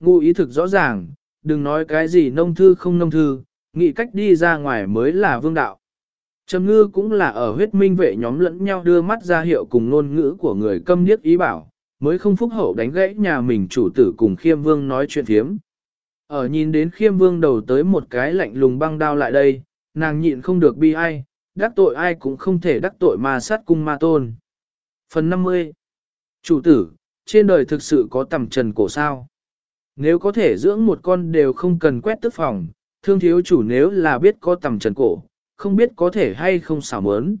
Ngụ ý thực rõ ràng, đừng nói cái gì nông thư không nông thư, nghĩ cách đi ra ngoài mới là vương đạo. Trầm ngư cũng là ở huyết minh vệ nhóm lẫn nhau đưa mắt ra hiệu cùng ngôn ngữ của người câm điếc ý bảo, mới không phúc hậu đánh gãy nhà mình chủ tử cùng khiêm vương nói chuyện thiếm. Ở nhìn đến khiêm vương đầu tới một cái lạnh lùng băng đao lại đây, nàng nhịn không được bi ai, đắc tội ai cũng không thể đắc tội ma sát cung ma tôn. Phần 50 Chủ tử, trên đời thực sự có tầm trần cổ sao? Nếu có thể dưỡng một con đều không cần quét tức phòng, thương thiếu chủ nếu là biết có tầm trần cổ, không biết có thể hay không xảo mớn.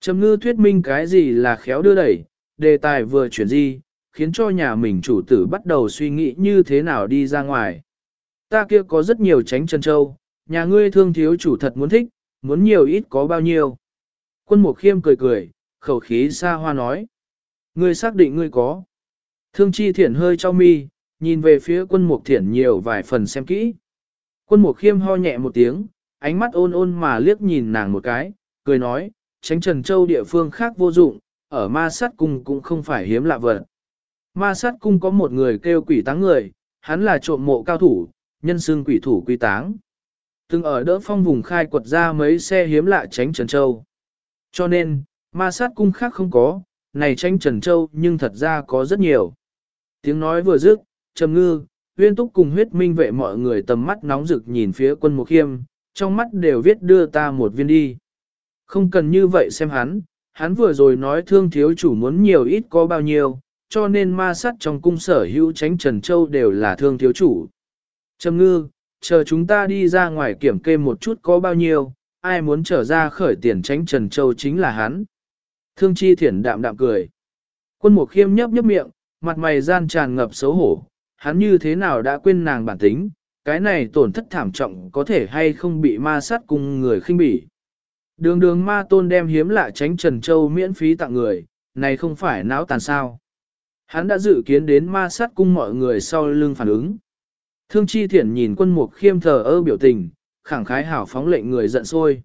Trầm ngư thuyết minh cái gì là khéo đưa đẩy, đề tài vừa chuyển di, khiến cho nhà mình chủ tử bắt đầu suy nghĩ như thế nào đi ra ngoài. Ta kia có rất nhiều tránh chân châu, nhà ngươi thương thiếu chủ thật muốn thích, muốn nhiều ít có bao nhiêu. Quân mục khiêm cười cười, khẩu khí xa hoa nói. Ngươi xác định ngươi có. Thương chi thiển hơi cho mi, nhìn về phía quân mục thiển nhiều vài phần xem kỹ. Quân mục khiêm ho nhẹ một tiếng, ánh mắt ôn ôn mà liếc nhìn nàng một cái, cười nói, tránh trần châu địa phương khác vô dụng, ở ma sát cung cũng không phải hiếm lạ vật. Ma sát cung có một người kêu quỷ táng người, hắn là trộm mộ cao thủ, nhân xương quỷ thủ quy táng. Từng ở đỡ phong vùng khai quật ra mấy xe hiếm lạ tránh Trần Châu. Cho nên, ma sát cung khác không có, này tránh Trần Châu nhưng thật ra có rất nhiều. Tiếng nói vừa dứt, trầm ngư, huyên túc cùng huyết minh vệ mọi người tầm mắt nóng rực nhìn phía quân mục khiêm, trong mắt đều viết đưa ta một viên đi. Không cần như vậy xem hắn, hắn vừa rồi nói thương thiếu chủ muốn nhiều ít có bao nhiêu, cho nên ma sát trong cung sở hữu tránh Trần Châu đều là thương thiếu chủ. Trầm ngư, chờ chúng ta đi ra ngoài kiểm kê một chút có bao nhiêu, ai muốn trở ra khởi tiền tránh Trần Châu chính là hắn. Thương chi thiển đạm đạm cười. Quân mục khiêm nhấp nhấp miệng, mặt mày gian tràn ngập xấu hổ, hắn như thế nào đã quên nàng bản tính, cái này tổn thất thảm trọng có thể hay không bị ma sát cùng người khinh bỉ. Đường đường ma tôn đem hiếm lạ tránh Trần Châu miễn phí tặng người, này không phải não tàn sao. Hắn đã dự kiến đến ma sát cung mọi người sau lưng phản ứng. Thương chi thiển nhìn quân mục khiêm thờ ơ biểu tình, khẳng khái hảo phóng lệnh người giận sôi.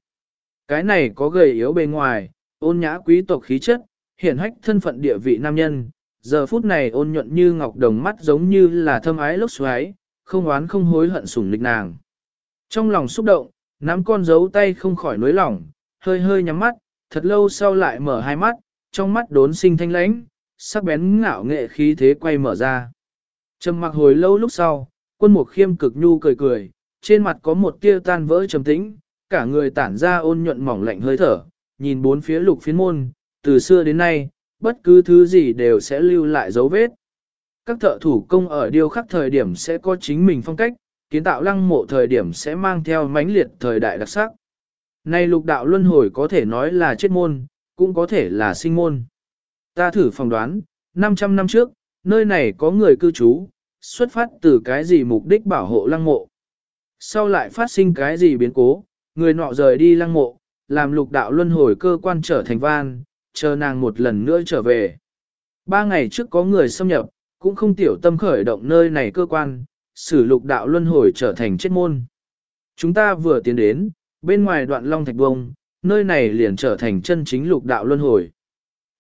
Cái này có gầy yếu bề ngoài, ôn nhã quý tộc khí chất, hiển hách thân phận địa vị nam nhân, giờ phút này ôn nhuận như ngọc đồng mắt giống như là thâm ái lốc xoáy, không oán không hối hận sủng lịch nàng. Trong lòng xúc động, nắm con dấu tay không khỏi nối lỏng, hơi hơi nhắm mắt, thật lâu sau lại mở hai mắt, trong mắt đốn sinh thanh lãnh, sắc bén ngạo nghệ khí thế quay mở ra. Trầm mặc hồi lâu lúc sau, quân mục khiêm cực nhu cười cười, trên mặt có một tia tan vỡ trầm tĩnh, cả người tản ra ôn nhuận mỏng lạnh hơi thở, nhìn bốn phía lục phiến môn, từ xưa đến nay, bất cứ thứ gì đều sẽ lưu lại dấu vết. Các thợ thủ công ở điêu khắc thời điểm sẽ có chính mình phong cách, kiến tạo lăng mộ thời điểm sẽ mang theo mãnh liệt thời đại đặc sắc. Nay lục đạo luân hồi có thể nói là chết môn, cũng có thể là sinh môn. Ta thử phỏng đoán, 500 năm trước, nơi này có người cư trú, xuất phát từ cái gì mục đích bảo hộ lăng mộ. Sau lại phát sinh cái gì biến cố, người nọ rời đi lăng mộ, làm lục đạo luân hồi cơ quan trở thành van, chờ nàng một lần nữa trở về. Ba ngày trước có người xâm nhập, cũng không tiểu tâm khởi động nơi này cơ quan, sử lục đạo luân hồi trở thành chết môn. Chúng ta vừa tiến đến, bên ngoài đoạn long thạch bông, nơi này liền trở thành chân chính lục đạo luân hồi.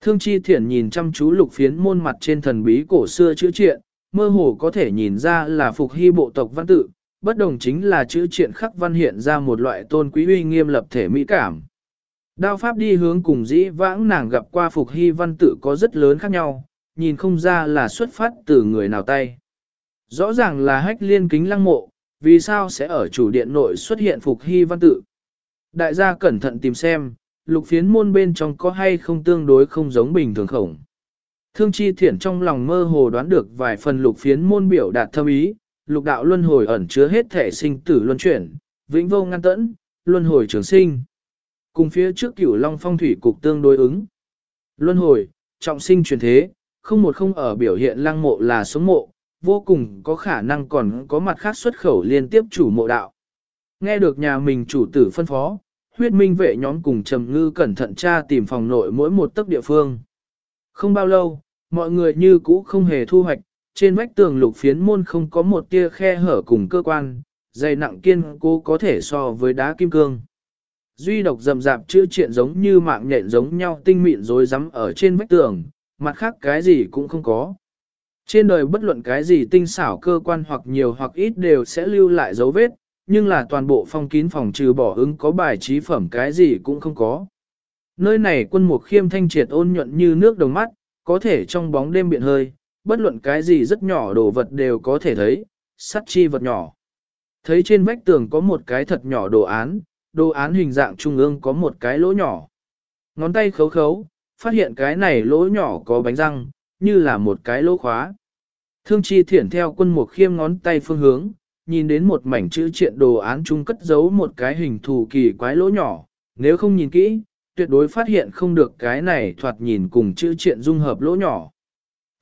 Thương chi Thiển nhìn chăm chú lục phiến môn mặt trên thần bí cổ xưa chữ triện, mơ hồ có thể nhìn ra là phục hy bộ tộc văn tự, bất đồng chính là chữ triện khắc văn hiện ra một loại tôn quý uy nghiêm lập thể mỹ cảm. Đao pháp đi hướng cùng dĩ vãng nàng gặp qua phục hy văn tự có rất lớn khác nhau, nhìn không ra là xuất phát từ người nào tay. Rõ ràng là hách liên kính lăng mộ, vì sao sẽ ở chủ điện nội xuất hiện phục hy văn tự. Đại gia cẩn thận tìm xem, lục phiến môn bên trong có hay không tương đối không giống bình thường khổng. Thương chi thiển trong lòng mơ hồ đoán được vài phần lục phiến môn biểu đạt thâm ý, lục đạo luân hồi ẩn chứa hết thể sinh tử luân chuyển, vĩnh vô ngăn tẫn, luân hồi trường sinh. Cùng phía trước cửu long phong thủy cục tương đối ứng. Luân hồi, trọng sinh truyền thế, không một không ở biểu hiện lăng mộ là sống mộ, vô cùng có khả năng còn có mặt khác xuất khẩu liên tiếp chủ mộ đạo. Nghe được nhà mình chủ tử phân phó, huyết minh vệ nhóm cùng trầm ngư cẩn thận tra tìm phòng nội mỗi một tấc địa phương. Không bao lâu, mọi người như cũ không hề thu hoạch, trên vách tường lục phiến môn không có một tia khe hở cùng cơ quan, dày nặng kiên cố có thể so với đá kim cương. Duy độc rầm rạp chữ triện giống như mạng nhện giống nhau tinh mịn rối rắm ở trên vách tường, mặt khác cái gì cũng không có. Trên đời bất luận cái gì tinh xảo cơ quan hoặc nhiều hoặc ít đều sẽ lưu lại dấu vết, nhưng là toàn bộ phong kín phòng trừ bỏ ứng có bài trí phẩm cái gì cũng không có. Nơi này quân mục khiêm thanh triệt ôn nhuận như nước đồng mắt, có thể trong bóng đêm biện hơi, bất luận cái gì rất nhỏ đồ vật đều có thể thấy, sắt chi vật nhỏ. Thấy trên vách tường có một cái thật nhỏ đồ án, đồ án hình dạng trung ương có một cái lỗ nhỏ. Ngón tay khấu khấu, phát hiện cái này lỗ nhỏ có bánh răng, như là một cái lỗ khóa. Thương chi thiển theo quân mục khiêm ngón tay phương hướng, nhìn đến một mảnh chữ triện đồ án chung cất giấu một cái hình thù kỳ quái lỗ nhỏ, nếu không nhìn kỹ, tuyệt đối phát hiện không được cái này thoạt nhìn cùng chữ triện dung hợp lỗ nhỏ.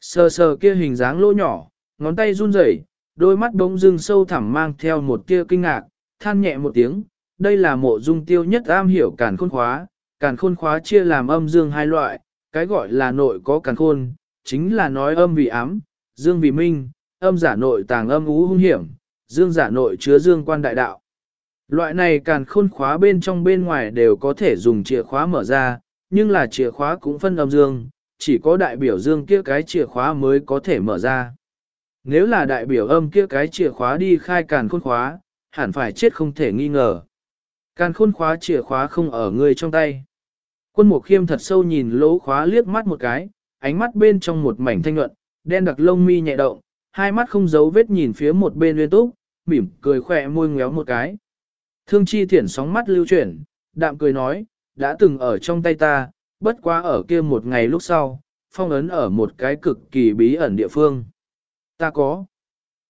Sờ sờ kia hình dáng lỗ nhỏ, ngón tay run rẩy, đôi mắt bỗng dưng sâu thẳm mang theo một tia kinh ngạc, than nhẹ một tiếng, đây là mộ dung tiêu nhất am hiểu càn khôn khóa, càn khôn khóa chia làm âm dương hai loại, cái gọi là nội có càn khôn, chính là nói âm vì ám, dương vì minh, âm giả nội tàng âm ú hung hiểm, dương giả nội chứa dương quan đại đạo. Loại này càn khôn khóa bên trong bên ngoài đều có thể dùng chìa khóa mở ra, nhưng là chìa khóa cũng phân âm dương, chỉ có đại biểu dương kia cái chìa khóa mới có thể mở ra. Nếu là đại biểu âm kia cái chìa khóa đi khai càn khôn khóa, hẳn phải chết không thể nghi ngờ. Càn khôn khóa chìa khóa không ở người trong tay. Quân mục khiêm thật sâu nhìn lỗ khóa liếc mắt một cái, ánh mắt bên trong một mảnh thanh nhuận, đen đặc lông mi nhẹ động, hai mắt không giấu vết nhìn phía một bên liên túc, mỉm cười khỏe môi ngéo một cái. Thương chi thiển sóng mắt lưu chuyển, đạm cười nói, đã từng ở trong tay ta, bất quá ở kia một ngày lúc sau, phong ấn ở một cái cực kỳ bí ẩn địa phương. Ta có.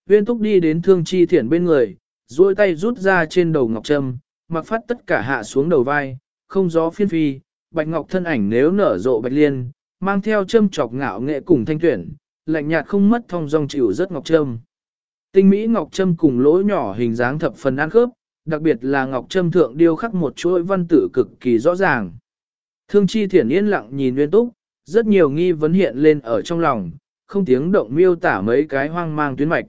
Viên túc đi đến thương chi thiển bên người, duỗi tay rút ra trên đầu ngọc trâm, mặc phát tất cả hạ xuống đầu vai, không gió phiên phi, bạch ngọc thân ảnh nếu nở rộ bạch liên, mang theo châm chọc ngạo nghệ cùng thanh tuyển, lạnh nhạt không mất thông dong chịu rất ngọc trâm. Tinh mỹ ngọc trâm cùng lỗ nhỏ hình dáng thập phần ăn khớp, đặc biệt là ngọc trâm thượng điêu khắc một chuỗi văn tử cực kỳ rõ ràng. Thương chi thiển yên lặng nhìn nguyên túc, rất nhiều nghi vấn hiện lên ở trong lòng, không tiếng động miêu tả mấy cái hoang mang tuyến mạch.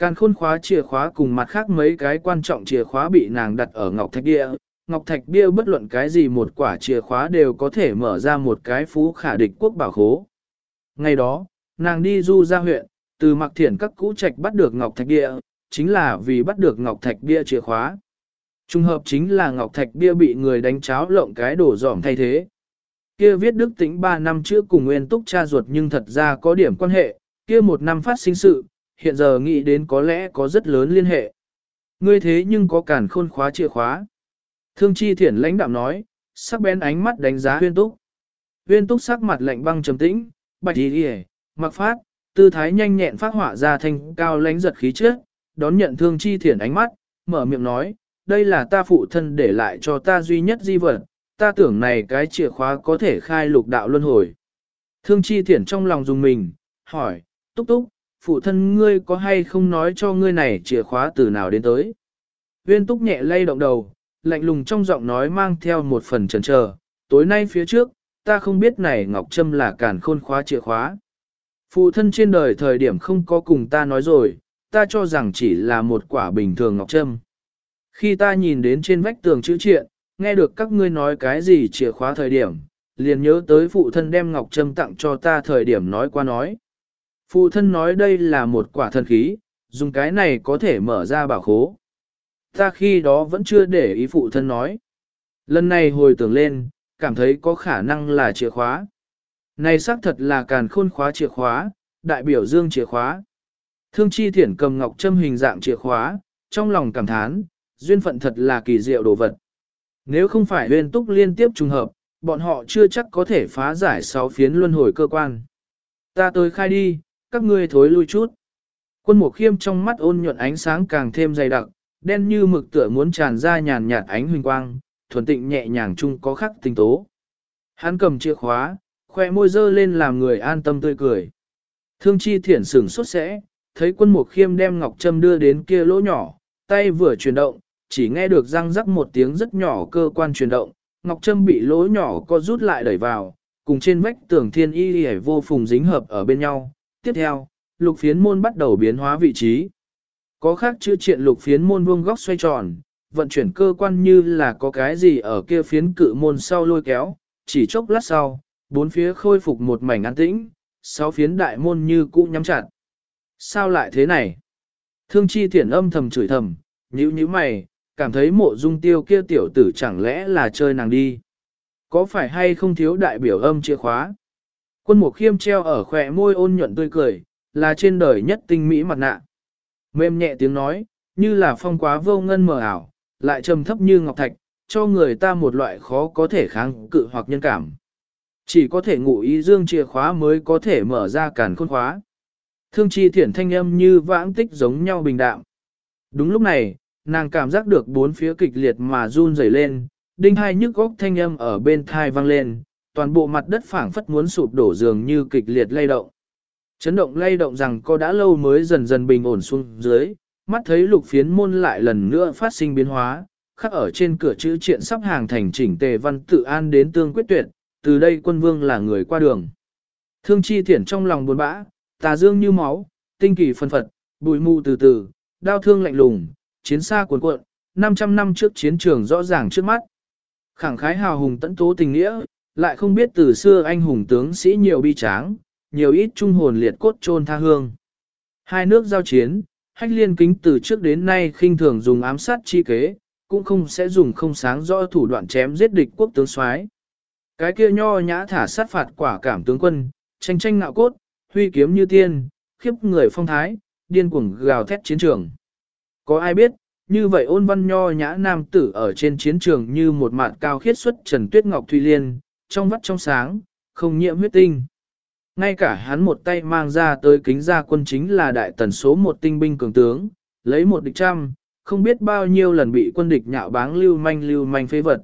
Càn khôn khóa chìa khóa cùng mặt khác mấy cái quan trọng chìa khóa bị nàng đặt ở ngọc thạch địa. Ngọc thạch bia bất luận cái gì một quả chìa khóa đều có thể mở ra một cái phú khả địch quốc bảo khố. Ngày đó, nàng đi du ra huyện, từ mặc thiển các cũ trạch bắt được ngọc thạch địa, chính là vì bắt được ngọc thạch bia chìa khóa. Trung hợp chính là ngọc thạch bia bị người đánh cháo lộng cái đổ dỏm thay thế. Kia viết đức tính 3 năm trước cùng nguyên túc cha ruột nhưng thật ra có điểm quan hệ, kia một năm phát sinh sự, hiện giờ nghĩ đến có lẽ có rất lớn liên hệ. Ngươi thế nhưng có cản khôn khóa chìa khóa. Thương chi thiển lãnh đạm nói, sắc bén ánh mắt đánh giá huyên túc. Huyên túc sắc mặt lạnh băng trầm tĩnh, bạch đi mặc phát, tư thái nhanh nhẹn phát họa ra thanh cao lãnh giật khí trước, đón nhận thương chi thiển ánh mắt, mở miệng nói, đây là ta phụ thân để lại cho ta duy nhất di vật, ta tưởng này cái chìa khóa có thể khai lục đạo luân hồi. Thương chi thiển trong lòng dùng mình, hỏi, túc túc, phụ thân ngươi có hay không nói cho ngươi này chìa khóa từ nào đến tới. Viên túc nhẹ lay động đầu, lạnh lùng trong giọng nói mang theo một phần chần chờ. tối nay phía trước, ta không biết này Ngọc Trâm là cản khôn khóa chìa khóa. Phụ thân trên đời thời điểm không có cùng ta nói rồi, ta cho rằng chỉ là một quả bình thường Ngọc Trâm. Khi ta nhìn đến trên vách tường chữ triện, nghe được các ngươi nói cái gì chìa khóa thời điểm, liền nhớ tới phụ thân đem Ngọc Trâm tặng cho ta thời điểm nói qua nói. Phụ thân nói đây là một quả thần khí, dùng cái này có thể mở ra bảo khố. Ta khi đó vẫn chưa để ý phụ thân nói. Lần này hồi tưởng lên, cảm thấy có khả năng là chìa khóa. Này xác thật là càn khôn khóa chìa khóa, đại biểu dương chìa khóa. Thương chi thiển cầm ngọc châm hình dạng chìa khóa, trong lòng cảm thán, duyên phận thật là kỳ diệu đồ vật. Nếu không phải huyền túc liên tiếp trùng hợp, bọn họ chưa chắc có thể phá giải sáu phiến luân hồi cơ quan. Ta tới khai đi, các ngươi thối lui chút. Quân mục khiêm trong mắt ôn nhuận ánh sáng càng thêm dày đặc, đen như mực tựa muốn tràn ra nhàn nhạt ánh huỳnh quang, thuần tịnh nhẹ nhàng chung có khắc tinh tố. Hắn cầm chìa khóa, khoe môi dơ lên làm người an tâm tươi cười. Thương chi thiển sửng sốt sẽ, thấy quân mục khiêm đem ngọc trâm đưa đến kia lỗ nhỏ, tay vừa chuyển động, chỉ nghe được răng rắc một tiếng rất nhỏ cơ quan chuyển động, ngọc trâm bị lỗ nhỏ co rút lại đẩy vào, cùng trên vách tường thiên y hề vô phùng dính hợp ở bên nhau. Tiếp theo, lục phiến môn bắt đầu biến hóa vị trí. Có khác chữ triện lục phiến môn vuông góc xoay tròn, vận chuyển cơ quan như là có cái gì ở kia phiến cự môn sau lôi kéo, chỉ chốc lát sau, bốn phía khôi phục một mảnh an tĩnh, sáu phiến đại môn như cũ nhắm chặt. Sao lại thế này? Thương chi thiển âm thầm chửi thầm, nhíu nhíu mày, cảm thấy mộ dung tiêu kia tiểu tử chẳng lẽ là chơi nàng đi. Có phải hay không thiếu đại biểu âm chìa khóa? Quân mục khiêm treo ở khỏe môi ôn nhuận tươi cười, là trên đời nhất tinh mỹ mặt nạ. Mềm nhẹ tiếng nói, như là phong quá vô ngân mờ ảo, lại trầm thấp như ngọc thạch, cho người ta một loại khó có thể kháng cự hoặc nhân cảm. Chỉ có thể ngụ ý dương chìa khóa mới có thể mở ra cản khôn khóa. Thương chi thiển thanh âm như vãng tích giống nhau bình đạm. Đúng lúc này, nàng cảm giác được bốn phía kịch liệt mà run rẩy lên, đinh hai nhức góc thanh âm ở bên thai vang lên, toàn bộ mặt đất phảng phất muốn sụp đổ dường như kịch liệt lay động. Chấn động lay động rằng có đã lâu mới dần dần bình ổn xuống dưới, mắt thấy lục phiến môn lại lần nữa phát sinh biến hóa, khắc ở trên cửa chữ triện sắp hàng thành chỉnh tề văn tự an đến tương quyết tuyệt, từ đây quân vương là người qua đường. Thương chi thiển trong lòng buồn bã, tà dương như máu, tinh kỳ phân phật, bụi mù từ từ, đau thương lạnh lùng, chiến xa cuồn cuộn, 500 năm trước chiến trường rõ ràng trước mắt. Khẳng khái hào hùng tận tố tình nghĩa, lại không biết từ xưa anh hùng tướng sĩ nhiều bi tráng, nhiều ít trung hồn liệt cốt trôn tha hương. Hai nước giao chiến, hách liên kính từ trước đến nay khinh thường dùng ám sát chi kế, cũng không sẽ dùng không sáng rõ thủ đoạn chém giết địch quốc tướng soái. Cái kia nho nhã thả sát phạt quả cảm tướng quân, tranh tranh ngạo cốt, huy kiếm như tiên, khiếp người phong thái, điên cuồng gào thét chiến trường. Có ai biết, như vậy ôn văn nho nhã nam tử ở trên chiến trường như một mạn cao khiết xuất trần tuyết ngọc thủy liên, trong vắt trong sáng, không nhiễm huyết tinh. Ngay cả hắn một tay mang ra tới kính gia quân chính là đại tần số một tinh binh cường tướng, lấy một địch trăm, không biết bao nhiêu lần bị quân địch nhạo báng lưu manh lưu manh phế vật.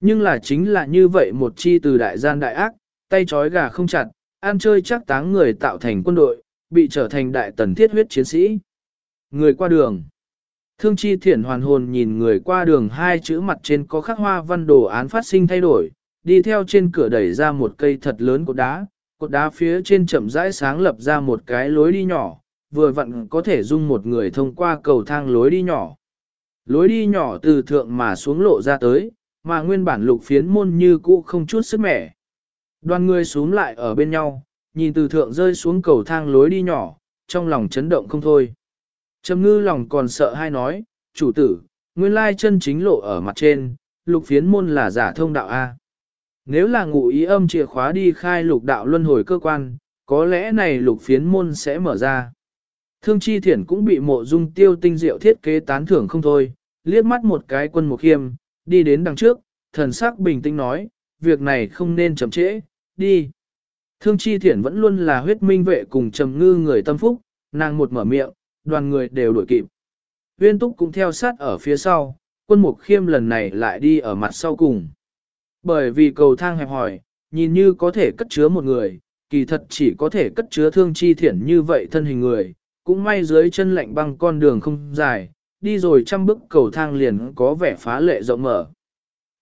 Nhưng là chính là như vậy một chi từ đại gian đại ác, tay trói gà không chặt, ăn chơi chắc táng người tạo thành quân đội, bị trở thành đại tần thiết huyết chiến sĩ. Người qua đường. Thương chi thiển hoàn hồn nhìn người qua đường hai chữ mặt trên có khắc hoa văn đồ án phát sinh thay đổi, đi theo trên cửa đẩy ra một cây thật lớn cột đá, cột đá phía trên chậm rãi sáng lập ra một cái lối đi nhỏ, vừa vặn có thể dung một người thông qua cầu thang lối đi nhỏ. Lối đi nhỏ từ thượng mà xuống lộ ra tới, mà nguyên bản lục phiến môn như cũ không chút sức mẻ. Đoàn người xuống lại ở bên nhau, nhìn từ thượng rơi xuống cầu thang lối đi nhỏ, trong lòng chấn động không thôi. Trầm ngư lòng còn sợ hay nói, chủ tử, nguyên lai chân chính lộ ở mặt trên, lục phiến môn là giả thông đạo A. Nếu là ngụ ý âm chìa khóa đi khai lục đạo luân hồi cơ quan, có lẽ này lục phiến môn sẽ mở ra. Thương chi thiển cũng bị mộ dung tiêu tinh diệu thiết kế tán thưởng không thôi, liếc mắt một cái quân một khiêm, đi đến đằng trước, thần sắc bình tĩnh nói, việc này không nên chậm trễ, đi. Thương chi thiển vẫn luôn là huyết minh vệ cùng trầm ngư người tâm phúc, nàng một mở miệng, đoàn người đều đuổi kịp. Huyên túc cũng theo sát ở phía sau, quân mục khiêm lần này lại đi ở mặt sau cùng. Bởi vì cầu thang hẹp hỏi, nhìn như có thể cất chứa một người, kỳ thật chỉ có thể cất chứa thương chi thiển như vậy thân hình người, cũng may dưới chân lạnh băng con đường không dài, đi rồi trăm bước cầu thang liền có vẻ phá lệ rộng mở.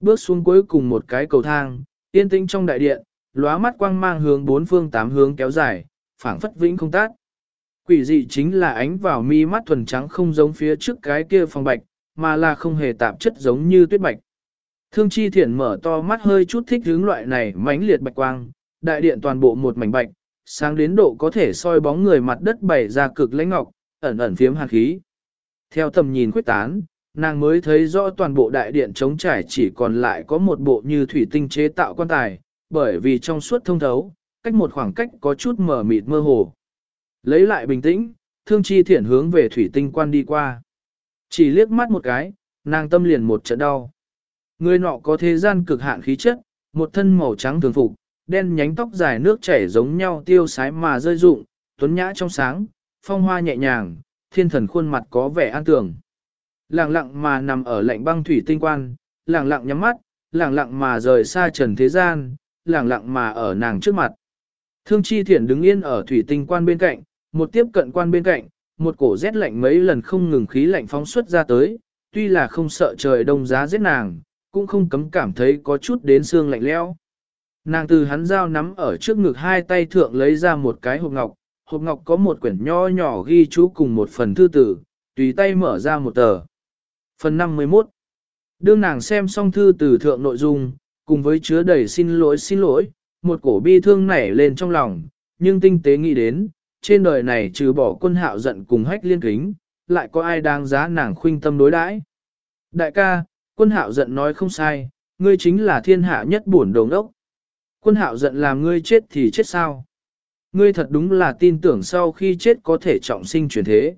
Bước xuống cuối cùng một cái cầu thang, yên tĩnh trong đại điện, lóa mắt quang mang hướng bốn phương tám hướng kéo dài, phảng phất vĩnh không tát. Quỷ dị chính là ánh vào mi mắt thuần trắng không giống phía trước cái kia phòng bạch, mà là không hề tạp chất giống như tuyết bạch. Thương chi thiển mở to mắt hơi chút thích hướng loại này mãnh liệt bạch quang, đại điện toàn bộ một mảnh bạch, sáng đến độ có thể soi bóng người mặt đất bày ra cực lãnh ngọc, ẩn ẩn phiếm hàn khí. Theo tầm nhìn khuyết tán, nàng mới thấy rõ toàn bộ đại điện trống trải chỉ còn lại có một bộ như thủy tinh chế tạo quan tài, bởi vì trong suốt thông thấu, cách một khoảng cách có chút mở mịt mơ hồ. Lấy lại bình tĩnh, thương chi thiển hướng về thủy tinh quan đi qua. Chỉ liếc mắt một cái, nàng tâm liền một trận đau. Người nọ có thế gian cực hạn khí chất, một thân màu trắng thường phục, đen nhánh tóc dài nước chảy giống nhau tiêu sái mà rơi rụng, tuấn nhã trong sáng, phong hoa nhẹ nhàng, thiên thần khuôn mặt có vẻ an tường. Lặng lặng mà nằm ở lạnh băng thủy tinh quan, lặng lặng nhắm mắt, lặng lặng mà rời xa trần thế gian, lặng lặng mà ở nàng trước mặt. Thương chi thiện đứng yên ở thủy tinh quan bên cạnh, một tiếp cận quan bên cạnh, một cổ rét lạnh mấy lần không ngừng khí lạnh phóng xuất ra tới, tuy là không sợ trời đông giá giết nàng, cũng không cấm cảm thấy có chút đến xương lạnh leo. Nàng từ hắn dao nắm ở trước ngực hai tay thượng lấy ra một cái hộp ngọc, hộp ngọc có một quyển nho nhỏ ghi chú cùng một phần thư tử, tùy tay mở ra một tờ. Phần 51 Đương nàng xem xong thư từ thượng nội dung, cùng với chứa đầy xin lỗi xin lỗi, một cổ bi thương nảy lên trong lòng, nhưng tinh tế nghĩ đến, trên đời này trừ bỏ quân hạo giận cùng hách liên kính, lại có ai đáng giá nàng khuynh tâm đối đãi. Đại ca, quân hạo giận nói không sai, ngươi chính là thiên hạ nhất bổn đồng ốc. Quân hạo giận làm ngươi chết thì chết sao? Ngươi thật đúng là tin tưởng sau khi chết có thể trọng sinh chuyển thế.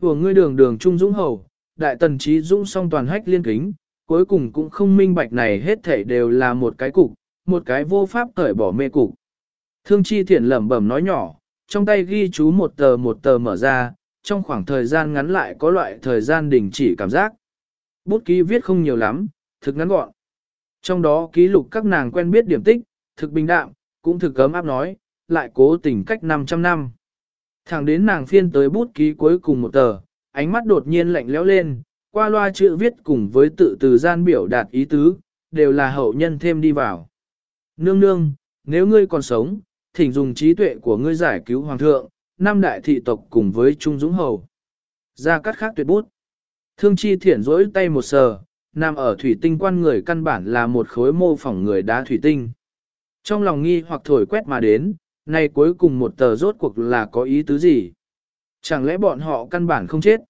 Của ngươi đường đường trung dũng hầu, đại tần trí dũng song toàn hách liên kính, cuối cùng cũng không minh bạch này hết thảy đều là một cái cục, một cái vô pháp cởi bỏ mê cục. Thương chi thiện lẩm bẩm nói nhỏ, trong tay ghi chú một tờ một tờ mở ra, trong khoảng thời gian ngắn lại có loại thời gian đình chỉ cảm giác. Bút ký viết không nhiều lắm, thực ngắn gọn. Trong đó ký lục các nàng quen biết điểm tích, thực bình đạm, cũng thực cấm áp nói, lại cố tình cách 500 năm. Thẳng đến nàng phiên tới bút ký cuối cùng một tờ, ánh mắt đột nhiên lạnh lẽo lên, qua loa chữ viết cùng với tự từ gian biểu đạt ý tứ, đều là hậu nhân thêm đi vào. Nương nương, nếu ngươi còn sống, thỉnh dùng trí tuệ của ngươi giải cứu hoàng thượng, năm đại thị tộc cùng với Trung Dũng Hầu. Ra cắt khác tuyệt bút. Thương chi thiển rỗi tay một sờ, nằm ở thủy tinh quan người căn bản là một khối mô phỏng người đá thủy tinh. Trong lòng nghi hoặc thổi quét mà đến, nay cuối cùng một tờ rốt cuộc là có ý tứ gì? Chẳng lẽ bọn họ căn bản không chết?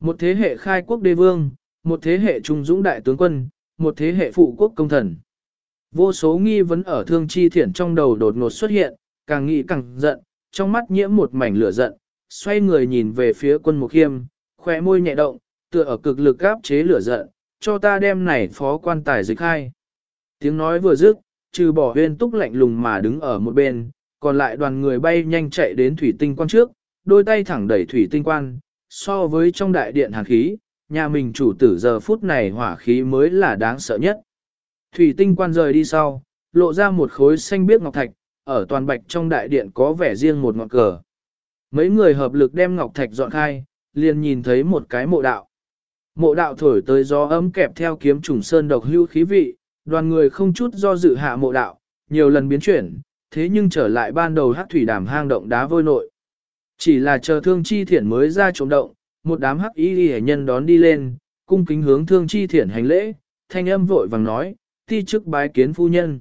Một thế hệ khai quốc đế vương, một thế hệ trung dũng đại tướng quân, một thế hệ phụ quốc công thần. Vô số nghi vấn ở thương chi thiển trong đầu đột ngột xuất hiện, càng nghĩ càng giận, trong mắt nhiễm một mảnh lửa giận, xoay người nhìn về phía quân mục khiêm, khóe môi nhẹ động, tựa ở cực lực áp chế lửa giận, cho ta đem này phó quan tài dịch hai Tiếng nói vừa dứt, trừ bỏ huyên túc lạnh lùng mà đứng ở một bên, còn lại đoàn người bay nhanh chạy đến thủy tinh quan trước, đôi tay thẳng đẩy thủy tinh quan, so với trong đại điện hàn khí, nhà mình chủ tử giờ phút này hỏa khí mới là đáng sợ nhất. Thủy tinh quan rời đi sau, lộ ra một khối xanh biếc ngọc thạch, ở toàn bạch trong đại điện có vẻ riêng một ngọn cờ. Mấy người hợp lực đem ngọc thạch dọn khai, liền nhìn thấy một cái mộ đạo. Mộ đạo thổi tới gió ấm kẹp theo kiếm trùng sơn độc hưu khí vị, đoàn người không chút do dự hạ mộ đạo, nhiều lần biến chuyển, thế nhưng trở lại ban đầu hắc thủy đàm hang động đá vôi nội. Chỉ là chờ thương chi thiển mới ra trộm động, một đám hắc y hệ nhân đón đi lên, cung kính hướng thương chi thiển hành lễ, thanh âm vội vàng nói, ti chức bái kiến phu nhân.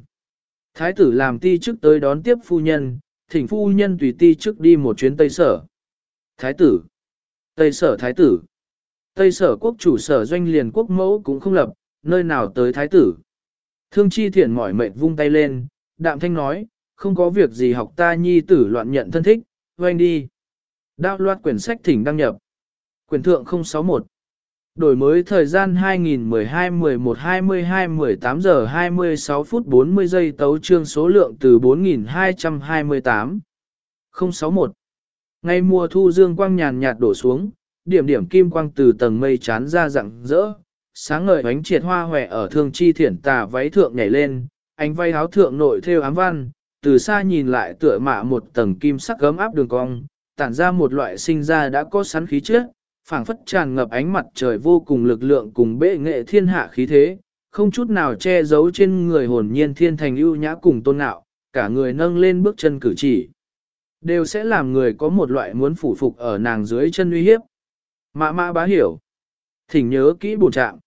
Thái tử làm ti chức tới đón tiếp phu nhân, thỉnh phu nhân tùy ti chức đi một chuyến Tây Sở. Thái tử. Tây Sở Thái tử. Tây Sở quốc chủ sở doanh liền quốc mẫu cũng không lập, nơi nào tới Thái tử. Thương chi thiển mỏi mệt vung tay lên, đạm thanh nói, không có việc gì học ta nhi tử loạn nhận thân thích, doanh đi. Đao loạt quyển sách thỉnh đăng nhập. Quyển thượng 061. Đổi mới thời gian 2012-11-22-18 giờ 26 phút 40 giây tấu trương số lượng từ 4228. 061. Ngày mùa thu dương quang nhàn nhạt đổ xuống, điểm điểm kim quang từ tầng mây chán ra rạng rỡ, sáng ngời ánh triệt hoa hòe ở thương chi thiển tà váy thượng nhảy lên, ánh vay áo thượng nội theo ám văn, từ xa nhìn lại tựa mạ một tầng kim sắc gấm áp đường cong, tản ra một loại sinh ra đã có sắn khí trước, phảng phất tràn ngập ánh mặt trời vô cùng lực lượng cùng bệ nghệ thiên hạ khí thế, không chút nào che giấu trên người hồn nhiên thiên thành ưu nhã cùng tôn nạo, cả người nâng lên bước chân cử chỉ. Đều sẽ làm người có một loại muốn phủ phục ở nàng dưới chân uy hiếp. Mã mã bá hiểu. Thỉnh nhớ kỹ bổn trạng.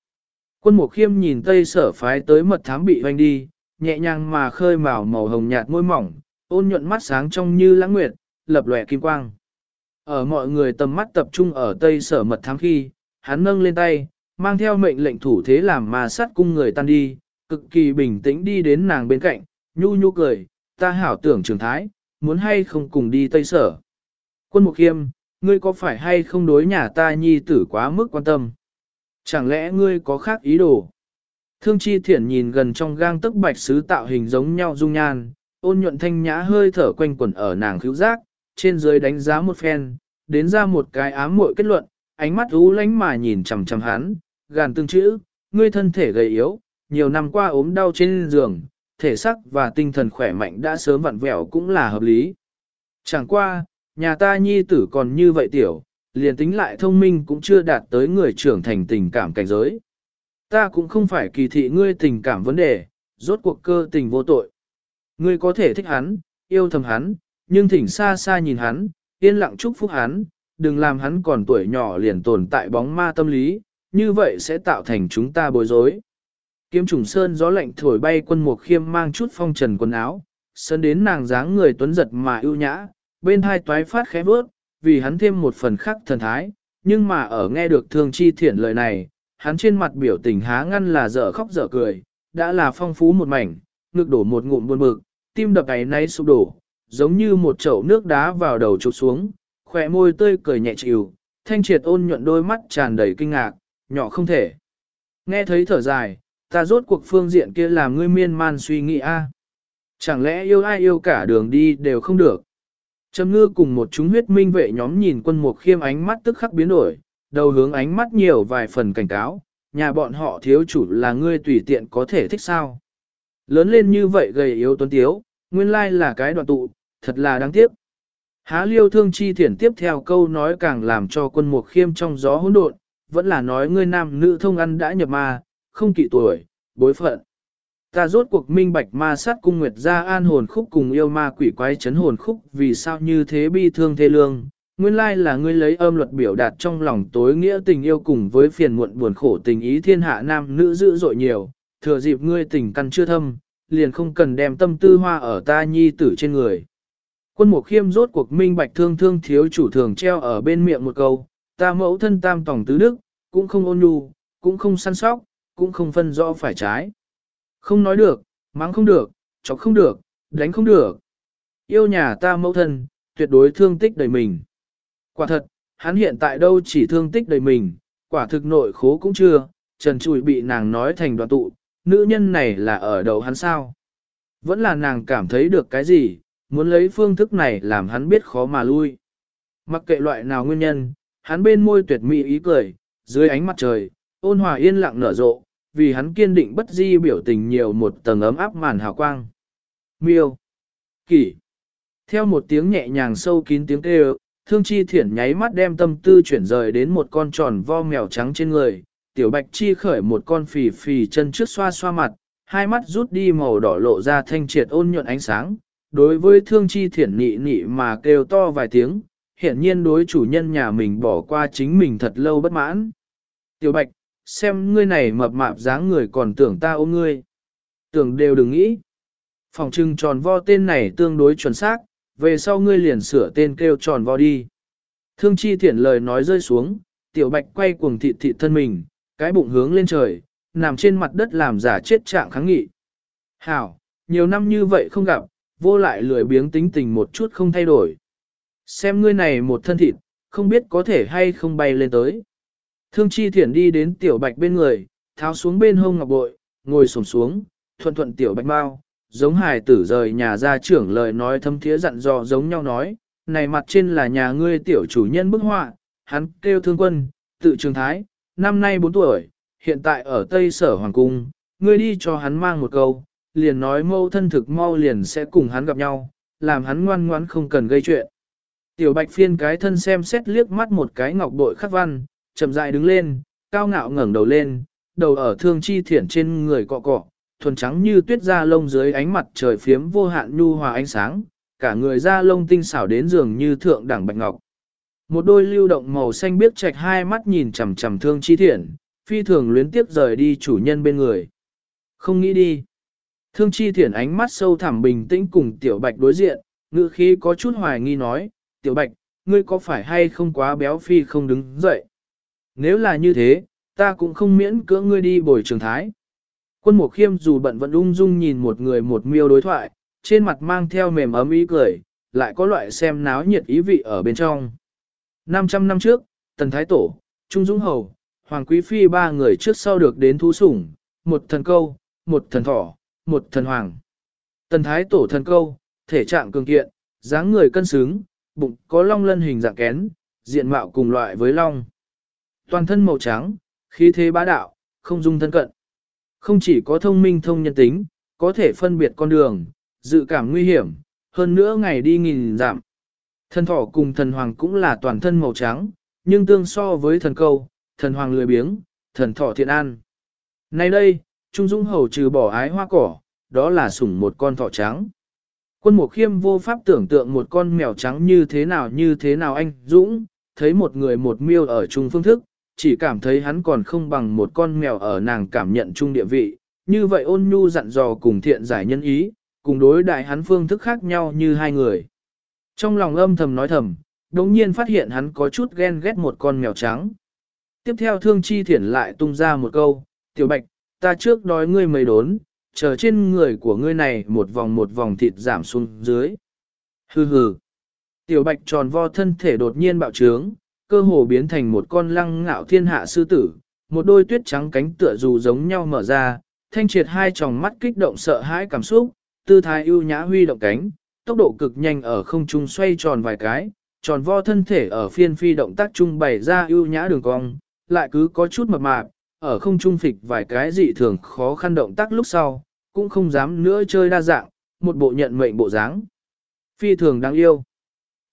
Quân mục khiêm nhìn tây sở phái tới mật thám bị hoanh đi, nhẹ nhàng mà khơi màu màu hồng nhạt môi mỏng, ôn nhuận mắt sáng trong như lãng nguyệt, lập lòe kim quang. Ở mọi người tầm mắt tập trung ở tây sở mật thám khi, hắn nâng lên tay, mang theo mệnh lệnh thủ thế làm mà sát cung người tan đi, cực kỳ bình tĩnh đi đến nàng bên cạnh, nhu nhu cười, ta hảo tưởng trường thái, muốn hay không cùng đi tây sở. Quân mục khiêm, ngươi có phải hay không đối nhà ta nhi tử quá mức quan tâm? Chẳng lẽ ngươi có khác ý đồ? Thương chi thiển nhìn gần trong gang tức bạch sứ tạo hình giống nhau dung nhan, ôn nhuận thanh nhã hơi thở quanh quẩn ở nàng khíu giác, trên dưới đánh giá một phen, đến ra một cái ám muội kết luận, ánh mắt u lánh mà nhìn chằm chằm hắn, gàn tương chữ, ngươi thân thể gầy yếu, nhiều năm qua ốm đau trên giường, thể xác và tinh thần khỏe mạnh đã sớm vặn vẹo cũng là hợp lý. Chẳng qua, nhà ta nhi tử còn như vậy tiểu, liền tính lại thông minh cũng chưa đạt tới người trưởng thành tình cảm cảnh giới. Ta cũng không phải kỳ thị ngươi tình cảm vấn đề, rốt cuộc cơ tình vô tội. Ngươi có thể thích hắn, yêu thầm hắn, nhưng thỉnh xa xa nhìn hắn, yên lặng chúc phúc hắn, đừng làm hắn còn tuổi nhỏ liền tồn tại bóng ma tâm lý, như vậy sẽ tạo thành chúng ta bối rối. Kiếm trùng sơn gió lạnh thổi bay quân mục khiêm mang chút phong trần quần áo, sơn đến nàng dáng người tuấn giật mà ưu nhã, bên hai toái phát khẽ bước, vì hắn thêm một phần khắc thần thái, nhưng mà ở nghe được thương chi thiển lời này, hắn trên mặt biểu tình há ngăn là dở khóc dở cười, đã là phong phú một mảnh, ngực đổ một ngụm buồn bực, tim đập ấy nay sụp đổ, giống như một chậu nước đá vào đầu trục xuống, khỏe môi tươi cười nhẹ chịu, thanh triệt ôn nhuận đôi mắt tràn đầy kinh ngạc, nhỏ không thể. Nghe thấy thở dài, ta rốt cuộc phương diện kia làm ngươi miên man suy nghĩ a Chẳng lẽ yêu ai yêu cả đường đi đều không được. Trầm ngư cùng một chúng huyết minh vệ nhóm nhìn quân mục khiêm ánh mắt tức khắc biến đổi, đầu hướng ánh mắt nhiều vài phần cảnh cáo, nhà bọn họ thiếu chủ là ngươi tùy tiện có thể thích sao. Lớn lên như vậy gầy yếu tuấn tiếu, nguyên lai là cái đoạn tụ, thật là đáng tiếc. Há liêu thương chi thiển tiếp theo câu nói càng làm cho quân mục khiêm trong gió hỗn độn, vẫn là nói ngươi nam nữ thông ăn đã nhập ma, không kỵ tuổi, bối phận. Ta rốt cuộc minh bạch ma sát cung nguyệt ra an hồn khúc cùng yêu ma quỷ quái chấn hồn khúc vì sao như thế bi thương thê lương. Nguyên lai là ngươi lấy âm luật biểu đạt trong lòng tối nghĩa tình yêu cùng với phiền muộn buồn khổ tình ý thiên hạ nam nữ dữ dội nhiều, thừa dịp ngươi tình căn chưa thâm, liền không cần đem tâm tư hoa ở ta nhi tử trên người. Quân mục khiêm rốt cuộc minh bạch thương thương thiếu chủ thường treo ở bên miệng một câu, ta mẫu thân tam tổng tứ đức, cũng không ôn nhu, cũng không săn sóc, cũng không phân rõ phải trái. Không nói được, mắng không được, chọc không được, đánh không được. Yêu nhà ta mẫu thân, tuyệt đối thương tích đầy mình. Quả thật, hắn hiện tại đâu chỉ thương tích đầy mình, quả thực nội khố cũng chưa, trần trùi bị nàng nói thành đoạn tụ, nữ nhân này là ở đầu hắn sao. Vẫn là nàng cảm thấy được cái gì, muốn lấy phương thức này làm hắn biết khó mà lui. Mặc kệ loại nào nguyên nhân, hắn bên môi tuyệt mỹ ý cười, dưới ánh mặt trời, ôn hòa yên lặng nở rộ, vì hắn kiên định bất di biểu tình nhiều một tầng ấm áp màn hào quang. Miêu. Kỷ. Theo một tiếng nhẹ nhàng sâu kín tiếng kêu, thương chi thiển nháy mắt đem tâm tư chuyển rời đến một con tròn vo mèo trắng trên người, tiểu bạch chi khởi một con phì phì chân trước xoa xoa mặt, hai mắt rút đi màu đỏ lộ ra thanh triệt ôn nhuận ánh sáng, đối với thương chi thiển nị nị mà kêu to vài tiếng, hiện nhiên đối chủ nhân nhà mình bỏ qua chính mình thật lâu bất mãn. Tiểu bạch, xem ngươi này mập mạp dáng người còn tưởng ta ôm ngươi. Tưởng đều đừng nghĩ. Phòng trưng tròn vo tên này tương đối chuẩn xác, về sau ngươi liền sửa tên kêu tròn vo đi. Thương chi thiển lời nói rơi xuống, tiểu bạch quay cuồng thịt thịt thân mình, cái bụng hướng lên trời, nằm trên mặt đất làm giả chết trạng kháng nghị. Hảo, nhiều năm như vậy không gặp, vô lại lười biếng tính tình một chút không thay đổi. Xem ngươi này một thân thịt, không biết có thể hay không bay lên tới. Thương chi thiển đi đến tiểu bạch bên người, tháo xuống bên hông ngọc bội, ngồi xổm xuống, thuận thuận tiểu bạch mau, giống hài tử rời nhà ra trưởng lời nói thâm thiế dặn dò giống nhau nói, này mặt trên là nhà ngươi tiểu chủ nhân bức họa, hắn kêu thương quân, tự trường thái, năm nay 4 tuổi, hiện tại ở Tây Sở Hoàng Cung, ngươi đi cho hắn mang một câu, liền nói mâu thân thực mau liền sẽ cùng hắn gặp nhau, làm hắn ngoan ngoãn không cần gây chuyện. Tiểu bạch phiên cái thân xem xét liếc mắt một cái ngọc bội khắc văn, chậm rãi đứng lên, cao ngạo ngẩng đầu lên, đầu ở thương chi thiển trên người cọ cọ, thuần trắng như tuyết da lông dưới ánh mặt trời phiếm vô hạn nhu hòa ánh sáng, cả người da lông tinh xảo đến giường như thượng đẳng bạch ngọc. Một đôi lưu động màu xanh biếc trạch hai mắt nhìn chằm chằm thương chi thiển, phi thường luyến tiếp rời đi chủ nhân bên người. Không nghĩ đi. Thương chi thiển ánh mắt sâu thẳm bình tĩnh cùng tiểu bạch đối diện, ngữ khí có chút hoài nghi nói, tiểu bạch, ngươi có phải hay không quá béo phi không đứng dậy? Nếu là như thế, ta cũng không miễn cưỡng ngươi đi bồi trường thái. Quân mục khiêm dù bận vẫn ung dung nhìn một người một miêu đối thoại, trên mặt mang theo mềm ấm ý cười, lại có loại xem náo nhiệt ý vị ở bên trong. 500 năm trước, Tần Thái Tổ, Trung Dũng Hầu, Hoàng Quý Phi ba người trước sau được đến thú sủng, một thần câu, một thần thỏ, một thần hoàng. Tần Thái Tổ thần câu, thể trạng cường kiện, dáng người cân xứng, bụng có long lân hình dạng kén, diện mạo cùng loại với long. Toàn thân màu trắng, khí thế bá đạo, không dung thân cận. Không chỉ có thông minh thông nhân tính, có thể phân biệt con đường, dự cảm nguy hiểm, hơn nữa ngày đi nghìn giảm. Thần thỏ cùng thần hoàng cũng là toàn thân màu trắng, nhưng tương so với thần câu, thần hoàng lười biếng, thần thỏ thiện an. Nay đây, Trung Dũng hầu trừ bỏ ái hoa cỏ, đó là sủng một con thỏ trắng. Quân Mục Khiêm vô pháp tưởng tượng một con mèo trắng như thế nào như thế nào anh Dũng, thấy một người một miêu ở chung phương thức, chỉ cảm thấy hắn còn không bằng một con mèo ở nàng cảm nhận chung địa vị, như vậy ôn nhu dặn dò cùng thiện giải nhân ý, cùng đối đại hắn phương thức khác nhau như hai người. Trong lòng âm thầm nói thầm, đống nhiên phát hiện hắn có chút ghen ghét một con mèo trắng. Tiếp theo thương chi thiển lại tung ra một câu, tiểu bạch, ta trước đói ngươi mấy đốn, chờ trên người của ngươi này một vòng một vòng thịt giảm xuống dưới. Hừ hừ. Tiểu bạch tròn vo thân thể đột nhiên bạo trướng, cơ hồ biến thành một con lăng ngạo thiên hạ sư tử, một đôi tuyết trắng cánh tựa dù giống nhau mở ra, thanh triệt hai tròng mắt kích động sợ hãi cảm xúc, tư thái ưu nhã huy động cánh, tốc độ cực nhanh ở không trung xoay tròn vài cái, tròn vo thân thể ở phiên phi động tác trung bày ra ưu nhã đường cong, lại cứ có chút mập mạp, ở không trung phịch vài cái dị thường khó khăn động tác lúc sau, cũng không dám nữa chơi đa dạng, một bộ nhận mệnh bộ dáng. Phi thường đáng yêu.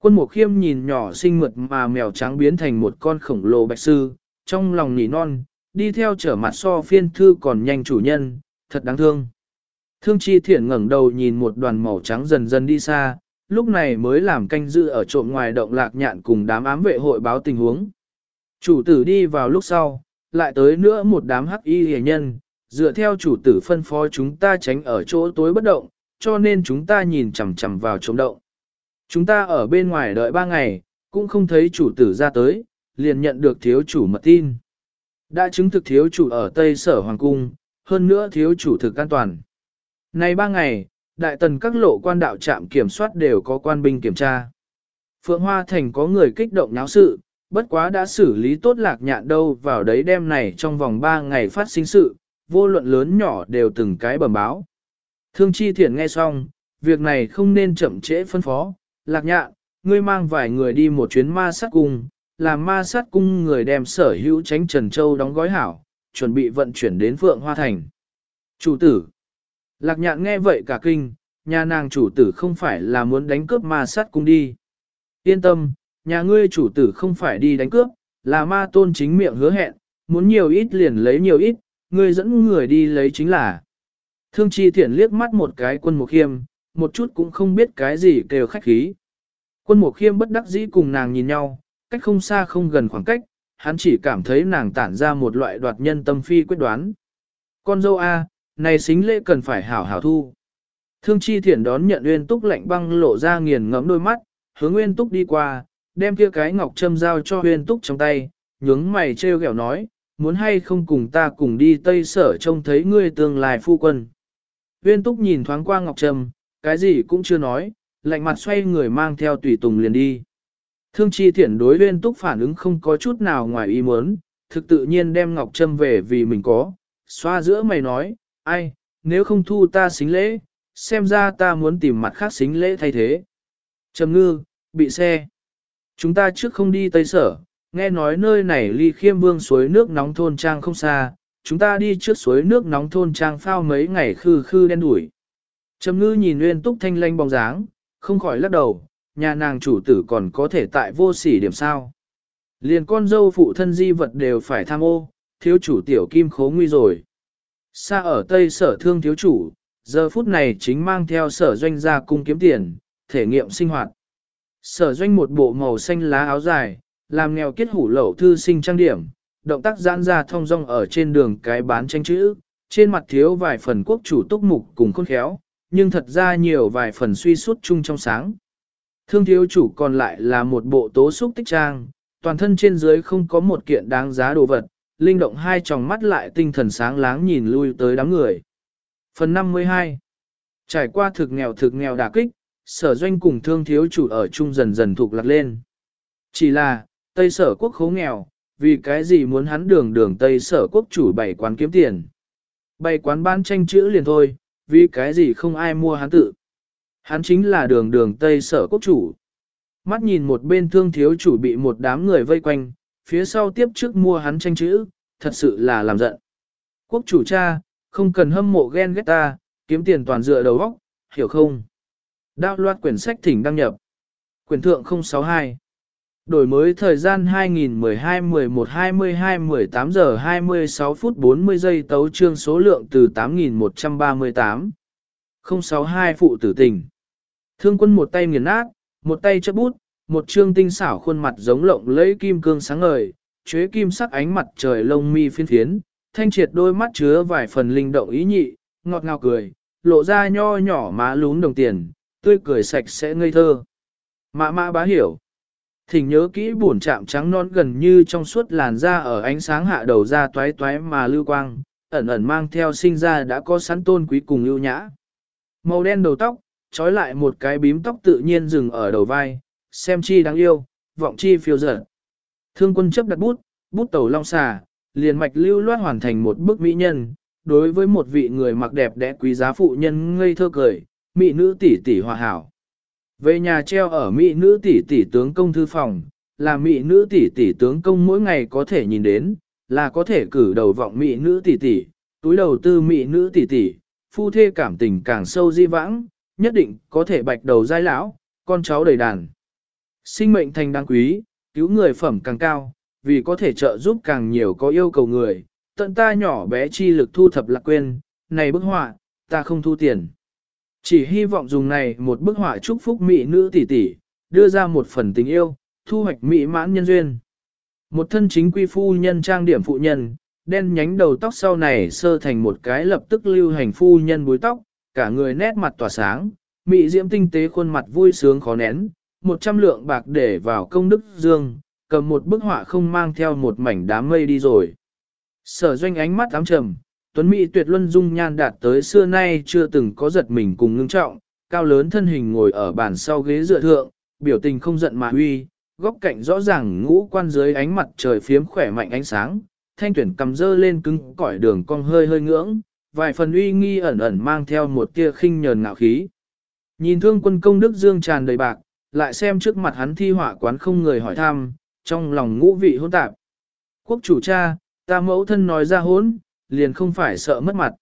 Quân mục khiêm nhìn nhỏ xinh mượt mà mèo trắng biến thành một con khổng lồ bạch sư, trong lòng nỉ non, đi theo trở mặt so phiên thư còn nhanh chủ nhân, thật đáng thương. Thương chi thiện ngẩng đầu nhìn một đoàn màu trắng dần dần đi xa, lúc này mới làm canh dự ở trộm ngoài động lạc nhạn cùng đám ám vệ hội báo tình huống. Chủ tử đi vào lúc sau, lại tới nữa một đám hắc y hề nhân, dựa theo chủ tử phân phó chúng ta tránh ở chỗ tối bất động, cho nên chúng ta nhìn chằm chằm vào trộm động. Chúng ta ở bên ngoài đợi ba ngày, cũng không thấy chủ tử ra tới, liền nhận được thiếu chủ mật tin. Đã chứng thực thiếu chủ ở Tây Sở Hoàng Cung, hơn nữa thiếu chủ thực an toàn. Này ba ngày, đại tần các lộ quan đạo trạm kiểm soát đều có quan binh kiểm tra. Phượng Hoa Thành có người kích động náo sự, bất quá đã xử lý tốt lạc nhạn đâu vào đấy đêm này trong vòng ba ngày phát sinh sự, vô luận lớn nhỏ đều từng cái bẩm báo. Thương Chi Thiển nghe xong, việc này không nên chậm trễ phân phó, lạc nhạn, ngươi mang vài người đi một chuyến ma sát cung, làm ma sát cung người đem sở hữu tránh Trần Châu đóng gói hảo, chuẩn bị vận chuyển đến Phượng Hoa Thành. Chủ tử, Lạc nhạn nghe vậy cả kinh, nhà nàng chủ tử không phải là muốn đánh cướp ma sát cung đi. Yên tâm, nhà ngươi chủ tử không phải đi đánh cướp, là ma tôn chính miệng hứa hẹn, muốn nhiều ít liền lấy nhiều ít, ngươi dẫn người đi lấy chính là. Thương chi Thiển liếc mắt một cái quân mục khiêm, một chút cũng không biết cái gì kêu khách khí. Quân mục khiêm bất đắc dĩ cùng nàng nhìn nhau, cách không xa không gần khoảng cách, hắn chỉ cảm thấy nàng tản ra một loại đoạt nhân tâm phi quyết đoán. Con dâu A, này xính lễ cần phải hảo hảo thu. Thương chi Thiển đón nhận Nguyên Túc lạnh băng lộ ra nghiền ngẫm đôi mắt, hướng Nguyên Túc đi qua, đem kia cái ngọc châm giao cho Nguyên Túc trong tay, nhướng mày trêu ghẹo nói, muốn hay không cùng ta cùng đi Tây Sở trông thấy ngươi tương lai phu quân. Nguyên Túc nhìn thoáng qua ngọc trâm, cái gì cũng chưa nói, lạnh mặt xoay người mang theo tùy tùng liền đi. Thương chi thiện đối huyên Túc phản ứng không có chút nào ngoài ý muốn, thực tự nhiên đem ngọc trâm về vì mình có, xoa giữa mày nói, ai, nếu không thu ta xính lễ, xem ra ta muốn tìm mặt khác xính lễ thay thế. Trầm ngư, bị xe. Chúng ta trước không đi Tây Sở, nghe nói nơi này ly khiêm vương suối nước nóng thôn trang không xa, chúng ta đi trước suối nước nóng thôn trang phao mấy ngày khư khư đen đuổi. Trầm ngư nhìn nguyên túc thanh lanh bóng dáng, không khỏi lắc đầu, nhà nàng chủ tử còn có thể tại vô sỉ điểm sao. Liền con dâu phụ thân di vật đều phải tham ô, thiếu chủ tiểu kim khố nguy rồi. Xa ở Tây sở thương thiếu chủ, giờ phút này chính mang theo sở doanh ra cung kiếm tiền, thể nghiệm sinh hoạt. Sở doanh một bộ màu xanh lá áo dài, làm nghèo kết hủ lậu thư sinh trang điểm, động tác giãn ra thông dong ở trên đường cái bán tranh chữ, trên mặt thiếu vài phần quốc chủ túc mục cùng khôn khéo, nhưng thật ra nhiều vài phần suy suốt chung trong sáng. Thương thiếu chủ còn lại là một bộ tố xúc tích trang, toàn thân trên dưới không có một kiện đáng giá đồ vật, linh động hai tròng mắt lại tinh thần sáng láng nhìn lui tới đám người. Phần 52 Trải qua thực nghèo thực nghèo đả kích, sở doanh cùng thương thiếu chủ ở chung dần dần thuộc lạc lên. Chỉ là, Tây sở quốc khấu nghèo, vì cái gì muốn hắn đường đường Tây sở quốc chủ bảy quán kiếm tiền. Bảy quán bán tranh chữ liền thôi, vì cái gì không ai mua hắn tự. Hắn chính là đường đường Tây sở quốc chủ. Mắt nhìn một bên thương thiếu chủ bị một đám người vây quanh, phía sau tiếp trước mua hắn tranh chữ, thật sự là làm giận. Quốc chủ cha, không cần hâm mộ ghen ghét ta, kiếm tiền toàn dựa đầu óc, hiểu không? Đạo loạt quyển sách thỉnh đăng nhập. Quyển thượng 062. Đổi mới thời gian 2012-11-22-18 giờ 26 phút 40 giây tấu trương số lượng từ 8138. 062 phụ tử tình. Thương quân một tay nghiền nát, một tay chấp bút, một trương tinh xảo khuôn mặt giống lộng lẫy kim cương sáng ngời, chế kim sắc ánh mặt trời lông mi phiên phiến, thanh triệt đôi mắt chứa vài phần linh động ý nhị, ngọt ngào cười, lộ ra nho nhỏ má lún đồng tiền, tươi cười sạch sẽ ngây thơ. Mã mã bá hiểu. Thỉnh nhớ kỹ buồn chạm trắng non gần như trong suốt làn da ở ánh sáng hạ đầu ra toái toái mà lưu quang, ẩn ẩn mang theo sinh ra đã có sẵn tôn quý cùng ưu nhã. Màu đen đầu tóc, trói lại một cái bím tóc tự nhiên dừng ở đầu vai, xem chi đáng yêu, vọng chi phiêu dở. Thương quân chấp đặt bút, bút tẩu long xà, liền mạch lưu loát hoàn thành một bức mỹ nhân, đối với một vị người mặc đẹp đẽ quý giá phụ nhân ngây thơ cười, mỹ nữ tỷ tỷ hòa hảo. Về nhà treo ở mỹ nữ tỷ tỷ tướng công thư phòng, là mỹ nữ tỷ tỷ tướng công mỗi ngày có thể nhìn đến, là có thể cử đầu vọng mỹ nữ tỷ tỷ, túi đầu tư mỹ nữ tỷ tỷ, phu thê cảm tình càng sâu di vãng, nhất định có thể bạch đầu giai lão, con cháu đầy đàn. Sinh mệnh thành đáng quý, cứu người phẩm càng cao, vì có thể trợ giúp càng nhiều có yêu cầu người, tận ta nhỏ bé chi lực thu thập lạc quên, này bức họa, ta không thu tiền. Chỉ hy vọng dùng này một bức họa chúc phúc mỹ nữ tỷ tỷ, đưa ra một phần tình yêu, thu hoạch mỹ mãn nhân duyên. Một thân chính quy phu nhân trang điểm phụ nhân, đen nhánh đầu tóc sau này sơ thành một cái lập tức lưu hành phu nhân búi tóc, cả người nét mặt tỏa sáng, mỹ diễm tinh tế khuôn mặt vui sướng khó nén, một trăm lượng bạc để vào công đức dương, cầm một bức họa không mang theo một mảnh đám mây đi rồi. Sở doanh ánh mắt ám trầm, tuấn mỹ tuyệt luân dung nhan đạt tới xưa nay chưa từng có giật mình cùng ngưng trọng, cao lớn thân hình ngồi ở bàn sau ghế dựa thượng, biểu tình không giận mà uy, góc cạnh rõ ràng ngũ quan dưới ánh mặt trời phiếm khỏe mạnh ánh sáng, thanh tuyển cầm dơ lên cứng cỏi đường cong hơi hơi ngưỡng, vài phần uy nghi ẩn ẩn mang theo một tia khinh nhờn ngạo khí. Nhìn thương quân công đức dương tràn đầy bạc, lại xem trước mặt hắn thi họa quán không người hỏi thăm, trong lòng ngũ vị hỗn tạp. Quốc chủ cha, ta mẫu thân nói ra hỗn, liền không phải sợ mất mặt.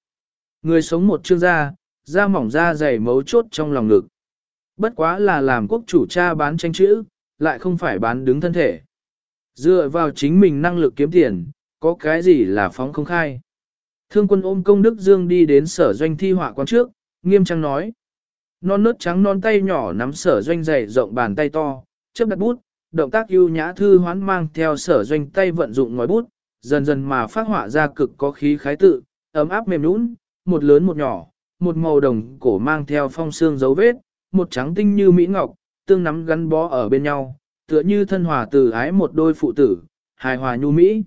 Người sống một chương gia, da mỏng da dày mấu chốt trong lòng ngực. Bất quá là làm quốc chủ cha bán tranh chữ, lại không phải bán đứng thân thể. Dựa vào chính mình năng lực kiếm tiền, có cái gì là phóng không khai. Thương quân ôm công đức dương đi đến sở doanh thi họa quán trước, nghiêm trang nói. Non nớt trắng non tay nhỏ nắm sở doanh dày rộng bàn tay to, chấp đặt bút, động tác ưu nhã thư hoán mang theo sở doanh tay vận dụng ngòi bút, dần dần mà phát họa ra cực có khí khái tự, ấm áp mềm nũng, một lớn một nhỏ, một màu đồng cổ mang theo phong xương dấu vết, một trắng tinh như mỹ ngọc, tương nắm gắn bó ở bên nhau, tựa như thân hòa từ ái một đôi phụ tử, hài hòa nhu mỹ.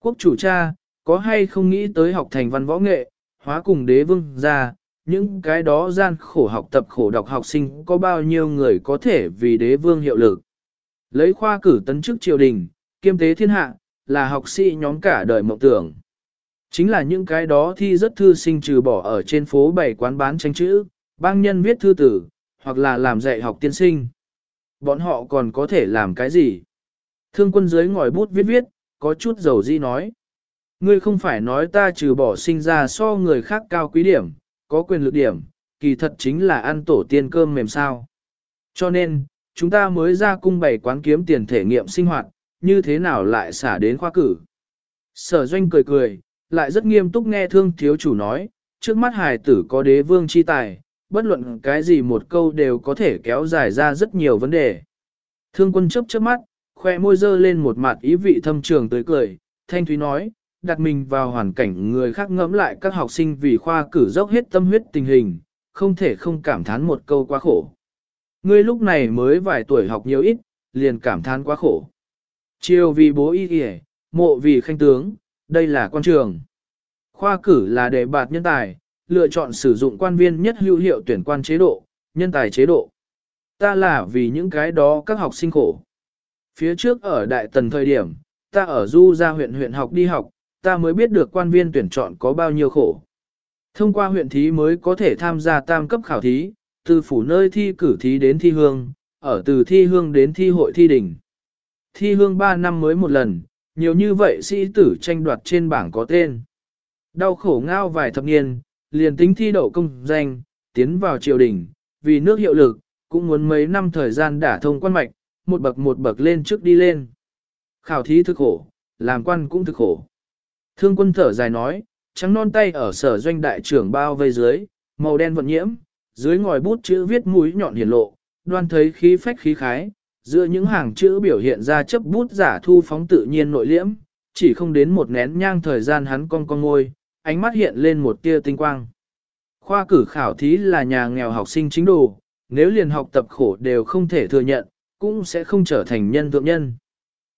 Quốc chủ cha, có hay không nghĩ tới học thành văn võ nghệ, hóa cùng đế vương ra, những cái đó gian khổ học tập khổ đọc học sinh có bao nhiêu người có thể vì đế vương hiệu lực. Lấy khoa cử tấn chức triều đình, kiêm tế thiên hạ, là học sĩ nhóm cả đời mộng tưởng. Chính là những cái đó thi rất thư sinh trừ bỏ ở trên phố bảy quán bán tranh chữ, bang nhân viết thư tử, hoặc là làm dạy học tiên sinh. Bọn họ còn có thể làm cái gì? Thương quân dưới ngòi bút viết viết, có chút dầu di nói. Ngươi không phải nói ta trừ bỏ sinh ra so người khác cao quý điểm, có quyền lực điểm, kỳ thật chính là ăn tổ tiên cơm mềm sao. Cho nên, chúng ta mới ra cung bày quán kiếm tiền thể nghiệm sinh hoạt, như thế nào lại xả đến khoa cử. Sở doanh cười cười, lại rất nghiêm túc nghe thương thiếu chủ nói, trước mắt hài tử có đế vương chi tài, bất luận cái gì một câu đều có thể kéo dài ra rất nhiều vấn đề. Thương quân chấp chớp mắt, khoe môi dơ lên một mặt ý vị thâm trường tới cười, thanh thúy nói, đặt mình vào hoàn cảnh người khác ngẫm lại các học sinh vì khoa cử dốc hết tâm huyết tình hình, không thể không cảm thán một câu quá khổ. Ngươi lúc này mới vài tuổi học nhiều ít, liền cảm thán quá khổ. Chiều vì bố y kìa, mộ vì khanh tướng, đây là quan trường. Khoa cử là để bạt nhân tài, lựa chọn sử dụng quan viên nhất hữu hiệu tuyển quan chế độ, nhân tài chế độ. Ta là vì những cái đó các học sinh khổ. Phía trước ở Đại Tần thời điểm, ta ở Du ra huyện huyện học đi học, ta mới biết được quan viên tuyển chọn có bao nhiêu khổ. Thông qua huyện thí mới có thể tham gia tam cấp khảo thí, từ phủ nơi thi cử thí đến thi hương, ở từ thi hương đến thi hội thi đỉnh. Thi hương 3 năm mới một lần, nhiều như vậy sĩ tử tranh đoạt trên bảng có tên. Đau khổ ngao vài thập niên, liền tính thi đậu công danh, tiến vào triều đình, vì nước hiệu lực, cũng muốn mấy năm thời gian đả thông quan mạch, một bậc một bậc lên trước đi lên. Khảo thí thực khổ, làm quan cũng thực khổ. Thương quân thở dài nói, trắng non tay ở sở doanh đại trưởng bao vây dưới, màu đen vận nhiễm, dưới ngòi bút chữ viết mũi nhọn hiển lộ, đoan thấy khí phách khí khái, giữa những hàng chữ biểu hiện ra chấp bút giả thu phóng tự nhiên nội liễm, chỉ không đến một nén nhang thời gian hắn cong cong ngôi, ánh mắt hiện lên một tia tinh quang. Khoa cử khảo thí là nhà nghèo học sinh chính đồ, nếu liền học tập khổ đều không thể thừa nhận, cũng sẽ không trở thành nhân thượng nhân.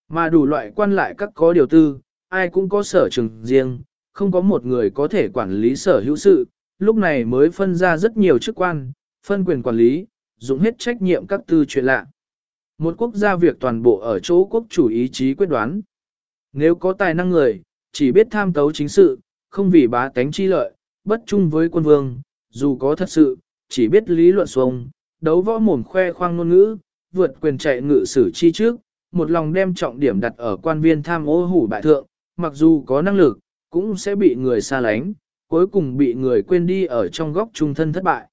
Mà đủ loại quan lại các có điều tư, ai cũng có sở trường riêng, không có một người có thể quản lý sở hữu sự, lúc này mới phân ra rất nhiều chức quan, phân quyền quản lý, dùng hết trách nhiệm các tư chuyện lạ. Một quốc gia việc toàn bộ ở chỗ quốc chủ ý chí quyết đoán. Nếu có tài năng người, chỉ biết tham tấu chính sự, không vì bá tánh chi lợi, bất chung với quân vương, dù có thật sự, chỉ biết lý luận xuống, đấu võ mồm khoe khoang ngôn ngữ, vượt quyền chạy ngự sử chi trước, một lòng đem trọng điểm đặt ở quan viên tham ô hủ bại thượng, mặc dù có năng lực, cũng sẽ bị người xa lánh, cuối cùng bị người quên đi ở trong góc trung thân thất bại.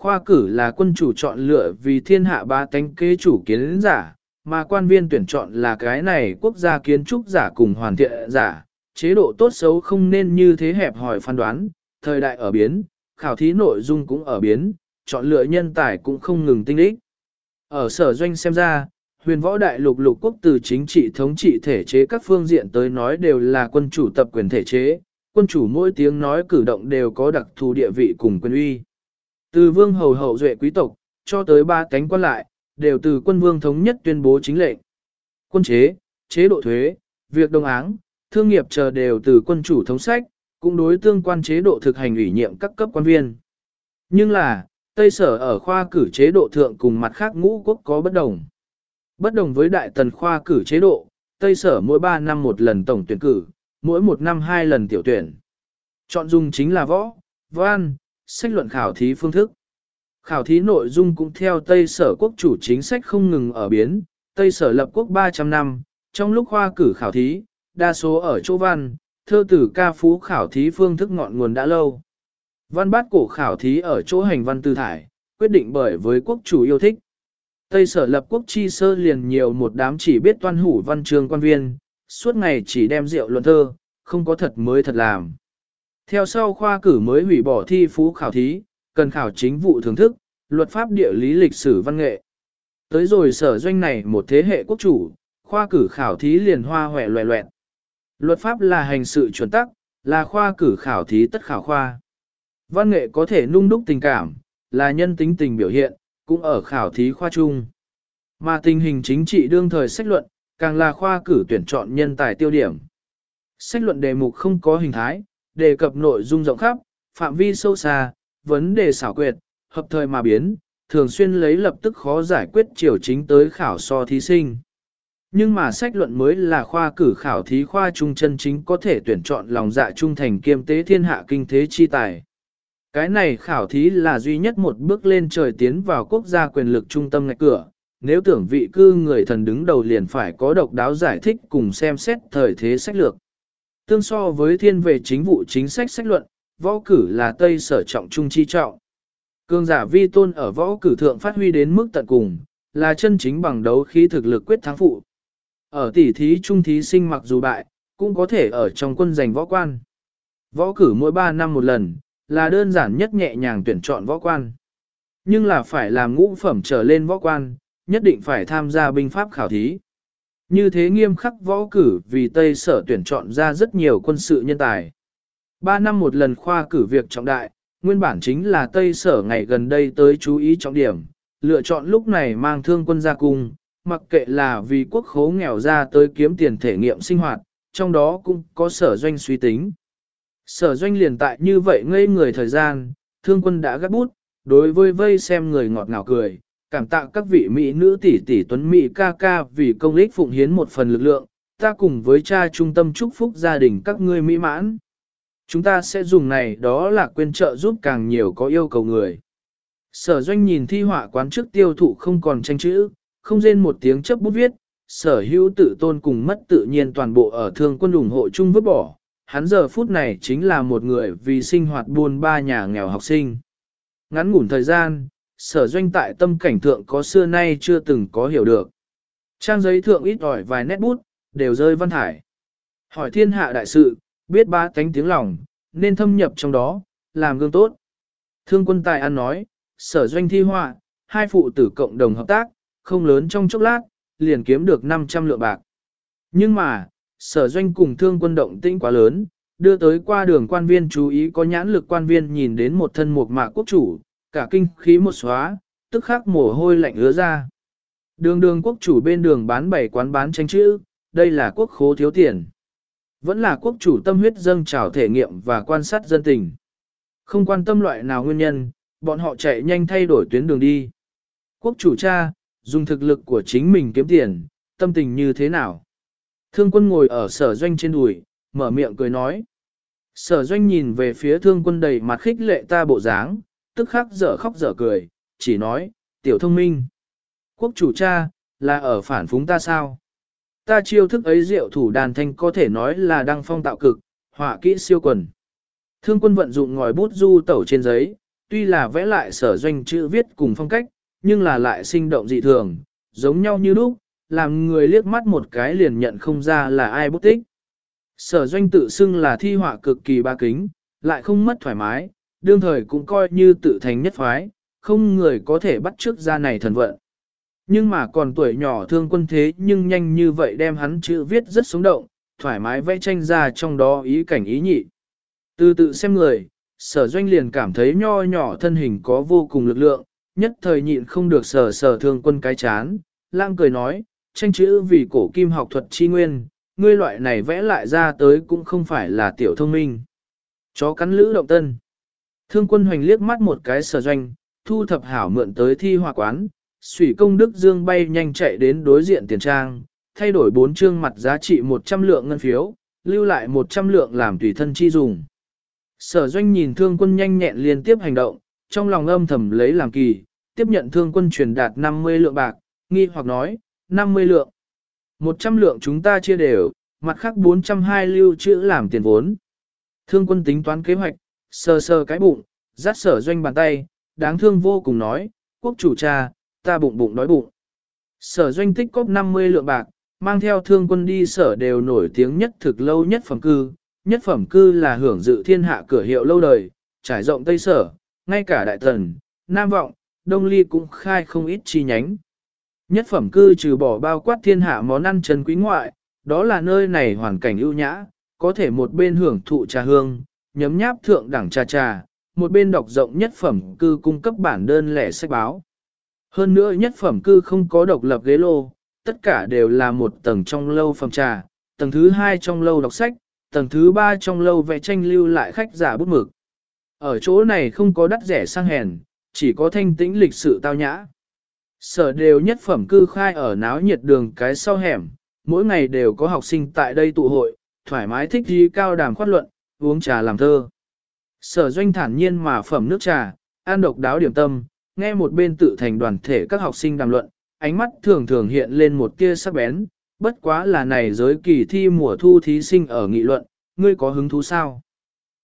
Khoa cử là quân chủ chọn lựa vì thiên hạ ba tánh kế chủ kiến giả, mà quan viên tuyển chọn là cái này quốc gia kiến trúc giả cùng hoàn thiện giả, chế độ tốt xấu không nên như thế hẹp hỏi phán đoán, thời đại ở biến, khảo thí nội dung cũng ở biến, chọn lựa nhân tài cũng không ngừng tinh đích. Ở sở doanh xem ra, huyền võ đại lục lục quốc từ chính trị thống trị thể chế các phương diện tới nói đều là quân chủ tập quyền thể chế, quân chủ mỗi tiếng nói cử động đều có đặc thù địa vị cùng quyền uy. Từ vương hầu hậu duệ quý tộc, cho tới ba cánh quan lại, đều từ quân vương thống nhất tuyên bố chính lệnh. Quân chế, chế độ thuế, việc đồng áng, thương nghiệp chờ đều từ quân chủ thống sách, cũng đối tương quan chế độ thực hành ủy nhiệm các cấp quan viên. Nhưng là, Tây Sở ở khoa cử chế độ thượng cùng mặt khác ngũ quốc có bất đồng. Bất đồng với đại tần khoa cử chế độ, Tây Sở mỗi 3 năm một lần tổng tuyển cử, mỗi một năm hai lần tiểu tuyển. Chọn dùng chính là võ, văn, sách luận khảo thí phương thức. Khảo thí nội dung cũng theo Tây Sở quốc chủ chính sách không ngừng ở biến, Tây Sở lập quốc 300 năm, trong lúc khoa cử khảo thí, đa số ở chỗ văn, thơ tử ca phú khảo thí phương thức ngọn nguồn đã lâu. Văn bát cổ khảo thí ở chỗ hành văn tư thải, quyết định bởi với quốc chủ yêu thích. Tây sở lập quốc chi sơ liền nhiều một đám chỉ biết toan hủ văn trường quan viên, suốt ngày chỉ đem rượu luận thơ, không có thật mới thật làm. Theo sau khoa cử mới hủy bỏ thi phú khảo thí, cần khảo chính vụ thưởng thức, luật pháp địa lý lịch sử văn nghệ. Tới rồi sở doanh này một thế hệ quốc chủ, khoa cử khảo thí liền hoa hòe loẹ loẹn. Luật pháp là hành sự chuẩn tắc, là khoa cử khảo thí tất khảo khoa. Văn nghệ có thể nung đúc tình cảm, là nhân tính tình biểu hiện, cũng ở khảo thí khoa chung. Mà tình hình chính trị đương thời sách luận, càng là khoa cử tuyển chọn nhân tài tiêu điểm. Sách luận đề mục không có hình thái, đề cập nội dung rộng khắp, phạm vi sâu xa, vấn đề xảo quyệt, hợp thời mà biến, thường xuyên lấy lập tức khó giải quyết chiều chính tới khảo so thí sinh. Nhưng mà sách luận mới là khoa cử khảo thí khoa trung chân chính có thể tuyển chọn lòng dạ trung thành kiêm tế thiên hạ kinh thế chi tài. Cái này khảo thí là duy nhất một bước lên trời tiến vào quốc gia quyền lực trung tâm ngạch cửa, nếu tưởng vị cư người thần đứng đầu liền phải có độc đáo giải thích cùng xem xét thời thế sách lược. Tương so với thiên về chính vụ chính sách sách luận, võ cử là Tây sở trọng trung chi trọng. Cương giả vi tôn ở võ cử thượng phát huy đến mức tận cùng, là chân chính bằng đấu khí thực lực quyết thắng phụ. Ở tỷ thí trung thí sinh mặc dù bại, cũng có thể ở trong quân giành võ quan. Võ cử mỗi 3 năm một lần, là đơn giản nhất nhẹ nhàng tuyển chọn võ quan. Nhưng là phải làm ngũ phẩm trở lên võ quan, nhất định phải tham gia binh pháp khảo thí. Như thế nghiêm khắc võ cử vì Tây sở tuyển chọn ra rất nhiều quân sự nhân tài. Ba năm một lần khoa cử việc trọng đại, nguyên bản chính là Tây sở ngày gần đây tới chú ý trọng điểm, lựa chọn lúc này mang thương quân ra cung, mặc kệ là vì quốc khố nghèo ra tới kiếm tiền thể nghiệm sinh hoạt, trong đó cũng có sở doanh suy tính. Sở doanh liền tại như vậy ngây người thời gian, thương quân đã gắt bút, đối với vây xem người ngọt ngào cười, cảm tạ các vị mỹ nữ tỷ tỷ tuấn mỹ ca ca vì công ích phụng hiến một phần lực lượng, ta cùng với cha trung tâm chúc phúc gia đình các ngươi mỹ mãn. Chúng ta sẽ dùng này đó là quên trợ giúp càng nhiều có yêu cầu người. Sở doanh nhìn thi họa quán trước tiêu thụ không còn tranh chữ, không rên một tiếng chấp bút viết, sở hữu tự tôn cùng mất tự nhiên toàn bộ ở thương quân ủng hộ chung vứt bỏ, hắn giờ phút này chính là một người vì sinh hoạt buôn ba nhà nghèo học sinh. Ngắn ngủn thời gian, sở doanh tại tâm cảnh thượng có xưa nay chưa từng có hiểu được. Trang giấy thượng ít ỏi vài nét bút, đều rơi văn thải. Hỏi thiên hạ đại sự, biết ba cánh tiếng lòng, nên thâm nhập trong đó, làm gương tốt. Thương quân tài ăn nói, sở doanh thi họa, hai phụ tử cộng đồng hợp tác, không lớn trong chốc lát, liền kiếm được 500 lượng bạc. Nhưng mà, sở doanh cùng thương quân động tĩnh quá lớn, đưa tới qua đường quan viên chú ý có nhãn lực quan viên nhìn đến một thân một mạc quốc chủ, cả kinh khí một xóa, tức khắc mồ hôi lạnh ứa ra. Đường đường quốc chủ bên đường bán bảy quán bán tranh chữ, đây là quốc khố thiếu tiền. Vẫn là quốc chủ tâm huyết dâng trào thể nghiệm và quan sát dân tình. Không quan tâm loại nào nguyên nhân, bọn họ chạy nhanh thay đổi tuyến đường đi. Quốc chủ cha, dùng thực lực của chính mình kiếm tiền, tâm tình như thế nào? Thương quân ngồi ở sở doanh trên đùi, mở miệng cười nói. Sở doanh nhìn về phía thương quân đầy mặt khích lệ ta bộ dáng, tức khắc dở khóc dở cười, chỉ nói, tiểu thông minh. Quốc chủ cha, là ở phản phúng ta sao? Ta chiêu thức ấy diệu thủ đàn thanh có thể nói là đăng phong tạo cực, họa kỹ siêu quần. Thương quân vận dụng ngòi bút du tẩu trên giấy, tuy là vẽ lại sở doanh chữ viết cùng phong cách, nhưng là lại sinh động dị thường, giống nhau như lúc, làm người liếc mắt một cái liền nhận không ra là ai bút tích. Sở doanh tự xưng là thi họa cực kỳ ba kính, lại không mất thoải mái, đương thời cũng coi như tự thành nhất phái, không người có thể bắt trước ra này thần vận. Nhưng mà còn tuổi nhỏ thương quân thế nhưng nhanh như vậy đem hắn chữ viết rất sống động, thoải mái vẽ tranh ra trong đó ý cảnh ý nhị. Từ tự xem người, sở doanh liền cảm thấy nho nhỏ thân hình có vô cùng lực lượng, nhất thời nhịn không được sở sở thương quân cái chán, lang cười nói, tranh chữ vì cổ kim học thuật chi nguyên, ngươi loại này vẽ lại ra tới cũng không phải là tiểu thông minh. Chó cắn lữ động tân. Thương quân hoành liếc mắt một cái sở doanh, thu thập hảo mượn tới thi hòa quán, sủy công đức dương bay nhanh chạy đến đối diện tiền trang, thay đổi bốn trương mặt giá trị 100 lượng ngân phiếu, lưu lại 100 lượng làm tùy thân chi dùng. Sở doanh nhìn thương quân nhanh nhẹn liên tiếp hành động, trong lòng âm thầm lấy làm kỳ, tiếp nhận thương quân truyền đạt 50 lượng bạc, nghi hoặc nói, 50 lượng. 100 lượng chúng ta chia đều, mặt khác 420 lưu trữ làm tiền vốn. Thương quân tính toán kế hoạch, sờ sờ cái bụng, dắt sở doanh bàn tay, đáng thương vô cùng nói, quốc chủ cha, ta bụng bụng đói bụng. Sở doanh tích cóp 50 lượng bạc, mang theo thương quân đi sở đều nổi tiếng nhất thực lâu nhất phẩm cư, nhất phẩm cư là hưởng dự thiên hạ cửa hiệu lâu đời, trải rộng Tây Sở, ngay cả Đại thần, Nam Vọng, Đông Ly cũng khai không ít chi nhánh. Nhất phẩm cư trừ bỏ bao quát thiên hạ món ăn trần quý ngoại, đó là nơi này hoàn cảnh ưu nhã, có thể một bên hưởng thụ trà hương, nhấm nháp thượng đẳng trà trà, một bên đọc rộng nhất phẩm cư cung cấp bản đơn lẻ sách báo. Hơn nữa nhất phẩm cư không có độc lập ghế lô, tất cả đều là một tầng trong lâu phòng trà, tầng thứ hai trong lâu đọc sách, tầng thứ ba trong lâu vẽ tranh lưu lại khách giả bút mực. Ở chỗ này không có đắt rẻ sang hèn, chỉ có thanh tĩnh lịch sự tao nhã. Sở đều nhất phẩm cư khai ở náo nhiệt đường cái sau hẻm, mỗi ngày đều có học sinh tại đây tụ hội, thoải mái thích đi cao đàm khoát luận, uống trà làm thơ. Sở doanh thản nhiên mà phẩm nước trà, ăn độc đáo điểm tâm, nghe một bên tự thành đoàn thể các học sinh đàm luận, ánh mắt thường thường hiện lên một tia sắc bén, bất quá là này giới kỳ thi mùa thu thí sinh ở nghị luận, ngươi có hứng thú sao?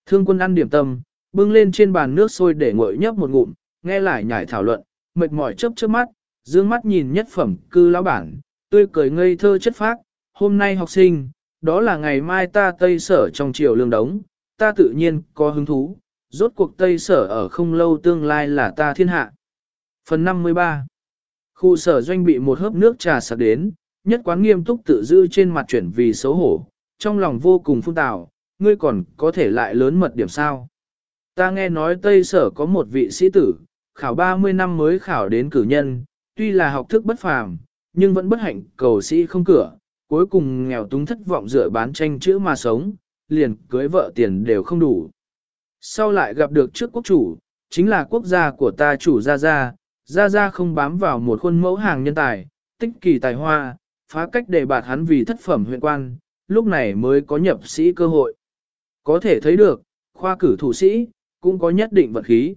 Thương quân ăn điểm tâm, bưng lên trên bàn nước sôi để nguội nhấp một ngụm, nghe lại nhảy thảo luận, mệt mỏi chớp chớp mắt, dương mắt nhìn nhất phẩm cư lão bản, tươi cười ngây thơ chất phác, hôm nay học sinh, đó là ngày mai ta tây sở trong triều lương đống, ta tự nhiên có hứng thú, rốt cuộc tây sở ở không lâu tương lai là ta thiên hạ. Phần 53 Khu sở doanh bị một hớp nước trà sạc đến, nhất quán nghiêm túc tự giữ trên mặt chuyển vì xấu hổ, trong lòng vô cùng phun tào, ngươi còn có thể lại lớn mật điểm sao. Ta nghe nói Tây Sở có một vị sĩ tử, khảo 30 năm mới khảo đến cử nhân, tuy là học thức bất phàm, nhưng vẫn bất hạnh cầu sĩ không cửa, cuối cùng nghèo túng thất vọng dựa bán tranh chữ mà sống, liền cưới vợ tiền đều không đủ. Sau lại gặp được trước quốc chủ, chính là quốc gia của ta chủ Gia Gia, Gia Gia không bám vào một khuôn mẫu hàng nhân tài, tích kỳ tài hoa, phá cách để bạt hắn vì thất phẩm huyện quan, lúc này mới có nhập sĩ cơ hội. Có thể thấy được, khoa cử thủ sĩ, cũng có nhất định vận khí.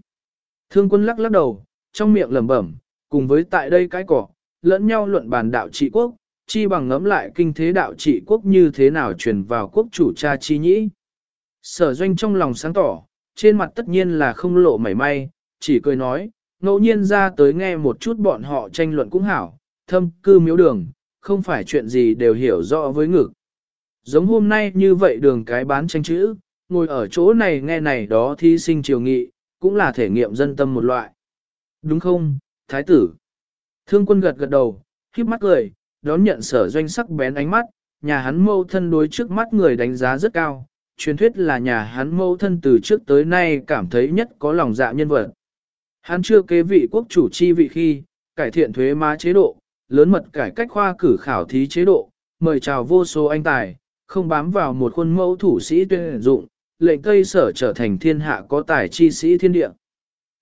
Thương quân lắc lắc đầu, trong miệng lẩm bẩm, cùng với tại đây cái cỏ, lẫn nhau luận bàn đạo trị quốc, chi bằng ngẫm lại kinh thế đạo trị quốc như thế nào truyền vào quốc chủ cha chi nhĩ. Sở doanh trong lòng sáng tỏ, trên mặt tất nhiên là không lộ mảy may, chỉ cười nói, ngẫu nhiên ra tới nghe một chút bọn họ tranh luận cũng hảo, thâm cư miếu đường, không phải chuyện gì đều hiểu rõ với ngực. Giống hôm nay như vậy đường cái bán tranh chữ, ngồi ở chỗ này nghe này đó thí sinh triều nghị, cũng là thể nghiệm dân tâm một loại. Đúng không, thái tử? Thương quân gật gật đầu, khiếp mắt cười, đón nhận sở doanh sắc bén ánh mắt, nhà hắn mâu thân đối trước mắt người đánh giá rất cao, truyền thuyết là nhà hắn mâu thân từ trước tới nay cảm thấy nhất có lòng dạ nhân vật. Hắn chưa kế vị quốc chủ chi vị khi, cải thiện thuế má chế độ, lớn mật cải cách khoa cử khảo thí chế độ, mời chào vô số anh tài, không bám vào một khuôn mẫu thủ sĩ tuyên dụng, lệnh Tây Sở trở thành thiên hạ có tài chi sĩ thiên địa.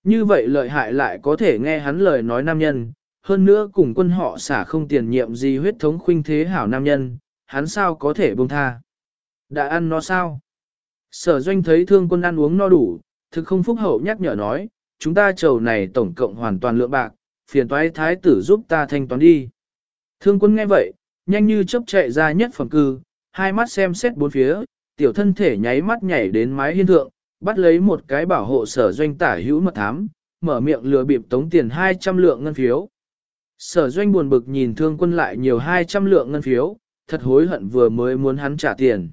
Như vậy lợi hại lại có thể nghe hắn lời nói nam nhân, hơn nữa cùng quân họ xả không tiền nhiệm gì huyết thống khuynh thế hảo nam nhân, hắn sao có thể buông tha. Đã ăn nó sao? Sở doanh thấy thương quân ăn uống no đủ, thực không phúc hậu nhắc nhở nói, chúng ta trầu này tổng cộng hoàn toàn lượng bạc, phiền toái thái tử giúp ta thanh toán đi. Thương quân nghe vậy, nhanh như chớp chạy ra nhất phẩm cư, hai mắt xem xét bốn phía, tiểu thân thể nháy mắt nhảy đến mái hiên thượng, bắt lấy một cái bảo hộ sở doanh tả hữu mật thám, mở miệng lừa bịp tống tiền 200 lượng ngân phiếu. Sở doanh buồn bực nhìn thương quân lại nhiều 200 lượng ngân phiếu, thật hối hận vừa mới muốn hắn trả tiền.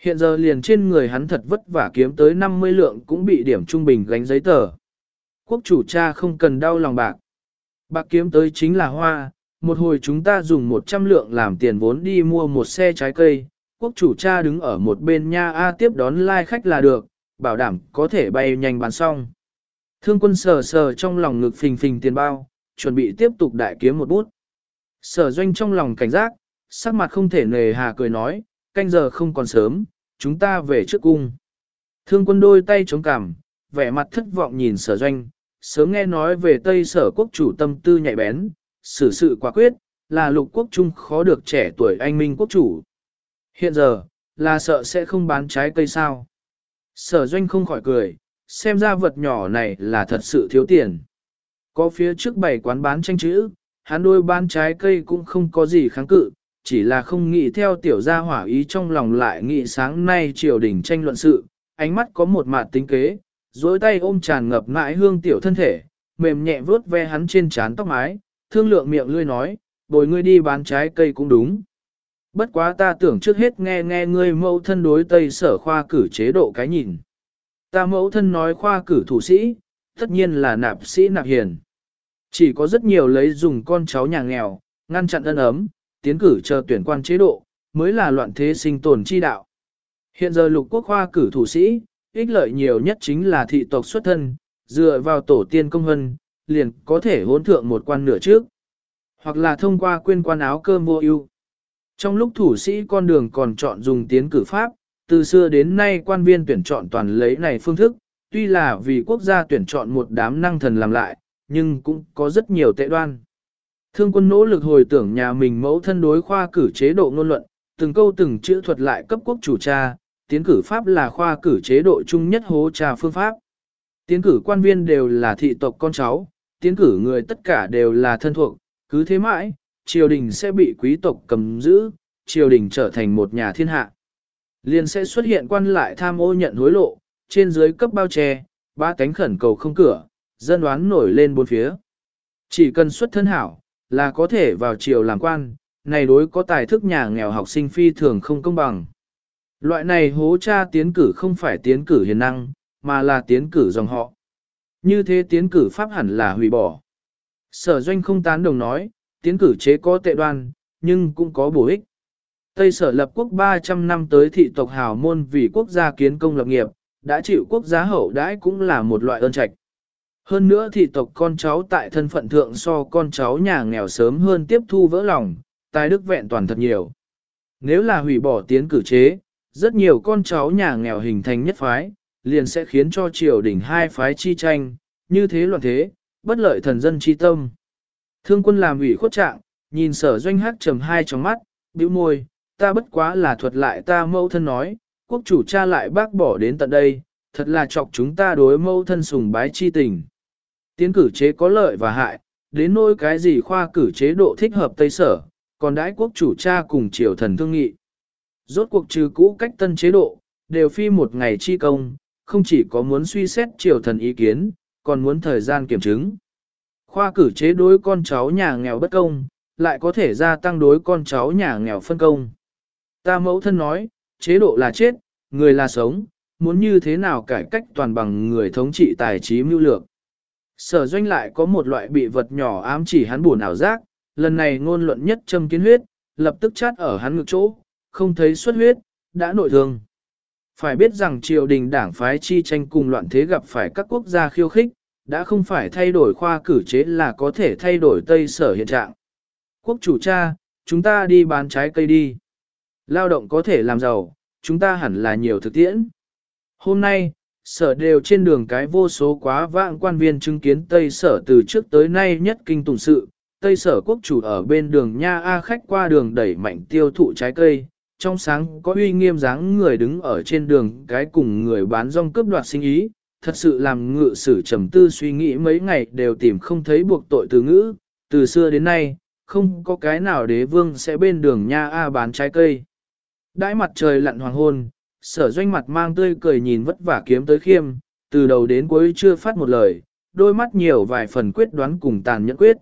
Hiện giờ liền trên người hắn thật vất vả kiếm tới 50 lượng cũng bị điểm trung bình gánh giấy tờ. Quốc chủ cha không cần đau lòng bạc. Bạc kiếm tới chính là hoa, một hồi chúng ta dùng 100 lượng làm tiền vốn đi mua một xe trái cây, quốc chủ cha đứng ở một bên nha A tiếp đón lai like khách là được, bảo đảm có thể bay nhanh bán xong. Thương quân sờ sờ trong lòng ngực phình phình tiền bao, chuẩn bị tiếp tục đại kiếm một bút. Sở doanh trong lòng cảnh giác, sắc mặt không thể nề hà cười nói, canh giờ không còn sớm, chúng ta về trước cung. Thương quân đôi tay chống cằm, vẻ mặt thất vọng nhìn sở doanh, sớm nghe nói về Tây sở quốc chủ tâm tư nhạy bén, xử sự quả quyết, là lục quốc trung khó được trẻ tuổi anh minh quốc chủ. Hiện giờ, là sợ sẽ không bán trái cây sao. Sở doanh không khỏi cười, xem ra vật nhỏ này là thật sự thiếu tiền. Có phía trước bảy quán bán tranh chữ, hắn đôi bán trái cây cũng không có gì kháng cự, chỉ là không nghĩ theo tiểu gia hỏa ý trong lòng lại nghĩ sáng nay triều đình tranh luận sự, ánh mắt có một mạt tính kế, dối tay ôm tràn ngập mãi hương tiểu thân thể, mềm nhẹ vớt ve hắn trên trán tóc mái, thương lượng miệng lươi nói, bồi ngươi đi bán trái cây cũng đúng. Bất quá ta tưởng trước hết nghe nghe ngươi mẫu thân đối tây sở khoa cử chế độ cái nhìn. Ta mẫu thân nói khoa cử thủ sĩ, tất nhiên là nạp sĩ nạp hiền. Chỉ có rất nhiều lấy dùng con cháu nhà nghèo, ngăn chặn ân ấm, tiến cử chờ tuyển quan chế độ, mới là loạn thế sinh tồn chi đạo. Hiện giờ lục quốc khoa cử thủ sĩ, ích lợi nhiều nhất chính là thị tộc xuất thân, dựa vào tổ tiên công hân, liền có thể hỗn thượng một quan nửa trước. Hoặc là thông qua quyên quan áo cơm mua ưu. Trong lúc thủ sĩ con đường còn chọn dùng tiến cử pháp, từ xưa đến nay quan viên tuyển chọn toàn lấy này phương thức, tuy là vì quốc gia tuyển chọn một đám năng thần làm lại, nhưng cũng có rất nhiều tệ đoan. Thương quân nỗ lực hồi tưởng nhà mình mẫu thân đối khoa cử chế độ ngôn luận, từng câu từng chữ thuật lại cấp quốc chủ cha, tiến cử pháp là khoa cử chế độ chung nhất hố trà phương pháp. Tiến cử quan viên đều là thị tộc con cháu, tiến cử người tất cả đều là thân thuộc, cứ thế mãi, triều đình sẽ bị quý tộc cầm giữ, triều đình trở thành một nhà thiên hạ. Liền sẽ xuất hiện quan lại tham ô nhận hối lộ, trên dưới cấp bao che, ba cánh khẩn cầu không cửa, dân đoán nổi lên bốn phía. Chỉ cần xuất thân hảo, là có thể vào triều làm quan, này đối có tài thức nhà nghèo học sinh phi thường không công bằng. Loại này hố cha tiến cử không phải tiến cử hiền năng, mà là tiến cử dòng họ. Như thế tiến cử pháp hẳn là hủy bỏ. Sở doanh không tán đồng nói, tiến cử chế có tệ đoan, nhưng cũng có bổ ích. Tây sở lập quốc 300 năm tới thị tộc hào môn vì quốc gia kiến công lập nghiệp, đã chịu quốc gia hậu đãi cũng là một loại ơn trạch. Hơn nữa thị tộc con cháu tại thân phận thượng so con cháu nhà nghèo sớm hơn tiếp thu vỡ lòng, tài đức vẹn toàn thật nhiều. Nếu là hủy bỏ tiến cử chế, rất nhiều con cháu nhà nghèo hình thành nhất phái, liền sẽ khiến cho triều đình hai phái chi tranh, như thế loạn thế, bất lợi thần dân chi tâm. Thương quân làm ủy khuất trạng, nhìn sở doanh hắc trầm hai trong mắt, bĩu môi, ta bất quá là thuật lại ta mâu thân nói, quốc chủ cha lại bác bỏ đến tận đây, thật là chọc chúng ta đối mâu thân sùng bái chi tình. Tiến cử chế có lợi và hại, đến nỗi cái gì khoa cử chế độ thích hợp Tây Sở, còn đãi quốc chủ cha cùng triều thần thương nghị. Rốt cuộc trừ cũ cách tân chế độ, đều phi một ngày chi công, không chỉ có muốn suy xét triều thần ý kiến, còn muốn thời gian kiểm chứng. Khoa cử chế đối con cháu nhà nghèo bất công, lại có thể gia tăng đối con cháu nhà nghèo phân công. Ta mẫu thân nói, chế độ là chết, người là sống, muốn như thế nào cải cách toàn bằng người thống trị tài trí mưu lược. Sở doanh lại có một loại bị vật nhỏ ám chỉ hắn buồn ảo giác, lần này ngôn luận nhất châm kiến huyết, lập tức chát ở hắn ngực chỗ, không thấy xuất huyết, đã nội thương. Phải biết rằng triều đình đảng phái chi tranh cùng loạn thế gặp phải các quốc gia khiêu khích, đã không phải thay đổi khoa cử chế là có thể thay đổi Tây Sở hiện trạng. Quốc chủ cha, chúng ta đi bán trái cây đi. Lao động có thể làm giàu, chúng ta hẳn là nhiều thực tiễn. Hôm nay, sở đều trên đường cái vô số quá vãng quan viên chứng kiến Tây Sở từ trước tới nay nhất kinh tùng sự. Tây Sở quốc chủ ở bên đường Nha A khách qua đường đẩy mạnh tiêu thụ trái cây, trong sáng có uy nghiêm dáng người đứng ở trên đường cái cùng người bán rong cướp đoạt sinh ý, thật sự làm ngự sử trầm tư suy nghĩ mấy ngày đều tìm không thấy buộc tội từ ngữ, từ xưa đến nay, không có cái nào đế vương sẽ bên đường Nha A bán trái cây. Đãi mặt trời lặn hoàng hôn, sở doanh mặt mang tươi cười nhìn vất vả kiếm tới khiêm, từ đầu đến cuối chưa phát một lời, đôi mắt nhiều vài phần quyết đoán cùng tàn nhẫn quyết.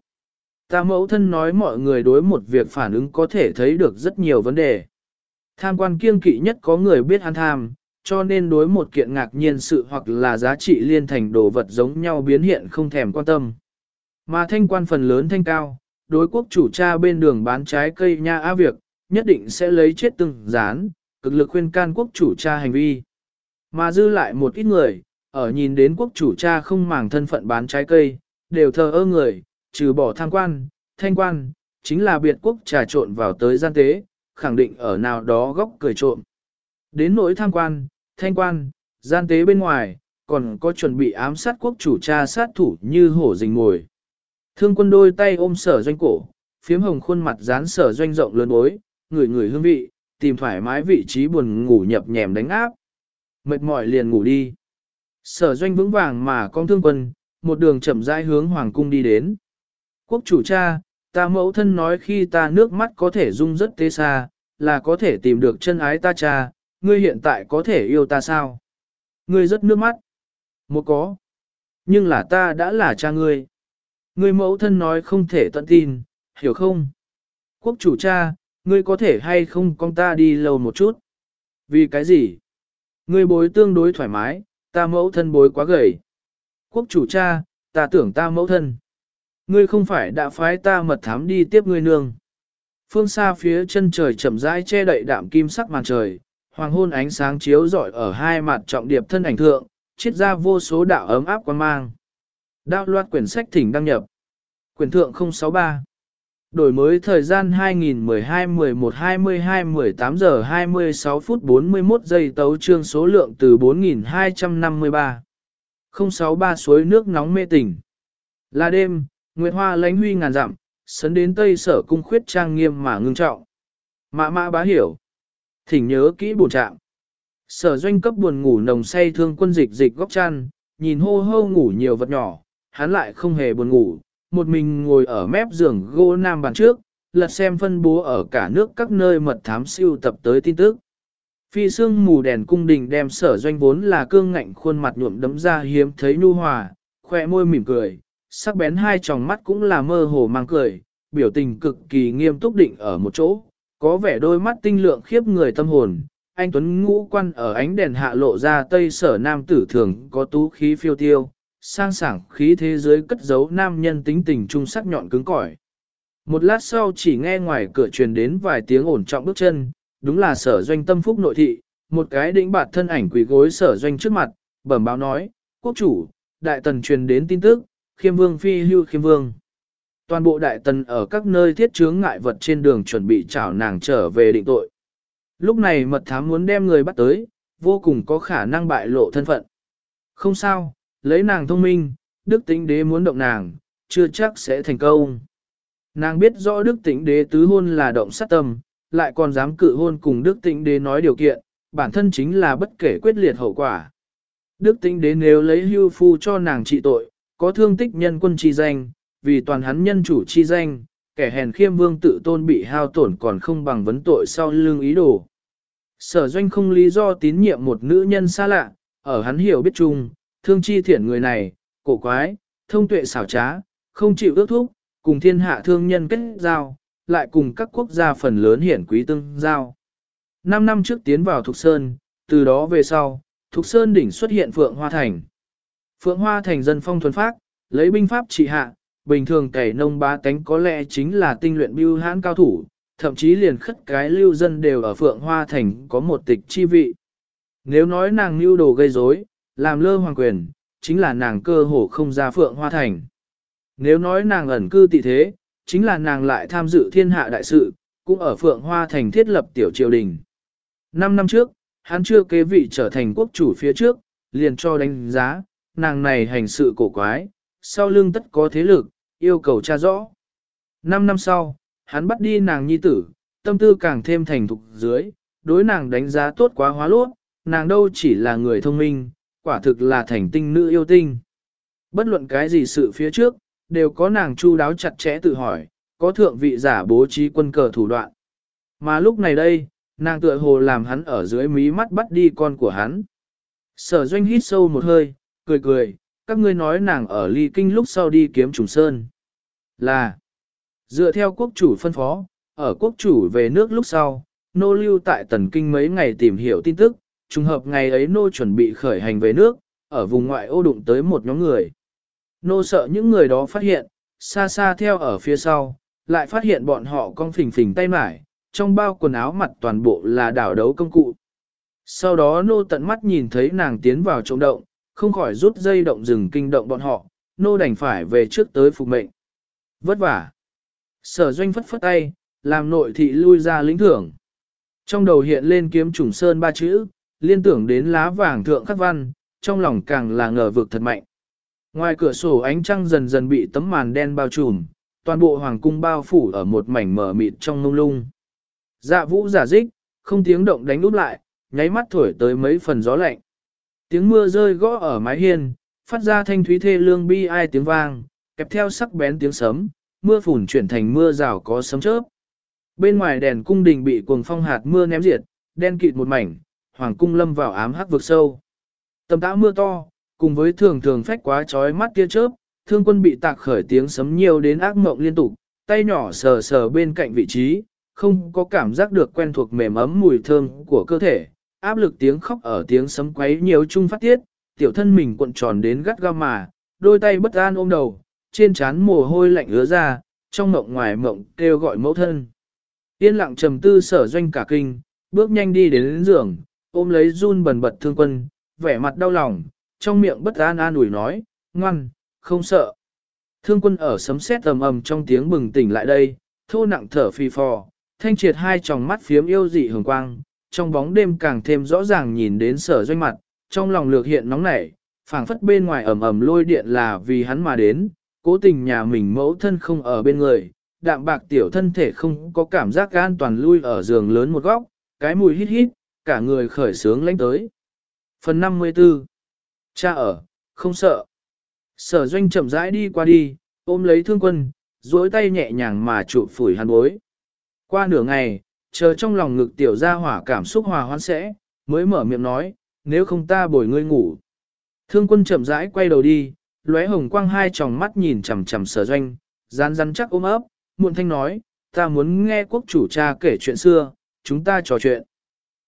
Ta mẫu thân nói mọi người đối một việc phản ứng có thể thấy được rất nhiều vấn đề. Tham quan kiêng kỵ nhất có người biết hắn tham, cho nên đối một kiện ngạc nhiên sự hoặc là giá trị liên thành đồ vật giống nhau biến hiện không thèm quan tâm. Mà thanh quan phần lớn thanh cao, đối quốc chủ cha bên đường bán trái cây nha á việc, nhất định sẽ lấy chết từng rán, cực lực khuyên can quốc chủ cha hành vi. Mà dư lại một ít người, ở nhìn đến quốc chủ cha không màng thân phận bán trái cây, đều thờ ơ người, trừ bỏ tham quan, thanh quan, chính là biệt quốc trà trộn vào tới gian tế, khẳng định ở nào đó góc cười trộm. Đến nỗi tham quan, thanh quan, gian tế bên ngoài, còn có chuẩn bị ám sát quốc chủ cha sát thủ như hổ rình ngồi. Thương quân đôi tay ôm sở doanh cổ, phiếm hồng khuôn mặt dán sở doanh rộng lớn bối, người người hương vị, tìm thoải mái vị trí buồn ngủ nhập nhèm đánh áp. Mệt mỏi liền ngủ đi. Sở doanh vững vàng mà con thương quân, một đường chậm rãi hướng hoàng cung đi đến. Quốc chủ cha, ta mẫu thân nói khi ta nước mắt có thể rung rất tê xa, là có thể tìm được chân ái ta cha, ngươi hiện tại có thể yêu ta sao? Ngươi rất nước mắt. Một có. Nhưng là ta đã là cha ngươi. Ngươi mẫu thân nói không thể tận tin, hiểu không? Quốc chủ cha, ngươi có thể hay không con ta đi lâu một chút? Vì cái gì? Ngươi bối tương đối thoải mái, ta mẫu thân bối quá gầy. Quốc chủ cha, ta tưởng ta mẫu thân. Ngươi không phải đã phái ta mật thám đi tiếp ngươi nương. Phương xa phía chân trời chậm rãi che đậy đạm kim sắc màn trời, hoàng hôn ánh sáng chiếu rọi ở hai mặt trọng điệp thân ảnh thượng, chiết ra vô số đạo ấm áp quan mang. Đao loạt quyển sách thỉnh đăng nhập. Quyển thượng 063. Đổi mới thời gian 2012-11-22-18 giờ 26 phút 41 giây tấu trương số lượng từ 4253. 063 suối nước nóng mê tỉnh. Là đêm, Nguyệt Hoa lánh huy ngàn dặm, sấn đến tây sở cung khuyết trang nghiêm mà ngưng trọng. Mã mã bá hiểu. Thỉnh nhớ kỹ bổn trạng. Sở doanh cấp buồn ngủ nồng say thương quân dịch dịch góc chăn, nhìn hô hô ngủ nhiều vật nhỏ, hắn lại không hề buồn ngủ, một mình ngồi ở mép giường gỗ nam bàn trước, lật xem phân bố ở cả nước các nơi mật thám siêu tập tới tin tức. Phi xương mù đèn cung đình đem sở doanh vốn là cương ngạnh khuôn mặt nhuộm đấm ra hiếm thấy nu hòa, khoe môi mỉm cười, sắc bén hai tròng mắt cũng là mơ hồ mang cười, biểu tình cực kỳ nghiêm túc định ở một chỗ, có vẻ đôi mắt tinh lượng khiếp người tâm hồn. Anh Tuấn ngũ quan ở ánh đèn hạ lộ ra tây sở nam tử thường có tú khí phiêu tiêu, sang sảng khí thế giới cất giấu nam nhân tính tình trung sắc nhọn cứng cỏi. Một lát sau chỉ nghe ngoài cửa truyền đến vài tiếng ổn trọng bước chân, đúng là sở doanh tâm phúc nội thị, một cái đĩnh bạt thân ảnh quỷ gối sở doanh trước mặt, bẩm báo nói, quốc chủ, đại tần truyền đến tin tức, khiêm vương phi hưu khiêm vương. Toàn bộ đại tần ở các nơi thiết chướng ngại vật trên đường chuẩn bị chào nàng trở về định tội. Lúc này mật thám muốn đem người bắt tới, vô cùng có khả năng bại lộ thân phận. Không sao, lấy nàng thông minh, đức tính đế muốn động nàng, chưa chắc sẽ thành công. Nàng biết rõ đức tính đế tứ hôn là động sát tâm, lại còn dám cự hôn cùng đức tính đế nói điều kiện, bản thân chính là bất kể quyết liệt hậu quả. Đức tính đế nếu lấy hưu phu cho nàng trị tội, có thương tích nhân quân chi danh, vì toàn hắn nhân chủ chi danh, kẻ hèn khiêm vương tự tôn bị hao tổn còn không bằng vấn tội sau lương ý đồ. Sở doanh không lý do tín nhiệm một nữ nhân xa lạ, ở hắn hiểu biết chung, thương chi thiện người này, cổ quái, thông tuệ xảo trá, không chịu ước thúc, cùng thiên hạ thương nhân kết giao, lại cùng các quốc gia phần lớn hiển quý tương giao. Năm năm trước tiến vào Thục Sơn, từ đó về sau, Thục Sơn đỉnh xuất hiện Phượng Hoa Thành. Phượng Hoa Thành dân phong thuần phác, lấy binh pháp trị hạ, bình thường cày nông bá tánh có lẽ chính là tinh luyện bưu hãn cao thủ, thậm chí liền khất cái lưu dân đều ở Phượng Hoa Thành có một tịch chi vị. Nếu nói nàng mưu đồ gây rối, làm lơ hoàng quyền, chính là nàng cơ hồ không ra phượng hoa thành. Nếu nói nàng ẩn cư tị thế, chính là nàng lại tham dự thiên hạ đại sự, cũng ở phượng hoa thành thiết lập tiểu triều đình. Năm năm trước, hắn chưa kế vị trở thành quốc chủ phía trước, liền cho đánh giá, nàng này hành sự cổ quái, sau lưng tất có thế lực, yêu cầu tra rõ. Năm năm sau, hắn bắt đi nàng nhi tử, tâm tư càng thêm thành thục dưới, đối nàng đánh giá tốt quá hóa lốt, nàng đâu chỉ là người thông minh, quả thực là thành tinh nữ yêu tinh. Bất luận cái gì sự phía trước, đều có nàng chu đáo chặt chẽ tự hỏi, có thượng vị giả bố trí quân cờ thủ đoạn. Mà lúc này đây, nàng tựa hồ làm hắn ở dưới mí mắt bắt đi con của hắn. Sở doanh hít sâu một hơi, cười cười, các ngươi nói nàng ở ly kinh lúc sau đi kiếm trùng sơn. Là, dựa theo quốc chủ phân phó, ở quốc chủ về nước lúc sau, nô lưu tại tần kinh mấy ngày tìm hiểu tin tức, trùng hợp ngày ấy nô chuẩn bị khởi hành về nước, ở vùng ngoại ô đụng tới một nhóm người. Nô sợ những người đó phát hiện, xa xa theo ở phía sau, lại phát hiện bọn họ con phình phình tay mải, trong bao quần áo mặt toàn bộ là đảo đấu công cụ. Sau đó nô tận mắt nhìn thấy nàng tiến vào trộm động, không khỏi rút dây động rừng kinh động bọn họ, nô đành phải về trước tới phục mệnh. Vất vả. Sở doanh phất phất tay, làm nội thị lui ra lĩnh thưởng. Trong đầu hiện lên kiếm trùng sơn ba chữ, liên tưởng đến lá vàng thượng khắc văn, trong lòng càng là ngờ vực thật mạnh. Ngoài cửa sổ ánh trăng dần dần bị tấm màn đen bao trùm, toàn bộ hoàng cung bao phủ ở một mảnh mờ mịt trong mông lung. Dạ vũ giả dích, không tiếng động đánh úp lại, nháy mắt thổi tới mấy phần gió lạnh. Tiếng mưa rơi gõ ở mái hiên, phát ra thanh thúy thê lương bi ai tiếng vang, kẹp theo sắc bén tiếng sấm, mưa phùn chuyển thành mưa rào có sấm chớp. Bên ngoài đèn cung đình bị cuồng phong hạt mưa ném diệt, đen kịt một mảnh, hoàng cung lâm vào ám hắc vực sâu. Tầm tã mưa to, cùng với thường thường phách quá trói mắt tia chớp, thương quân bị tạc khởi tiếng sấm nhiều đến ác mộng liên tục, tay nhỏ sờ sờ bên cạnh vị trí, không có cảm giác được quen thuộc mềm ấm mùi thơm của cơ thể, áp lực tiếng khóc ở tiếng sấm quấy nhiều chung phát tiết, tiểu thân mình cuộn tròn đến gắt gao mà, đôi tay bất an ôm đầu, trên trán mồ hôi lạnh ứa ra, trong mộng ngoài mộng kêu gọi mẫu thân. Yên lặng trầm tư sở doanh cả kinh, bước nhanh đi đến, đến giường, ôm lấy run bần bật thương quân, vẻ mặt đau lòng, trong miệng bất an an ủi nói, ngoan, không sợ. Thương quân ở sấm sét ầm ầm trong tiếng bừng tỉnh lại đây, thô nặng thở phì phò, thanh triệt hai tròng mắt phiếm yêu dị hường quang, trong bóng đêm càng thêm rõ ràng nhìn đến sở doanh mặt, trong lòng lược hiện nóng nảy, phảng phất bên ngoài ầm ầm lôi điện là vì hắn mà đến, cố tình nhà mình mẫu thân không ở bên người, đạm bạc tiểu thân thể không có cảm giác an toàn lui ở giường lớn một góc, cái mùi hít hít, cả người khởi sướng lánh tới. Phần 54 Cha ở, không sợ. Sở doanh chậm rãi đi qua đi, ôm lấy thương quân, duỗi tay nhẹ nhàng mà trụ phủi hắn bối. Qua nửa ngày, chờ trong lòng ngực tiểu ra hỏa cảm xúc hòa hoãn sẽ, mới mở miệng nói, nếu không ta bồi ngươi ngủ. Thương quân chậm rãi quay đầu đi, lóe hồng quang hai tròng mắt nhìn chằm chằm sở doanh, rán rắn chắc ôm ấp, muộn thanh nói, ta muốn nghe quốc chủ cha kể chuyện xưa, chúng ta trò chuyện.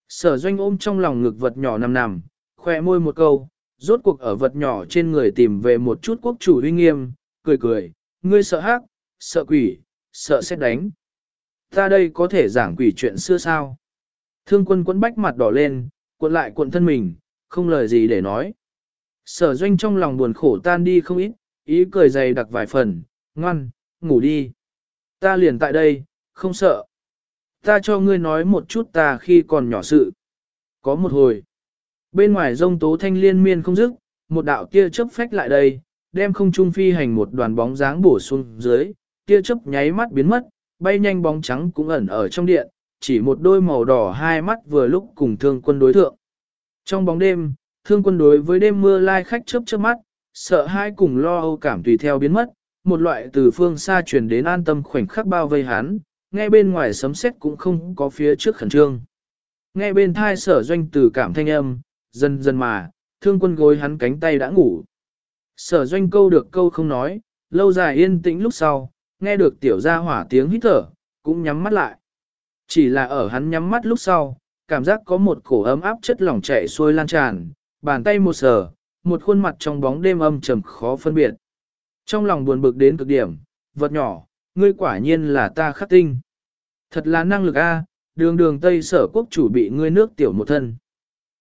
Sở doanh ôm trong lòng ngực vật nhỏ nằm nằm, khoe môi một câu, rốt cuộc ở vật nhỏ trên người tìm về một chút quốc chủ uy nghiêm, cười cười, ngươi sợ hắc, sợ quỷ, sợ xét đánh. Ta đây có thể giảng quỷ chuyện xưa sao? Thương quân quấn bách mặt đỏ lên, cuộn lại cuộn thân mình, không lời gì để nói. Sở doanh trong lòng buồn khổ tan đi không ít, ý cười dày đặc vài phần, ngoan, ngủ đi. Ta liền tại đây, không sợ. Ta cho ngươi nói một chút ta khi còn nhỏ sự. Có một hồi, bên ngoài rông tố thanh liên miên không dứt, một đạo tia chớp phách lại đây, đem không trung phi hành một đoàn bóng dáng bổ xuống dưới, tia chớp nháy mắt biến mất, bay nhanh bóng trắng cũng ẩn ở trong điện, chỉ một đôi màu đỏ hai mắt vừa lúc cùng thương quân đối thượng. Trong bóng đêm, thương quân đối với đêm mưa lai khách chớp chớp mắt, sợ hai cùng lo âu cảm tùy theo biến mất, một loại từ phương xa truyền đến an tâm khoảnh khắc bao vây hắn, nghe bên ngoài sấm sét cũng không có phía trước khẩn trương. Nghe bên thai sở doanh từ cảm thanh âm, dần dần mà, thương quân gối hắn cánh tay đã ngủ. Sở doanh câu được câu không nói, lâu dài yên tĩnh lúc sau, nghe được tiểu gia hỏa tiếng hít thở, cũng nhắm mắt lại. Chỉ là ở hắn nhắm mắt lúc sau, cảm giác có một cổ ấm áp chất lỏng chảy xuôi lan tràn, bàn tay một sờ, một khuôn mặt trong bóng đêm âm trầm khó phân biệt. Trong lòng buồn bực đến cực điểm, vật nhỏ, ngươi quả nhiên là ta khắc tinh. Thật là năng lực a, đường đường Tây sở quốc chủ bị ngươi nước tiểu một thân.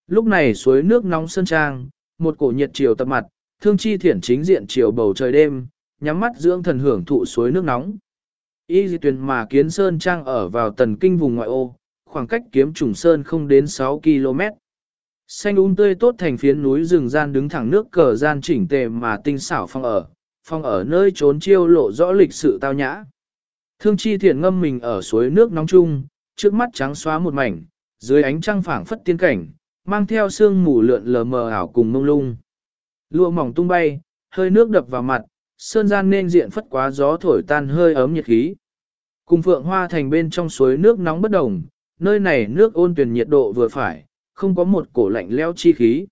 Lúc này suối nước nóng sơn trang, một cổ nhiệt chiều tập mặt, thương chi thiển chính diện chiều bầu trời đêm, nhắm mắt dưỡng thần hưởng thụ suối nước nóng. Y di tuyển mà kiến sơn trang ở vào tần kinh vùng ngoại ô, khoảng cách kiếm trùng sơn không đến 6 km. Xanh um tươi tốt thành phiến núi rừng gian đứng thẳng nước cờ gian chỉnh tề mà tinh xảo phong ở, phong ở nơi trốn chiêu lộ rõ lịch sự tao nhã. Thương chi thiện ngâm mình ở suối nước nóng chung, trước mắt trắng xóa một mảnh, dưới ánh trăng phảng phất tiên cảnh, mang theo sương mù lượn lờ mờ ảo cùng mông lung. Lụa mỏng tung bay, hơi nước đập vào mặt, sơn gian nên diện phất quá gió thổi tan hơi ấm nhiệt khí. Cùng phượng hoa thành bên trong suối nước nóng bất đồng, nơi này nước ôn tuyển nhiệt độ vừa phải, không có một cổ lạnh leo chi khí.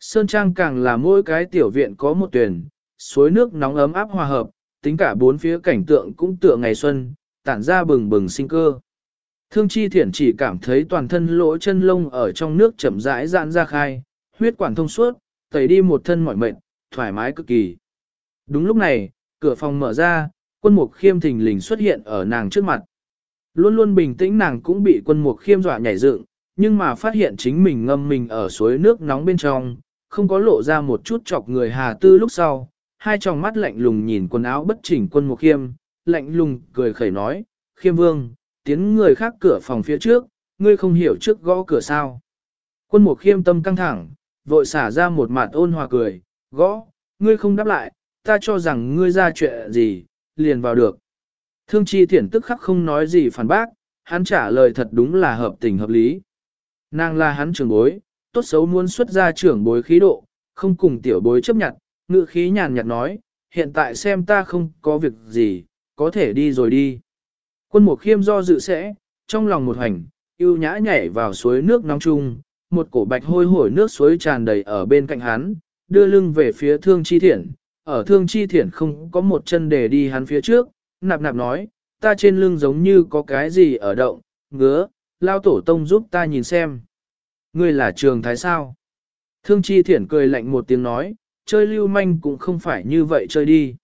Sơn Trang càng là mỗi cái tiểu viện có một tuyển, suối nước nóng ấm áp hòa hợp, tính cả bốn phía cảnh tượng cũng tựa ngày xuân, tản ra bừng bừng sinh cơ. Thương chi thiển chỉ cảm thấy toàn thân lỗ chân lông ở trong nước chậm rãi giãn ra khai, huyết quản thông suốt, tẩy đi một thân mỏi mệt, thoải mái cực kỳ. Đúng lúc này, cửa phòng mở ra, quân mục khiêm thình lình xuất hiện ở nàng trước mặt. Luôn luôn bình tĩnh nàng cũng bị quân mục khiêm dọa nhảy dựng, nhưng mà phát hiện chính mình ngâm mình ở suối nước nóng bên trong, không có lộ ra một chút chọc người hà tư lúc sau, hai tròng mắt lạnh lùng nhìn quần áo bất chỉnh quân mục khiêm, lạnh lùng cười khẩy nói, khiêm vương, tiến người khác cửa phòng phía trước, ngươi không hiểu trước gõ cửa sao. Quân mục khiêm tâm căng thẳng, vội xả ra một mặt ôn hòa cười, gõ, ngươi không đáp lại, ta cho rằng ngươi ra chuyện gì, liền vào được. Thương chi thiển tức khắc không nói gì phản bác, hắn trả lời thật đúng là hợp tình hợp lý. Nàng là hắn trưởng bối, tốt xấu muốn xuất ra trưởng bối khí độ, không cùng tiểu bối chấp nhận, ngự khí nhàn nhạt nói, hiện tại xem ta không có việc gì, có thể đi rồi đi. Quân mục khiêm do dự sẽ, trong lòng một hành, yêu nhã nhảy vào suối nước nóng chung, một cổ bạch hôi hổi nước suối tràn đầy ở bên cạnh hắn, đưa lưng về phía thương chi thiển, ở thương chi thiển không có một chân để đi hắn phía trước, nạp nạp nói, ta trên lưng giống như có cái gì ở động, ngứa, lao tổ tông giúp ta nhìn xem. Ngươi là trường thái sao? Thương chi thiển cười lạnh một tiếng nói, chơi lưu manh cũng không phải như vậy chơi đi.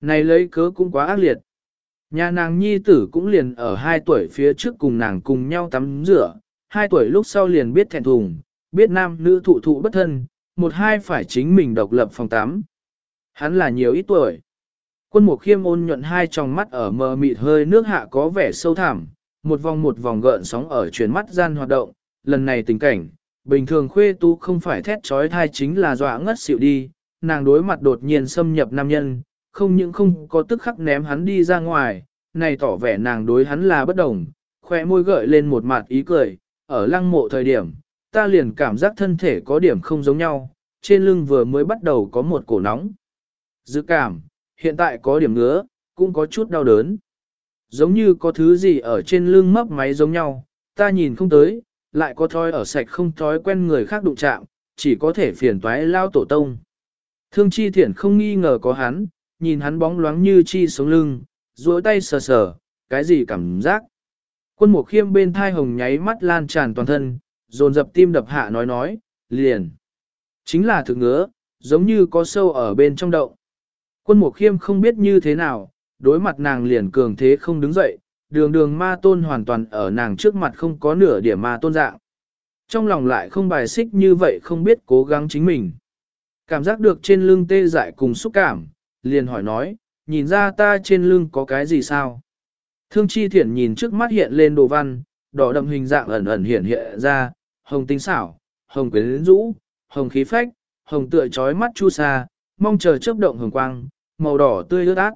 Này lấy cớ cũng quá ác liệt. Nhà nàng nhi tử cũng liền ở hai tuổi phía trước cùng nàng cùng nhau tắm rửa, hai tuổi lúc sau liền biết thẹn thùng, biết nam nữ thụ thụ bất thân, một hai phải chính mình độc lập phòng tắm. Hắn là nhiều ít tuổi. Quân mục khiêm ôn nhuận hai tròng mắt ở mờ mịt hơi nước hạ có vẻ sâu thẳm, một vòng một vòng gợn sóng ở chuyển mắt gian hoạt động, lần này tình cảnh, bình thường khuê tu không phải thét trói thai chính là dọa ngất xỉu đi, nàng đối mặt đột nhiên xâm nhập nam nhân, không những không có tức khắc ném hắn đi ra ngoài, này tỏ vẻ nàng đối hắn là bất đồng, khoe môi gợi lên một mặt ý cười, ở lăng mộ thời điểm, ta liền cảm giác thân thể có điểm không giống nhau, trên lưng vừa mới bắt đầu có một cổ nóng. Dự cảm, hiện tại có điểm ngứa, cũng có chút đau đớn. Giống như có thứ gì ở trên lưng mấp máy giống nhau, ta nhìn không tới, lại có thói ở sạch không thói quen người khác đụng chạm, chỉ có thể phiền toái lao tổ tông. Thương chi thiển không nghi ngờ có hắn, nhìn hắn bóng loáng như chi sống lưng, duỗi tay sờ sờ, cái gì cảm giác. Quân mục khiêm bên thai hồng nháy mắt lan tràn toàn thân, dồn dập tim đập hạ nói nói, liền. Chính là thực ngứa, giống như có sâu ở bên trong động. Quân mục khiêm không biết như thế nào, đối mặt nàng liền cường thế không đứng dậy, đường đường ma tôn hoàn toàn ở nàng trước mặt không có nửa điểm ma tôn dạng. Trong lòng lại không bài xích như vậy không biết cố gắng chính mình. Cảm giác được trên lưng tê dại cùng xúc cảm, liền hỏi nói, nhìn ra ta trên lưng có cái gì sao? Thương chi thiển nhìn trước mắt hiện lên đồ văn, đỏ đậm hình dạng ẩn ẩn hiện hiện ra, hồng tinh xảo, hồng quyến rũ, hồng khí phách, hồng tựa trói mắt chu sa, mong chờ chớp động hồng quang, màu đỏ tươi ướt át.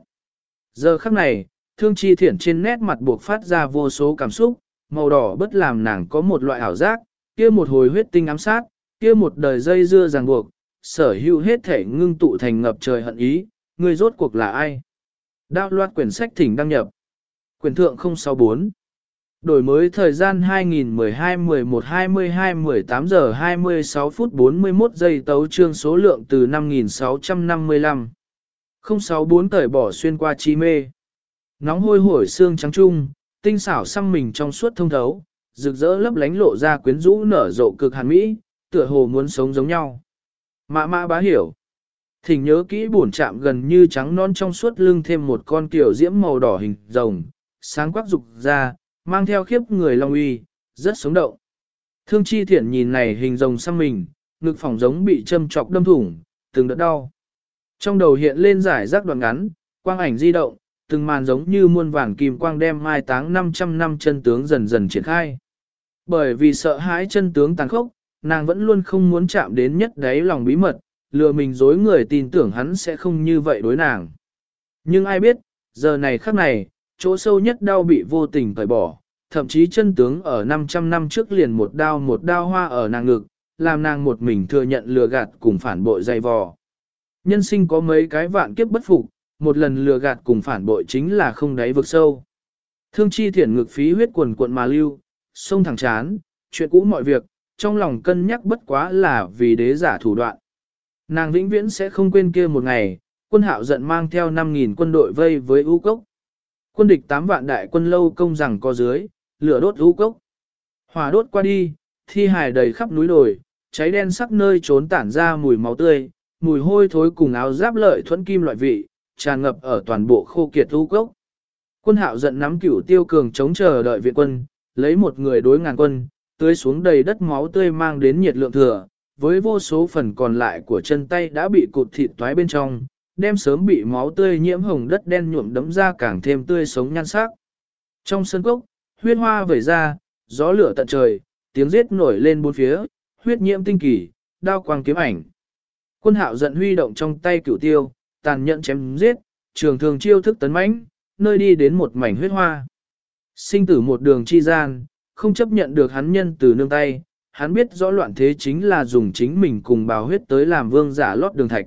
Giờ khắc này, thương chi thiển trên nét mặt buộc phát ra vô số cảm xúc, màu đỏ bất làm nàng có một loại ảo giác, kia một hồi huyết tinh ám sát, kia một đời dây dưa ràng buộc, sở hữu hết thể ngưng tụ thành ngập trời hận ý, người rốt cuộc là ai? Đao loạt quyển sách thỉnh đăng nhập. Quyển thượng 064 Đổi mới thời gian 2012-11-22-18 giờ 26 phút 41 giây tấu trương số lượng từ 5655. 064 tởi bỏ xuyên qua chi mê. Nóng hôi hổi xương trắng trung, tinh xảo xăm mình trong suốt thông thấu, rực rỡ lấp lánh lộ ra quyến rũ nở rộ cực hàn mỹ, tựa hồ muốn sống giống nhau. Mã mã bá hiểu. Thỉnh nhớ kỹ bổn chạm gần như trắng non trong suốt lưng thêm một con kiểu diễm màu đỏ hình rồng, sáng quắc dục ra, mang theo khiếp người long uy, rất sống động. Thương chi thiện nhìn này hình rồng xăm mình, ngực phỏng giống bị châm chọc đâm thủng, từng đợt đau. Trong đầu hiện lên giải rác đoạn ngắn, quang ảnh di động, từng màn giống như muôn vàng kim quang đem mai táng 500 năm chân tướng dần dần triển khai. Bởi vì sợ hãi chân tướng tàn khốc, nàng vẫn luôn không muốn chạm đến nhất đáy lòng bí mật, lừa mình dối người tin tưởng hắn sẽ không như vậy đối nàng. Nhưng ai biết, giờ này khắc này, chỗ sâu nhất đau bị vô tình cởi bỏ, thậm chí chân tướng ở 500 năm trước liền một đao một đao hoa ở nàng ngực, làm nàng một mình thừa nhận lừa gạt cùng phản bội dày vò. Nhân sinh có mấy cái vạn kiếp bất phục, một lần lừa gạt cùng phản bội chính là không đáy vực sâu. Thương chi thiển ngực phí huyết quần cuộn mà lưu, sông thẳng chán, chuyện cũ mọi việc, trong lòng cân nhắc bất quá là vì đế giả thủ đoạn. Nàng vĩnh viễn sẽ không quên kia một ngày, quân hạo giận mang theo 5.000 quân đội vây với U Cốc. Quân địch 8 vạn đại quân lâu công rằng có dưới, lửa đốt U Cốc. Hỏa đốt qua đi, thi hài đầy khắp núi đồi, cháy đen sắc nơi trốn tản ra mùi máu tươi, mùi hôi thối cùng áo giáp lợi thuẫn kim loại vị, tràn ngập ở toàn bộ khô kiệt thu Cốc. Quân hạo giận nắm cửu tiêu cường chống chờ đợi viện quân, lấy một người đối ngàn quân, tưới xuống đầy đất máu tươi mang đến nhiệt lượng thừa, với vô số phần còn lại của chân tay đã bị cụt thịt toái bên trong, đem sớm bị máu tươi nhiễm hồng đất đen nhuộm đấm ra càng thêm tươi sống nhan sắc. Trong sân cốc, huyết hoa vẩy ra, gió lửa tận trời, tiếng giết nổi lên bốn phía, huyết nhiễm tinh kỳ, đao quang kiếm ảnh. Quân hạo giận huy động trong tay cửu tiêu, tàn nhẫn chém giết, trường thường chiêu thức tấn mãnh, nơi đi đến một mảnh huyết hoa. Sinh tử một đường chi gian, không chấp nhận được hắn nhân từ nương tay, hắn biết rõ loạn thế chính là dùng chính mình cùng bào huyết tới làm vương giả lót đường thạch.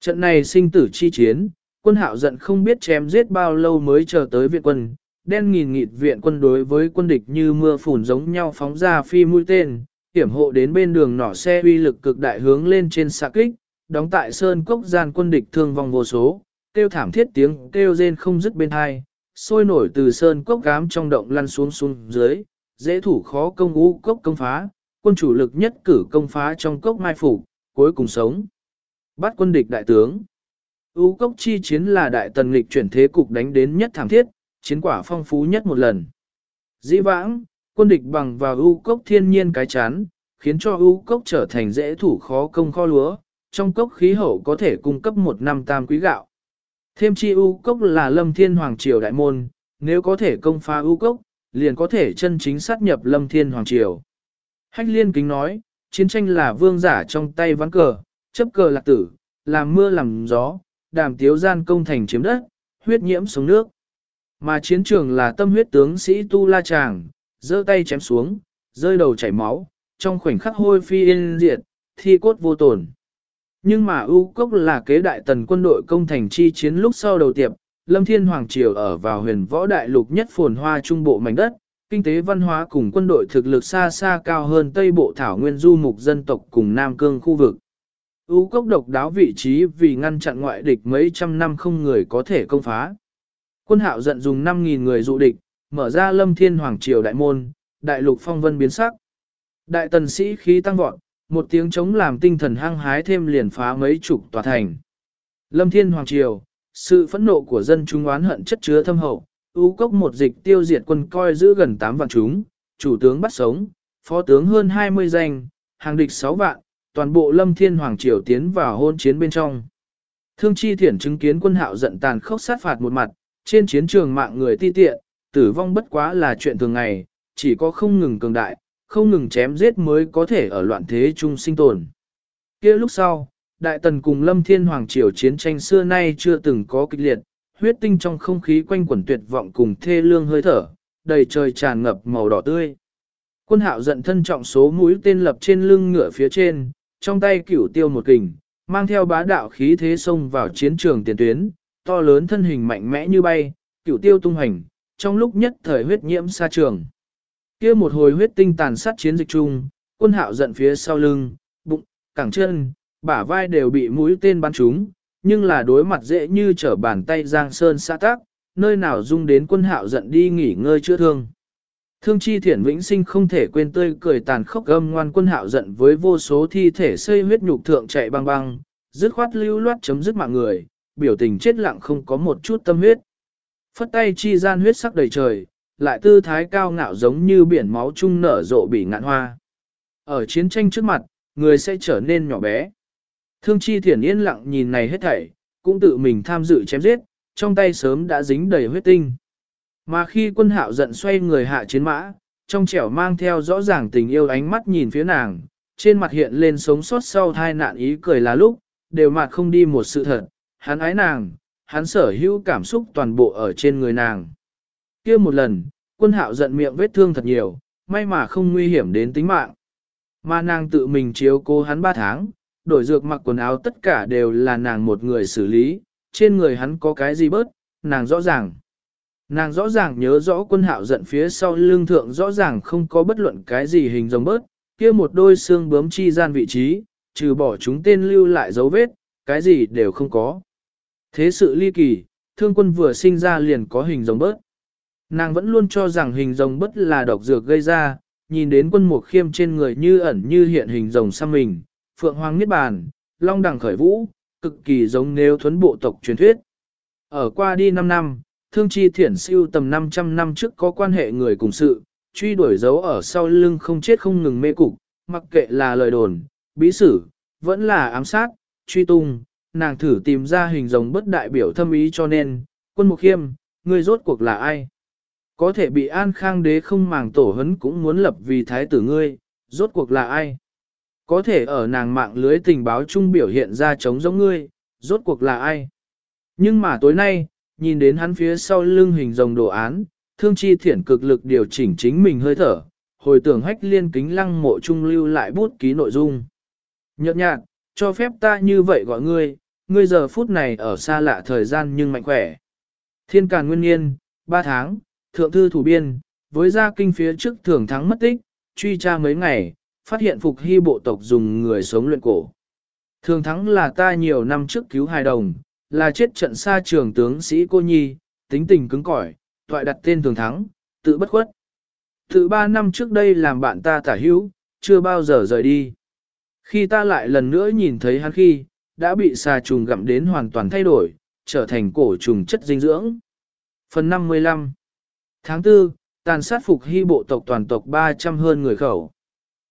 Trận này sinh tử chi chiến, quân hạo giận không biết chém giết bao lâu mới chờ tới viện quân, đen nghìn nghịt viện quân đối với quân địch như mưa phùn giống nhau phóng ra phi mũi tên, hiểm hộ đến bên đường nỏ xe uy lực cực đại hướng lên trên xạ kích, đóng tại sơn cốc gian quân địch thương vong vô số, kêu thảm thiết tiếng kêu rên không dứt bên hai, sôi nổi từ sơn cốc gám trong động lăn xuống xuống dưới, dễ thủ khó công ngũ cốc công phá, quân chủ lực nhất cử công phá trong cốc mai phủ, cuối cùng sống. Bắt quân địch đại tướng. U cốc chi chiến là đại tần lịch chuyển thế cục đánh đến nhất thảm thiết, chiến quả phong phú nhất một lần. Dĩ vãng, quân địch bằng vào U cốc thiên nhiên cái chán, khiến cho U cốc trở thành dễ thủ khó công kho lúa, trong cốc khí hậu có thể cung cấp một năm tam quý gạo. Thêm chi U cốc là lâm thiên hoàng triều đại môn, nếu có thể công phá U cốc, liền có thể chân chính sát nhập lâm thiên hoàng triều. Hách liên kính nói, chiến tranh là vương giả trong tay ván cờ, chấp cờ lạc tử, làm mưa làm gió, đàm tiếu gian công thành chiếm đất, huyết nhiễm xuống nước. Mà chiến trường là tâm huyết tướng sĩ Tu La Tràng, giơ tay chém xuống, rơi đầu chảy máu, trong khoảnh khắc hôi phi yên diệt, thi cốt vô tổn. Nhưng mà ưu cốc là kế đại tần quân đội công thành chi chiến lúc sau đầu tiệp, Lâm Thiên Hoàng Triều ở vào huyền võ đại lục nhất phồn hoa trung bộ mảnh đất, kinh tế văn hóa cùng quân đội thực lực xa xa cao hơn Tây Bộ Thảo Nguyên du mục dân tộc cùng Nam Cương khu vực. U cốc độc đáo vị trí vì ngăn chặn ngoại địch mấy trăm năm không người có thể công phá. Quân hạo giận dùng 5.000 người dụ địch, mở ra lâm thiên hoàng triều đại môn, đại lục phong vân biến sắc. Đại tần sĩ khí tăng vọt, một tiếng chống làm tinh thần hăng hái thêm liền phá mấy chục tòa thành. Lâm thiên hoàng triều, sự phẫn nộ của dân chúng oán hận chất chứa thâm hậu, ưu cốc một dịch tiêu diệt quân coi giữ gần 8 vạn chúng, chủ tướng bắt sống, phó tướng hơn 20 danh, hàng địch 6 vạn, toàn bộ lâm thiên hoàng triều tiến vào hôn chiến bên trong. Thương chi thiển chứng kiến quân hạo giận tàn khốc sát phạt một mặt, trên chiến trường mạng người ti tiện, tử vong bất quá là chuyện thường ngày, chỉ có không ngừng cường đại, không ngừng chém giết mới có thể ở loạn thế chung sinh tồn. kia lúc sau, Đại Tần cùng Lâm Thiên Hoàng Triều chiến tranh xưa nay chưa từng có kịch liệt, huyết tinh trong không khí quanh quẩn tuyệt vọng cùng thê lương hơi thở, đầy trời tràn ngập màu đỏ tươi. Quân hạo giận thân trọng số mũi tên lập trên lưng ngựa phía trên, trong tay cửu tiêu một kình, mang theo bá đạo khí thế xông vào chiến trường tiền tuyến, to lớn thân hình mạnh mẽ như bay, cửu tiêu tung hành, trong lúc nhất thời huyết nhiễm xa trường kia một hồi huyết tinh tàn sát chiến dịch chung, quân hạo giận phía sau lưng, bụng, cẳng chân, bả vai đều bị mũi tên bắn trúng, nhưng là đối mặt dễ như trở bàn tay Giang Sơn xã tác, nơi nào dung đến quân hạo giận đi nghỉ ngơi chữa thương. Thương chi thiển vĩnh sinh không thể quên tươi cười tàn khốc gâm ngoan quân hạo giận với vô số thi thể xây huyết nhục thượng chạy băng băng, dứt khoát lưu loát chấm dứt mạng người, biểu tình chết lặng không có một chút tâm huyết. Phất tay chi gian huyết sắc đầy trời, lại tư thái cao ngạo giống như biển máu trung nở rộ bị ngạn hoa. Ở chiến tranh trước mặt, người sẽ trở nên nhỏ bé. Thương chi thiển yên lặng nhìn này hết thảy, cũng tự mình tham dự chém giết, trong tay sớm đã dính đầy huyết tinh. Mà khi quân hạo giận xoay người hạ chiến mã, trong trẻo mang theo rõ ràng tình yêu ánh mắt nhìn phía nàng, trên mặt hiện lên sống sót sau thai nạn ý cười là lúc, đều mặt không đi một sự thật, hắn ái nàng, hắn sở hữu cảm xúc toàn bộ ở trên người nàng kia một lần, quân hạo giận miệng vết thương thật nhiều, may mà không nguy hiểm đến tính mạng. Mà nàng tự mình chiếu cố hắn ba tháng, đổi dược mặc quần áo tất cả đều là nàng một người xử lý, trên người hắn có cái gì bớt, nàng rõ ràng. Nàng rõ ràng nhớ rõ quân hạo giận phía sau lưng thượng rõ ràng không có bất luận cái gì hình giống bớt, kia một đôi xương bướm chi gian vị trí, trừ bỏ chúng tên lưu lại dấu vết, cái gì đều không có. Thế sự ly kỳ, thương quân vừa sinh ra liền có hình giống bớt. Nàng vẫn luôn cho rằng hình rồng bất là độc dược gây ra, nhìn đến quân mục khiêm trên người như ẩn như hiện hình rồng xăm mình, phượng hoàng niết bàn, long đằng khởi vũ, cực kỳ giống nếu thuấn bộ tộc truyền thuyết. Ở qua đi 5 năm, thương chi thiển siêu tầm 500 năm trước có quan hệ người cùng sự, truy đuổi dấu ở sau lưng không chết không ngừng mê cục, mặc kệ là lời đồn, bí sử, vẫn là ám sát, truy tung, nàng thử tìm ra hình rồng bất đại biểu thâm ý cho nên, quân mục khiêm, người rốt cuộc là ai? Có thể bị an khang đế không màng tổ hấn cũng muốn lập vì thái tử ngươi, rốt cuộc là ai? Có thể ở nàng mạng lưới tình báo chung biểu hiện ra chống giống ngươi, rốt cuộc là ai? Nhưng mà tối nay, nhìn đến hắn phía sau lưng hình rồng đồ án, thương chi thiển cực lực điều chỉnh chính mình hơi thở, hồi tưởng hách liên kính lăng mộ trung lưu lại bút ký nội dung. Nhật nhạt, cho phép ta như vậy gọi ngươi, ngươi giờ phút này ở xa lạ thời gian nhưng mạnh khỏe. Thiên càn nguyên nhiên, ba tháng, thượng thư thủ biên, với gia kinh phía trước thường thắng mất tích, truy tra mấy ngày, phát hiện phục hy bộ tộc dùng người sống luyện cổ. Thường thắng là ta nhiều năm trước cứu hài đồng, là chết trận xa trường tướng sĩ cô nhi, tính tình cứng cỏi, toại đặt tên thường thắng, tự bất khuất. Từ ba năm trước đây làm bạn ta tả hữu, chưa bao giờ rời đi. Khi ta lại lần nữa nhìn thấy hắn khi, đã bị xà trùng gặm đến hoàn toàn thay đổi, trở thành cổ trùng chất dinh dưỡng. Phần 55 Tháng 4, tàn sát phục hy bộ tộc toàn tộc 300 hơn người khẩu.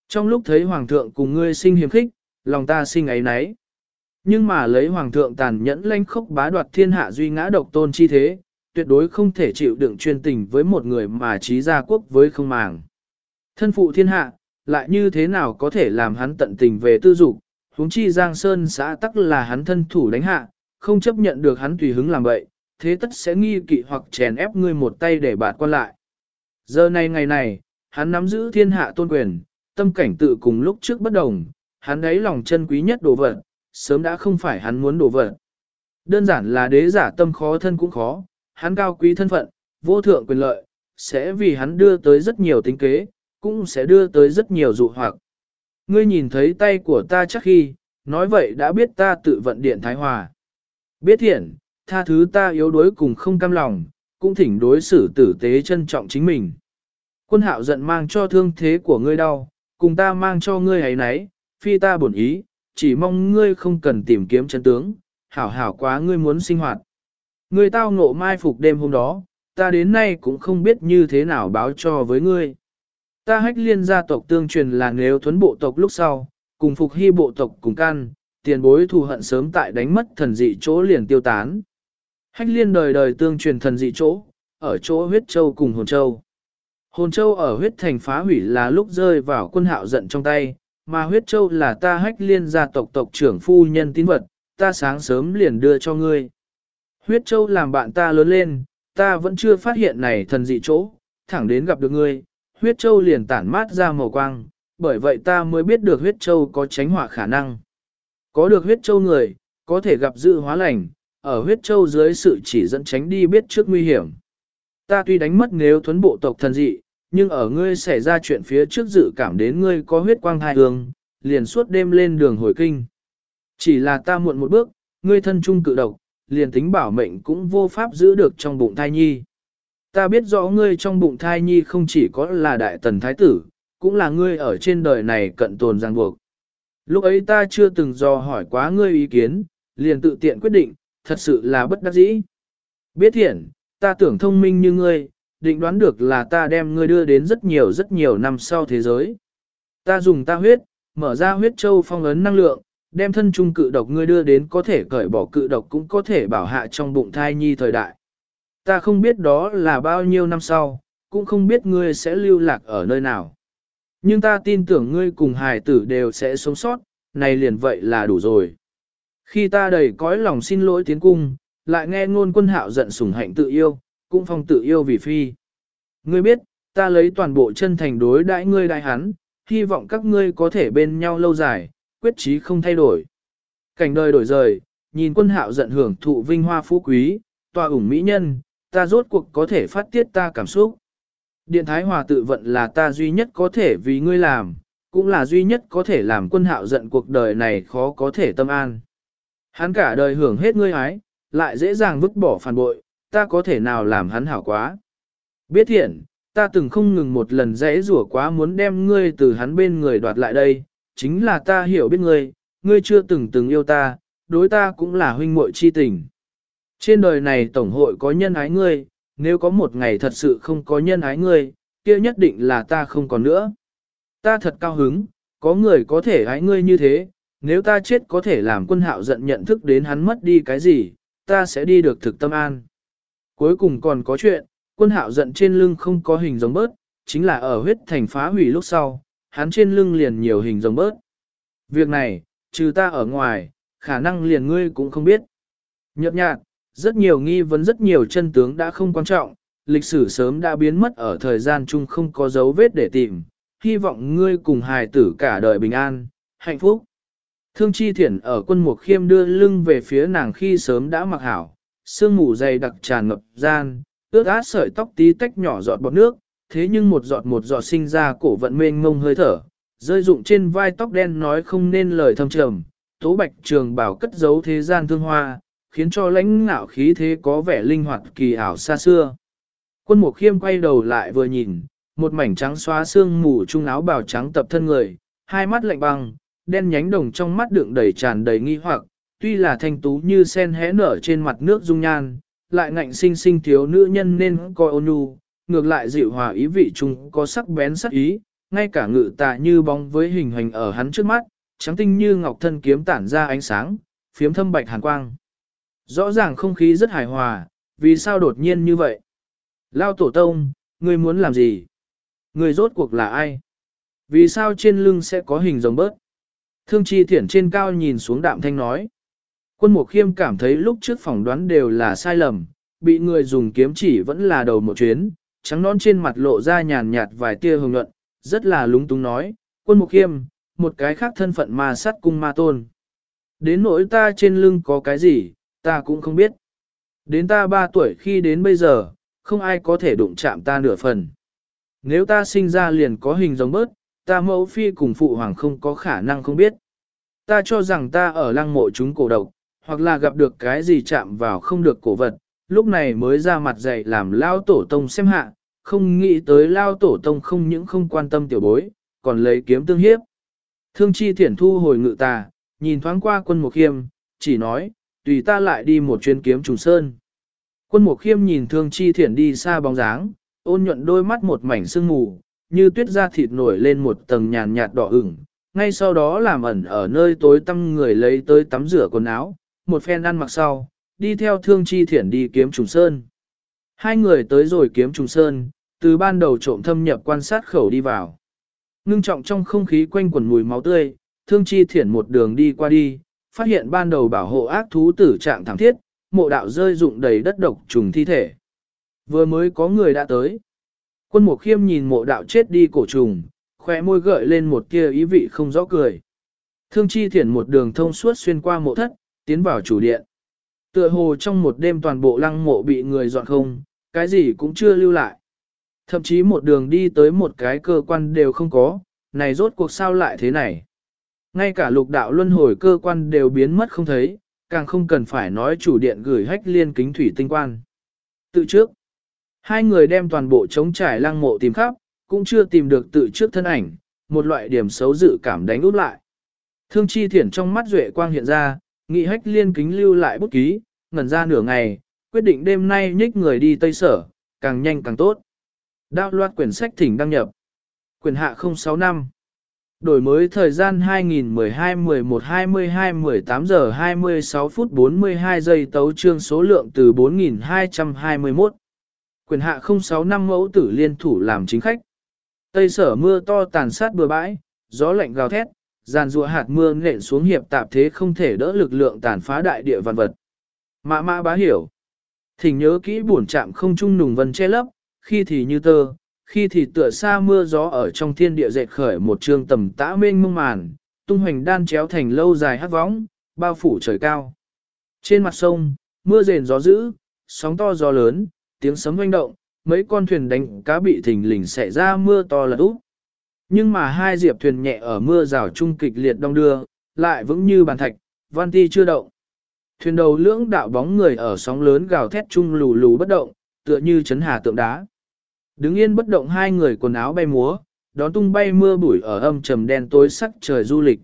Trong lúc thấy hoàng thượng cùng ngươi sinh hiếm khích, lòng ta sinh ấy nấy. Nhưng mà lấy hoàng thượng tàn nhẫn lanh khốc bá đoạt thiên hạ duy ngã độc tôn chi thế, tuyệt đối không thể chịu đựng chuyên tình với một người mà trí gia quốc với không màng. Thân phụ thiên hạ, lại như thế nào có thể làm hắn tận tình về tư dục, huống chi Giang Sơn xã tắc là hắn thân thủ đánh hạ, không chấp nhận được hắn tùy hứng làm vậy, thế tất sẽ nghi kỵ hoặc chèn ép ngươi một tay để bạn quan lại. Giờ này ngày này, hắn nắm giữ thiên hạ tôn quyền, tâm cảnh tự cùng lúc trước bất đồng, hắn ấy lòng chân quý nhất đồ vật, sớm đã không phải hắn muốn đồ vật. Đơn giản là đế giả tâm khó thân cũng khó, hắn cao quý thân phận, vô thượng quyền lợi, sẽ vì hắn đưa tới rất nhiều tính kế, cũng sẽ đưa tới rất nhiều dụ hoặc. Ngươi nhìn thấy tay của ta chắc khi, nói vậy đã biết ta tự vận điện thái hòa. Biết thiện, tha thứ ta yếu đuối cùng không cam lòng, cũng thỉnh đối xử tử tế trân trọng chính mình. Quân hạo giận mang cho thương thế của ngươi đau, cùng ta mang cho ngươi ấy nấy, phi ta bổn ý, chỉ mong ngươi không cần tìm kiếm chân tướng, hảo hảo quá ngươi muốn sinh hoạt. Ngươi tao ngộ mai phục đêm hôm đó, ta đến nay cũng không biết như thế nào báo cho với ngươi. Ta hách liên gia tộc tương truyền là nếu thuấn bộ tộc lúc sau, cùng phục hy bộ tộc cùng can, tiền bối thù hận sớm tại đánh mất thần dị chỗ liền tiêu tán. Hách liên đời đời tương truyền thần dị chỗ, ở chỗ huyết châu cùng hồn châu. Hồn châu ở huyết thành phá hủy là lúc rơi vào quân hạo giận trong tay, mà huyết châu là ta hách liên gia tộc tộc trưởng phu nhân tín vật, ta sáng sớm liền đưa cho ngươi. Huyết châu làm bạn ta lớn lên, ta vẫn chưa phát hiện này thần dị chỗ, thẳng đến gặp được ngươi, huyết châu liền tản mát ra màu quang, bởi vậy ta mới biết được huyết châu có tránh hỏa khả năng. Có được huyết châu người, có thể gặp dự hóa lành, ở huyết châu dưới sự chỉ dẫn tránh đi biết trước nguy hiểm. Ta tuy đánh mất nếu thuấn bộ tộc thần dị, nhưng ở ngươi xảy ra chuyện phía trước dự cảm đến ngươi có huyết quang thai hương, liền suốt đêm lên đường hồi kinh. Chỉ là ta muộn một bước, ngươi thân trung cự độc, liền tính bảo mệnh cũng vô pháp giữ được trong bụng thai nhi. Ta biết rõ ngươi trong bụng thai nhi không chỉ có là đại tần thái tử, cũng là ngươi ở trên đời này cận tồn ràng buộc. Lúc ấy ta chưa từng dò hỏi quá ngươi ý kiến, liền tự tiện quyết định, thật sự là bất đắc dĩ. Biết thiện, ta tưởng thông minh như ngươi, định đoán được là ta đem ngươi đưa đến rất nhiều rất nhiều năm sau thế giới. Ta dùng ta huyết, mở ra huyết châu phong ấn năng lượng, đem thân trung cự độc ngươi đưa đến có thể cởi bỏ cự độc cũng có thể bảo hạ trong bụng thai nhi thời đại. Ta không biết đó là bao nhiêu năm sau, cũng không biết ngươi sẽ lưu lạc ở nơi nào. Nhưng ta tin tưởng ngươi cùng hài tử đều sẽ sống sót, này liền vậy là đủ rồi. Khi ta đầy cõi lòng xin lỗi tiến cung, lại nghe ngôn quân hạo giận sủng hạnh tự yêu, cũng phong tự yêu vì phi. Ngươi biết, ta lấy toàn bộ chân thành đối đãi ngươi đại hắn, hy vọng các ngươi có thể bên nhau lâu dài, quyết chí không thay đổi. Cảnh đời đổi rời, nhìn quân hạo giận hưởng thụ vinh hoa phú quý, tòa ủng mỹ nhân, ta rốt cuộc có thể phát tiết ta cảm xúc. Điện Thái Hòa tự vận là ta duy nhất có thể vì ngươi làm, cũng là duy nhất có thể làm quân hạo giận cuộc đời này khó có thể tâm an. Hắn cả đời hưởng hết ngươi ái, lại dễ dàng vứt bỏ phản bội, ta có thể nào làm hắn hảo quá. Biết thiện, ta từng không ngừng một lần dễ rủa quá muốn đem ngươi từ hắn bên người đoạt lại đây, chính là ta hiểu biết ngươi, ngươi chưa từng từng yêu ta, đối ta cũng là huynh muội chi tình. Trên đời này tổng hội có nhân ái ngươi, nếu có một ngày thật sự không có nhân ái ngươi, kia nhất định là ta không còn nữa. Ta thật cao hứng, có người có thể ái ngươi như thế, nếu ta chết có thể làm quân hạo giận nhận thức đến hắn mất đi cái gì, ta sẽ đi được thực tâm an. Cuối cùng còn có chuyện, quân hạo giận trên lưng không có hình giống bớt, chính là ở huyết thành phá hủy lúc sau, hắn trên lưng liền nhiều hình giống bớt. Việc này, trừ ta ở ngoài, khả năng liền ngươi cũng không biết. Nhợt nhạt, rất nhiều nghi vấn rất nhiều chân tướng đã không quan trọng, lịch sử sớm đã biến mất ở thời gian chung không có dấu vết để tìm, hy vọng ngươi cùng hài tử cả đời bình an, hạnh phúc. Thương chi thiển ở quân mục khiêm đưa lưng về phía nàng khi sớm đã mặc hảo, sương mù dày đặc tràn ngập gian, ướt át sợi tóc tí tách nhỏ giọt bọt nước, thế nhưng một giọt một giọt sinh ra cổ vận mênh ngông hơi thở, rơi rụng trên vai tóc đen nói không nên lời thâm trầm, tố bạch trường bảo cất giấu thế gian thương hoa, khiến cho lãnh ngạo khí thế có vẻ linh hoạt kỳ ảo xa xưa. Quân mục khiêm quay đầu lại vừa nhìn, một mảnh trắng xóa xương mù trung áo bào trắng tập thân người, hai mắt lạnh băng, đen nhánh đồng trong mắt đựng đầy tràn đầy nghi hoặc, tuy là thanh tú như sen hé nở trên mặt nước dung nhan, lại ngạnh sinh sinh thiếu nữ nhân nên coi ôn nhu, ngược lại dịu hòa ý vị trùng có sắc bén sắc ý, ngay cả ngự tạ như bóng với hình hành ở hắn trước mắt, trắng tinh như ngọc thân kiếm tản ra ánh sáng, phiếm thâm bạch hàn quang. Rõ ràng không khí rất hài hòa, vì sao đột nhiên như vậy? Lao tổ tông, ngươi muốn làm gì? Ngươi rốt cuộc là ai? Vì sao trên lưng sẽ có hình giống bớt? Thương chi thiển trên cao nhìn xuống đạm thanh nói. Quân mục khiêm cảm thấy lúc trước phỏng đoán đều là sai lầm, bị người dùng kiếm chỉ vẫn là đầu một chuyến, trắng nón trên mặt lộ ra nhàn nhạt vài tia hồng nhuận, rất là lúng túng nói, quân mục khiêm, một cái khác thân phận ma sát cung ma tôn. Đến nỗi ta trên lưng có cái gì, ta cũng không biết. Đến ta ba tuổi khi đến bây giờ, không ai có thể đụng chạm ta nửa phần. Nếu ta sinh ra liền có hình giống bớt, ta mẫu phi cùng phụ hoàng không có khả năng không biết. Ta cho rằng ta ở lăng mộ chúng cổ độc, hoặc là gặp được cái gì chạm vào không được cổ vật, lúc này mới ra mặt dạy làm lao tổ tông xem hạ, không nghĩ tới lao tổ tông không những không quan tâm tiểu bối, còn lấy kiếm tương hiếp. Thương chi thiển thu hồi ngự tà, nhìn thoáng qua quân mục khiêm, chỉ nói, tùy ta lại đi một chuyến kiếm trùng sơn. Quân mục khiêm nhìn thương chi thiển đi xa bóng dáng, ôn nhuận đôi mắt một mảnh sương mù, như tuyết da thịt nổi lên một tầng nhàn nhạt đỏ ửng, ngay sau đó làm ẩn ở nơi tối tăm người lấy tới tắm rửa quần áo, một phen ăn mặc sau, đi theo thương chi thiển đi kiếm trùng sơn. Hai người tới rồi kiếm trùng sơn, từ ban đầu trộm thâm nhập quan sát khẩu đi vào. Ngưng trọng trong không khí quanh quần mùi máu tươi, thương chi thiển một đường đi qua đi, phát hiện ban đầu bảo hộ ác thú tử trạng thẳng thiết, mộ đạo rơi rụng đầy đất độc trùng thi thể. Vừa mới có người đã tới. Quân mộ khiêm nhìn mộ đạo chết đi cổ trùng, khỏe môi gợi lên một kia ý vị không rõ cười. Thương chi thiển một đường thông suốt xuyên qua mộ thất, tiến vào chủ điện. Tựa hồ trong một đêm toàn bộ lăng mộ bị người dọn không, cái gì cũng chưa lưu lại. Thậm chí một đường đi tới một cái cơ quan đều không có, này rốt cuộc sao lại thế này. Ngay cả lục đạo luân hồi cơ quan đều biến mất không thấy, càng không cần phải nói chủ điện gửi hách liên kính thủy tinh quan. Tự trước, hai người đem toàn bộ chống trải lăng mộ tìm khắp, cũng chưa tìm được tự trước thân ảnh, một loại điểm xấu dự cảm đánh út lại. Thương chi thiển trong mắt duệ quang hiện ra, nghị hách liên kính lưu lại bút ký, ngẩn ra nửa ngày, quyết định đêm nay nhích người đi Tây Sở, càng nhanh càng tốt. Đạo loạt quyển sách thỉnh đăng nhập. Quyển hạ 06 năm. Đổi mới thời gian 2012-11-22-18 giờ 26 phút 42 giây tấu trương số lượng từ 4221. Quyền hạ 065 mẫu tử liên thủ làm chính khách. Tây sở mưa to tàn sát bừa bãi, gió lạnh gào thét, giàn rùa hạt mưa nện xuống hiệp tạp thế không thể đỡ lực lượng tàn phá đại địa văn vật. Mã mã bá hiểu. Thỉnh nhớ kỹ buồn chạm không trung nùng vân che lấp, khi thì như tơ, khi thì tựa xa mưa gió ở trong thiên địa dệt khởi một trường tầm tã mênh mông màn, tung hoành đan chéo thành lâu dài hát vóng, bao phủ trời cao. Trên mặt sông, mưa rền gió dữ, sóng to gió lớn, tiếng sấm hoanh động, mấy con thuyền đánh cá bị thình lình xẻ ra mưa to lật úp. Nhưng mà hai diệp thuyền nhẹ ở mưa rào trung kịch liệt đông đưa, lại vững như bàn thạch, văn ti chưa động. Thuyền đầu lưỡng đạo bóng người ở sóng lớn gào thét chung lù lù bất động, tựa như chấn hà tượng đá. Đứng yên bất động hai người quần áo bay múa, đón tung bay mưa bụi ở âm trầm đen tối sắc trời du lịch.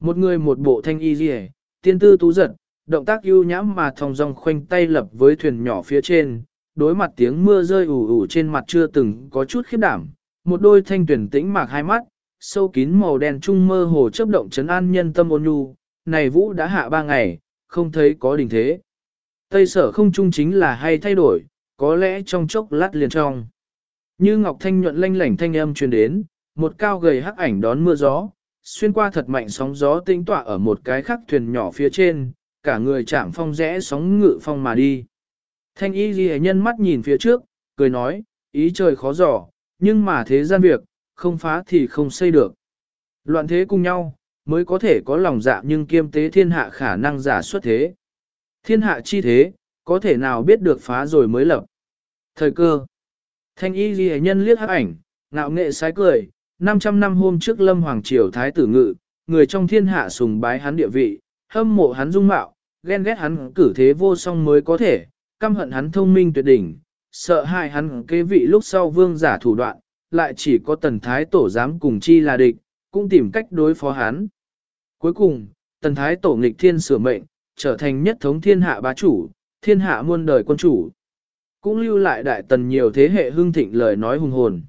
Một người một bộ thanh y rìa, tiên tư tú giật, động tác ưu nhãm mà thong dong khoanh tay lập với thuyền nhỏ phía trên, đối mặt tiếng mưa rơi ủ ủ trên mặt chưa từng có chút khiếp đảm, một đôi thanh tuyển tĩnh mạc hai mắt, sâu kín màu đen trung mơ hồ chớp động chấn an nhân tâm ôn nhu, này vũ đã hạ ba ngày, không thấy có đình thế. Tây sở không trung chính là hay thay đổi, có lẽ trong chốc lát liền trong. Như ngọc thanh nhuận lanh lảnh thanh âm truyền đến, một cao gầy hắc ảnh đón mưa gió, xuyên qua thật mạnh sóng gió tinh tọa ở một cái khắc thuyền nhỏ phía trên, cả người chạm phong rẽ sóng ngự phong mà đi. Thanh y ghi nhân mắt nhìn phía trước, cười nói, ý trời khó giỏ, nhưng mà thế gian việc, không phá thì không xây được. Loạn thế cùng nhau, mới có thể có lòng dạ nhưng kiêm tế thiên hạ khả năng giả xuất thế. Thiên hạ chi thế, có thể nào biết được phá rồi mới lập. Thời cơ. Thanh y ghi nhân liếc hắc ảnh, ngạo nghệ sái cười, 500 năm hôm trước lâm hoàng triều thái tử ngự, người trong thiên hạ sùng bái hắn địa vị, hâm mộ hắn dung mạo, ghen ghét hắn cử thế vô song mới có thể, căm hận hắn thông minh tuyệt đỉnh, sợ hại hắn kế vị lúc sau vương giả thủ đoạn, lại chỉ có tần thái tổ dám cùng chi là địch, cũng tìm cách đối phó hắn. Cuối cùng, tần thái tổ nghịch thiên sửa mệnh, trở thành nhất thống thiên hạ bá chủ, thiên hạ muôn đời quân chủ. Cũng lưu lại đại tần nhiều thế hệ hương thịnh lời nói hùng hồn.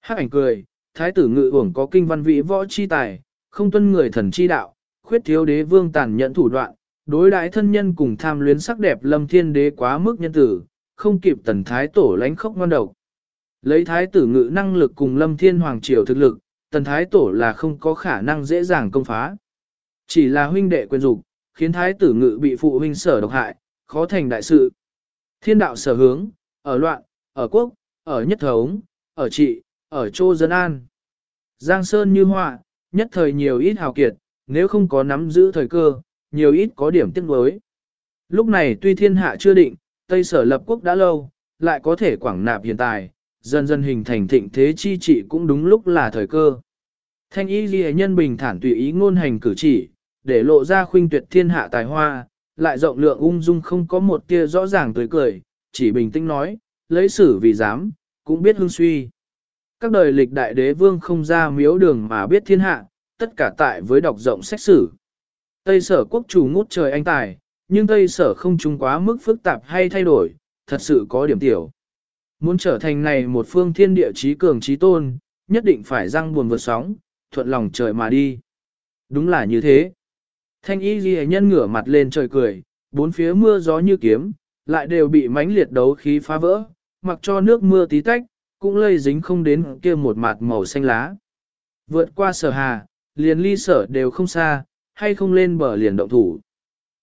Hắc ảnh cười, thái tử ngự uổng có kinh văn vị võ chi tài, không tuân người thần chi đạo, khuyết thiếu đế vương tàn nhẫn thủ đoạn, đối đại thân nhân cùng tham luyến sắc đẹp lâm thiên đế quá mức nhân tử, không kịp tần thái tổ lánh khốc ngon độc. Lấy thái tử ngự năng lực cùng lâm thiên hoàng triều thực lực, tần thái tổ là không có khả năng dễ dàng công phá. Chỉ là huynh đệ quyền dục, khiến thái tử ngự bị phụ huynh sở độc hại, khó thành đại sự. Thiên đạo sở hướng, ở loạn, ở quốc, ở nhất thống, ở trị, ở chô dân an. Giang Sơn như họa, nhất thời nhiều ít hào kiệt, nếu không có nắm giữ thời cơ, nhiều ít có điểm tiếc nuối. Lúc này tuy thiên hạ chưa định, Tây sở lập quốc đã lâu, lại có thể quảng nạp hiện tại, dần dần hình thành thịnh thế chi trị cũng đúng lúc là thời cơ. Thanh y ghi nhân bình thản tùy ý ngôn hành cử chỉ, để lộ ra khuynh tuyệt thiên hạ tài hoa, lại rộng lượng ung dung không có một tia rõ ràng tươi cười, chỉ bình tĩnh nói, lấy xử vì dám, cũng biết hương suy. Các đời lịch đại đế vương không ra miếu đường mà biết thiên hạ, tất cả tại với đọc rộng sách sử. Tây sở quốc chủ ngút trời anh tài, nhưng Tây sở không trung quá mức phức tạp hay thay đổi, thật sự có điểm tiểu. Muốn trở thành này một phương thiên địa trí cường trí tôn, nhất định phải răng buồn vượt sóng, thuận lòng trời mà đi. Đúng là như thế. Thanh y ghi nhân ngửa mặt lên trời cười, bốn phía mưa gió như kiếm, lại đều bị mãnh liệt đấu khí phá vỡ, mặc cho nước mưa tí tách, cũng lây dính không đến kia một mặt màu xanh lá. Vượt qua sở hà, liền ly sở đều không xa, hay không lên bờ liền động thủ.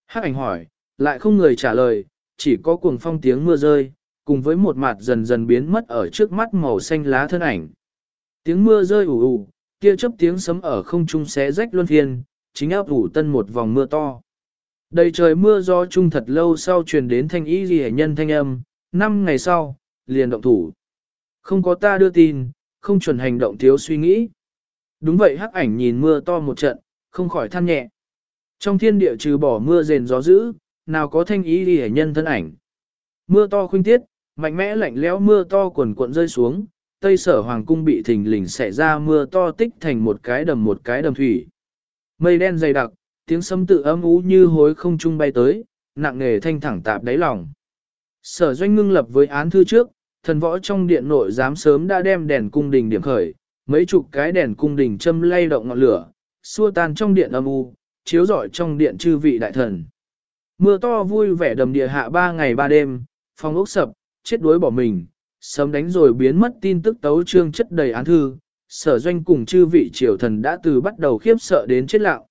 Hắc ảnh hỏi, lại không người trả lời, chỉ có cuồng phong tiếng mưa rơi, cùng với một mặt dần dần biến mất ở trước mắt màu xanh lá thân ảnh. Tiếng mưa rơi ủ ủ, kia chớp tiếng sấm ở không trung xé rách luân phiên, chính áp ủ tân một vòng mưa to. Đầy trời mưa do trung thật lâu sau truyền đến thanh ý ghi nhân thanh âm, năm ngày sau, liền động thủ. Không có ta đưa tin, không chuẩn hành động thiếu suy nghĩ. Đúng vậy hắc ảnh nhìn mưa to một trận, không khỏi than nhẹ. Trong thiên địa trừ bỏ mưa rền gió dữ, nào có thanh ý ghi nhân thân ảnh. Mưa to khuynh tiết, mạnh mẽ lạnh lẽo mưa to cuồn cuộn rơi xuống, tây sở hoàng cung bị thình lình xẻ ra mưa to tích thành một cái đầm một cái đầm thủy. Mây đen dày đặc, tiếng sấm tự âm ú như hối không trung bay tới, nặng nề thanh thẳng tạp đáy lòng. Sở doanh ngưng lập với án thư trước, thần võ trong điện nội giám sớm đã đem đèn cung đình điểm khởi, mấy chục cái đèn cung đình châm lay động ngọn lửa, xua tan trong điện âm u, chiếu rọi trong điện chư vị đại thần. Mưa to vui vẻ đầm địa hạ ba ngày ba đêm, phòng ốc sập, chết đuối bỏ mình, sớm đánh rồi biến mất tin tức tấu trương chất đầy án thư, sở doanh cùng chư vị triều thần đã từ bắt đầu khiếp sợ đến chết lặng.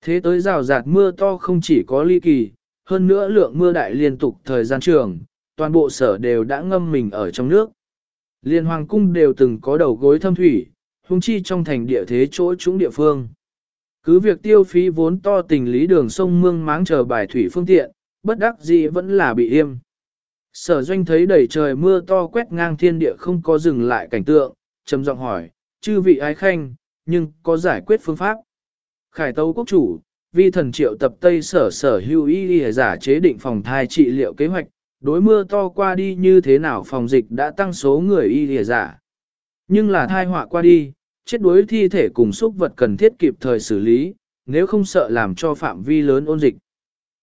Thế tới rào rạt mưa to không chỉ có ly kỳ, hơn nữa lượng mưa đại liên tục thời gian trường, toàn bộ sở đều đã ngâm mình ở trong nước. Liên hoàng cung đều từng có đầu gối thâm thủy, huống chi trong thành địa thế chỗ chúng địa phương. Cứ việc tiêu phí vốn to tình lý đường sông mương máng chờ bài thủy phương tiện, bất đắc dĩ vẫn là bị im. Sở doanh thấy đầy trời mưa to quét ngang thiên địa không có dừng lại cảnh tượng, trầm giọng hỏi, chư vị ái khanh, nhưng có giải quyết phương pháp. Khải tấu quốc chủ, vi thần triệu tập Tây sở sở hưu y y giả chế định phòng thai trị liệu kế hoạch, đối mưa to qua đi như thế nào phòng dịch đã tăng số người y y giả. Nhưng là thai họa qua đi, chết đuối thi thể cùng xúc vật cần thiết kịp thời xử lý, nếu không sợ làm cho phạm vi lớn ôn dịch.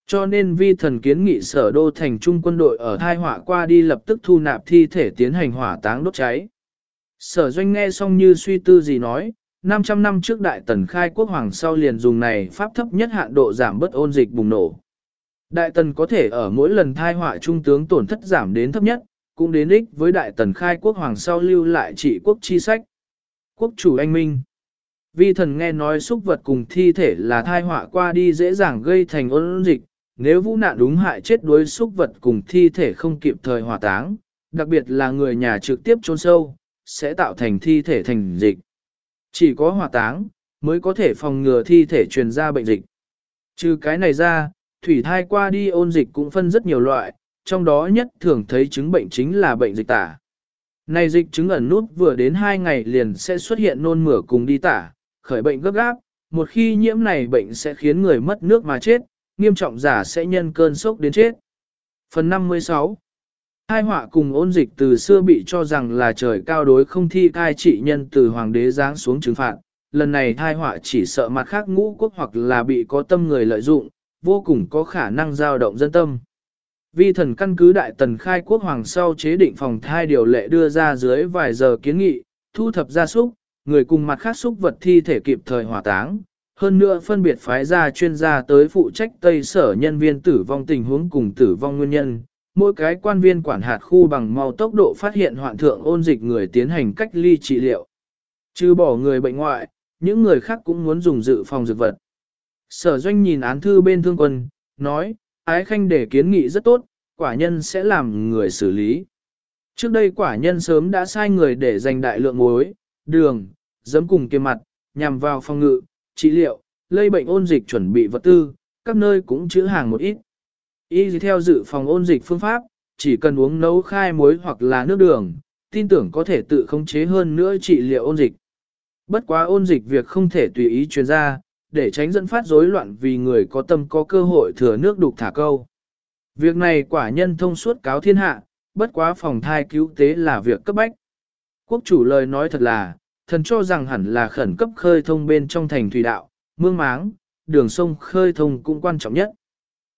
Cho nên vi thần kiến nghị sở đô thành trung quân đội ở thai họa qua đi lập tức thu nạp thi thể tiến hành hỏa táng đốt cháy. Sở doanh nghe xong như suy tư gì nói, 500 năm trước đại tần khai quốc hoàng sau liền dùng này pháp thấp nhất hạn độ giảm bất ôn dịch bùng nổ. Đại tần có thể ở mỗi lần thai họa trung tướng tổn thất giảm đến thấp nhất, cũng đến ích với đại tần khai quốc hoàng sau lưu lại trị quốc chi sách. Quốc chủ anh minh. Vi thần nghe nói xúc vật cùng thi thể là thai họa qua đi dễ dàng gây thành ôn dịch, nếu vũ nạn đúng hại chết đuối xúc vật cùng thi thể không kịp thời hỏa táng, đặc biệt là người nhà trực tiếp chôn sâu, sẽ tạo thành thi thể thành dịch. Chỉ có hỏa táng, mới có thể phòng ngừa thi thể truyền ra bệnh dịch. Trừ cái này ra, thủy thai qua đi ôn dịch cũng phân rất nhiều loại, trong đó nhất thường thấy chứng bệnh chính là bệnh dịch tả. Này dịch chứng ẩn nút vừa đến 2 ngày liền sẽ xuất hiện nôn mửa cùng đi tả, khởi bệnh gấp gáp, một khi nhiễm này bệnh sẽ khiến người mất nước mà chết, nghiêm trọng giả sẽ nhân cơn sốc đến chết. Phần 56 Hai họa cùng ôn dịch từ xưa bị cho rằng là trời cao đối không thi cai trị nhân từ hoàng đế giáng xuống trừng phạt. Lần này thai họa chỉ sợ mặt khác ngũ quốc hoặc là bị có tâm người lợi dụng, vô cùng có khả năng giao động dân tâm. Vi thần căn cứ đại tần khai quốc hoàng sau chế định phòng thai điều lệ đưa ra dưới vài giờ kiến nghị, thu thập gia súc, người cùng mặt khác súc vật thi thể kịp thời hỏa táng. Hơn nữa phân biệt phái ra chuyên gia tới phụ trách Tây sở nhân viên tử vong tình huống cùng tử vong nguyên nhân, mỗi cái quan viên quản hạt khu bằng mau tốc độ phát hiện hoạn thượng ôn dịch người tiến hành cách ly trị liệu. Trừ bỏ người bệnh ngoại, những người khác cũng muốn dùng dự phòng dược vật. Sở doanh nhìn án thư bên thương quân, nói, ái khanh để kiến nghị rất tốt, quả nhân sẽ làm người xử lý. Trước đây quả nhân sớm đã sai người để dành đại lượng muối, đường, giấm cùng kia mặt, nhằm vào phòng ngự, trị liệu, lây bệnh ôn dịch chuẩn bị vật tư, các nơi cũng chữ hàng một ít. Y theo dự phòng ôn dịch phương pháp, chỉ cần uống nấu khai muối hoặc là nước đường, tin tưởng có thể tự khống chế hơn nữa trị liệu ôn dịch. Bất quá ôn dịch việc không thể tùy ý truyền ra, để tránh dẫn phát rối loạn vì người có tâm có cơ hội thừa nước đục thả câu. Việc này quả nhân thông suốt cáo thiên hạ, bất quá phòng thai cứu tế là việc cấp bách. Quốc chủ lời nói thật là, thần cho rằng hẳn là khẩn cấp khơi thông bên trong thành thủy đạo, mương máng, đường sông khơi thông cũng quan trọng nhất.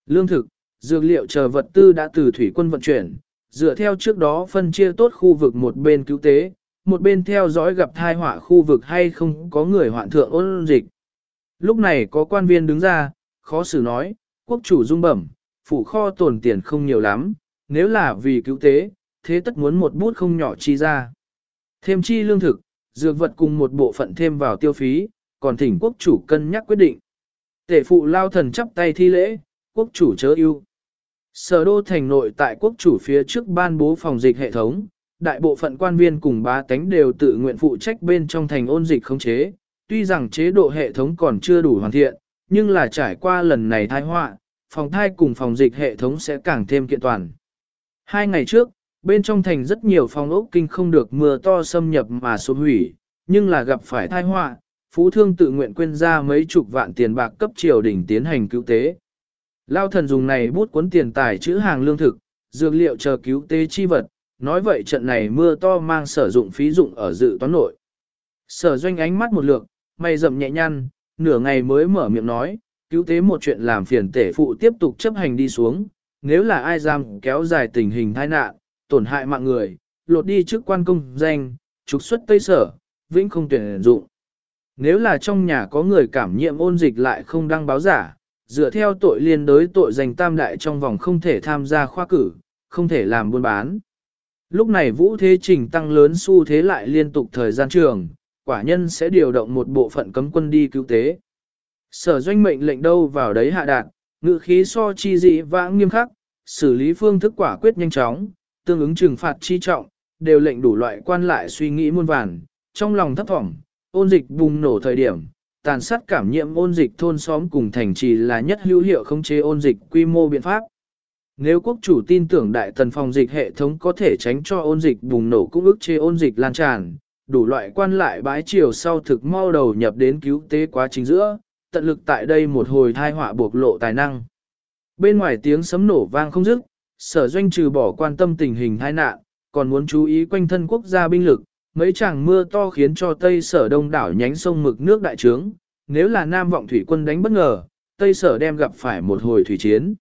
Lương thực, dược liệu chờ vật tư đã từ thủy quân vận chuyển, dựa theo trước đó phân chia tốt khu vực một bên cứu tế, một bên theo dõi gặp thai họa khu vực hay không có người hoạn thượng ôn dịch. Lúc này có quan viên đứng ra, khó xử nói, quốc chủ dung bẩm, phủ kho tồn tiền không nhiều lắm, nếu là vì cứu tế, thế tất muốn một bút không nhỏ chi ra. Thêm chi lương thực, dược vật cùng một bộ phận thêm vào tiêu phí, còn thỉnh quốc chủ cân nhắc quyết định. Tể phụ lao thần chắp tay thi lễ, quốc chủ chớ ưu. Sở đô thành nội tại quốc chủ phía trước ban bố phòng dịch hệ thống, đại bộ phận quan viên cùng bá tánh đều tự nguyện phụ trách bên trong thành ôn dịch khống chế. Tuy rằng chế độ hệ thống còn chưa đủ hoàn thiện, nhưng là trải qua lần này thai họa, phòng thai cùng phòng dịch hệ thống sẽ càng thêm kiện toàn. Hai ngày trước, bên trong thành rất nhiều phòng ốc kinh không được mưa to xâm nhập mà sụp hủy, nhưng là gặp phải thai họa, phú thương tự nguyện quên ra mấy chục vạn tiền bạc cấp triều đình tiến hành cứu tế. Lao thần dùng này bút cuốn tiền tài chữ hàng lương thực, dược liệu chờ cứu tế chi vật, nói vậy trận này mưa to mang sử dụng phí dụng ở dự toán nội. Sở doanh ánh mắt một lượt, mày rậm nhẹ nhăn, nửa ngày mới mở miệng nói, cứu tế một chuyện làm phiền tể phụ tiếp tục chấp hành đi xuống, nếu là ai dám kéo dài tình hình tai nạn, tổn hại mạng người, lột đi chức quan công danh, trục xuất Tây Sở, vĩnh không tuyển dụng. Nếu là trong nhà có người cảm nhiễm ôn dịch lại không đăng báo giả, dựa theo tội liên đối tội danh tam đại trong vòng không thể tham gia khoa cử, không thể làm buôn bán. Lúc này vũ thế trình tăng lớn xu thế lại liên tục thời gian trường, quả nhân sẽ điều động một bộ phận cấm quân đi cứu tế. Sở doanh mệnh lệnh đâu vào đấy hạ đạt, ngự khí so chi dị vãng nghiêm khắc, xử lý phương thức quả quyết nhanh chóng, tương ứng trừng phạt chi trọng, đều lệnh đủ loại quan lại suy nghĩ muôn vàn, trong lòng thấp thỏm, ôn dịch bùng nổ thời điểm, tàn sát cảm nhiễm ôn dịch thôn xóm cùng thành trì là nhất hữu hiệu khống chế ôn dịch quy mô biện pháp. Nếu quốc chủ tin tưởng đại tần phòng dịch hệ thống có thể tránh cho ôn dịch bùng nổ cũng ức chế ôn dịch lan tràn, đủ loại quan lại bái chiều sau thực mau đầu nhập đến cứu tế quá trình giữa, tận lực tại đây một hồi thai họa bộc lộ tài năng. Bên ngoài tiếng sấm nổ vang không dứt, sở doanh trừ bỏ quan tâm tình hình tai nạn, còn muốn chú ý quanh thân quốc gia binh lực, mấy tràng mưa to khiến cho Tây Sở đông đảo nhánh sông mực nước đại trướng, nếu là Nam vọng thủy quân đánh bất ngờ, Tây Sở đem gặp phải một hồi thủy chiến.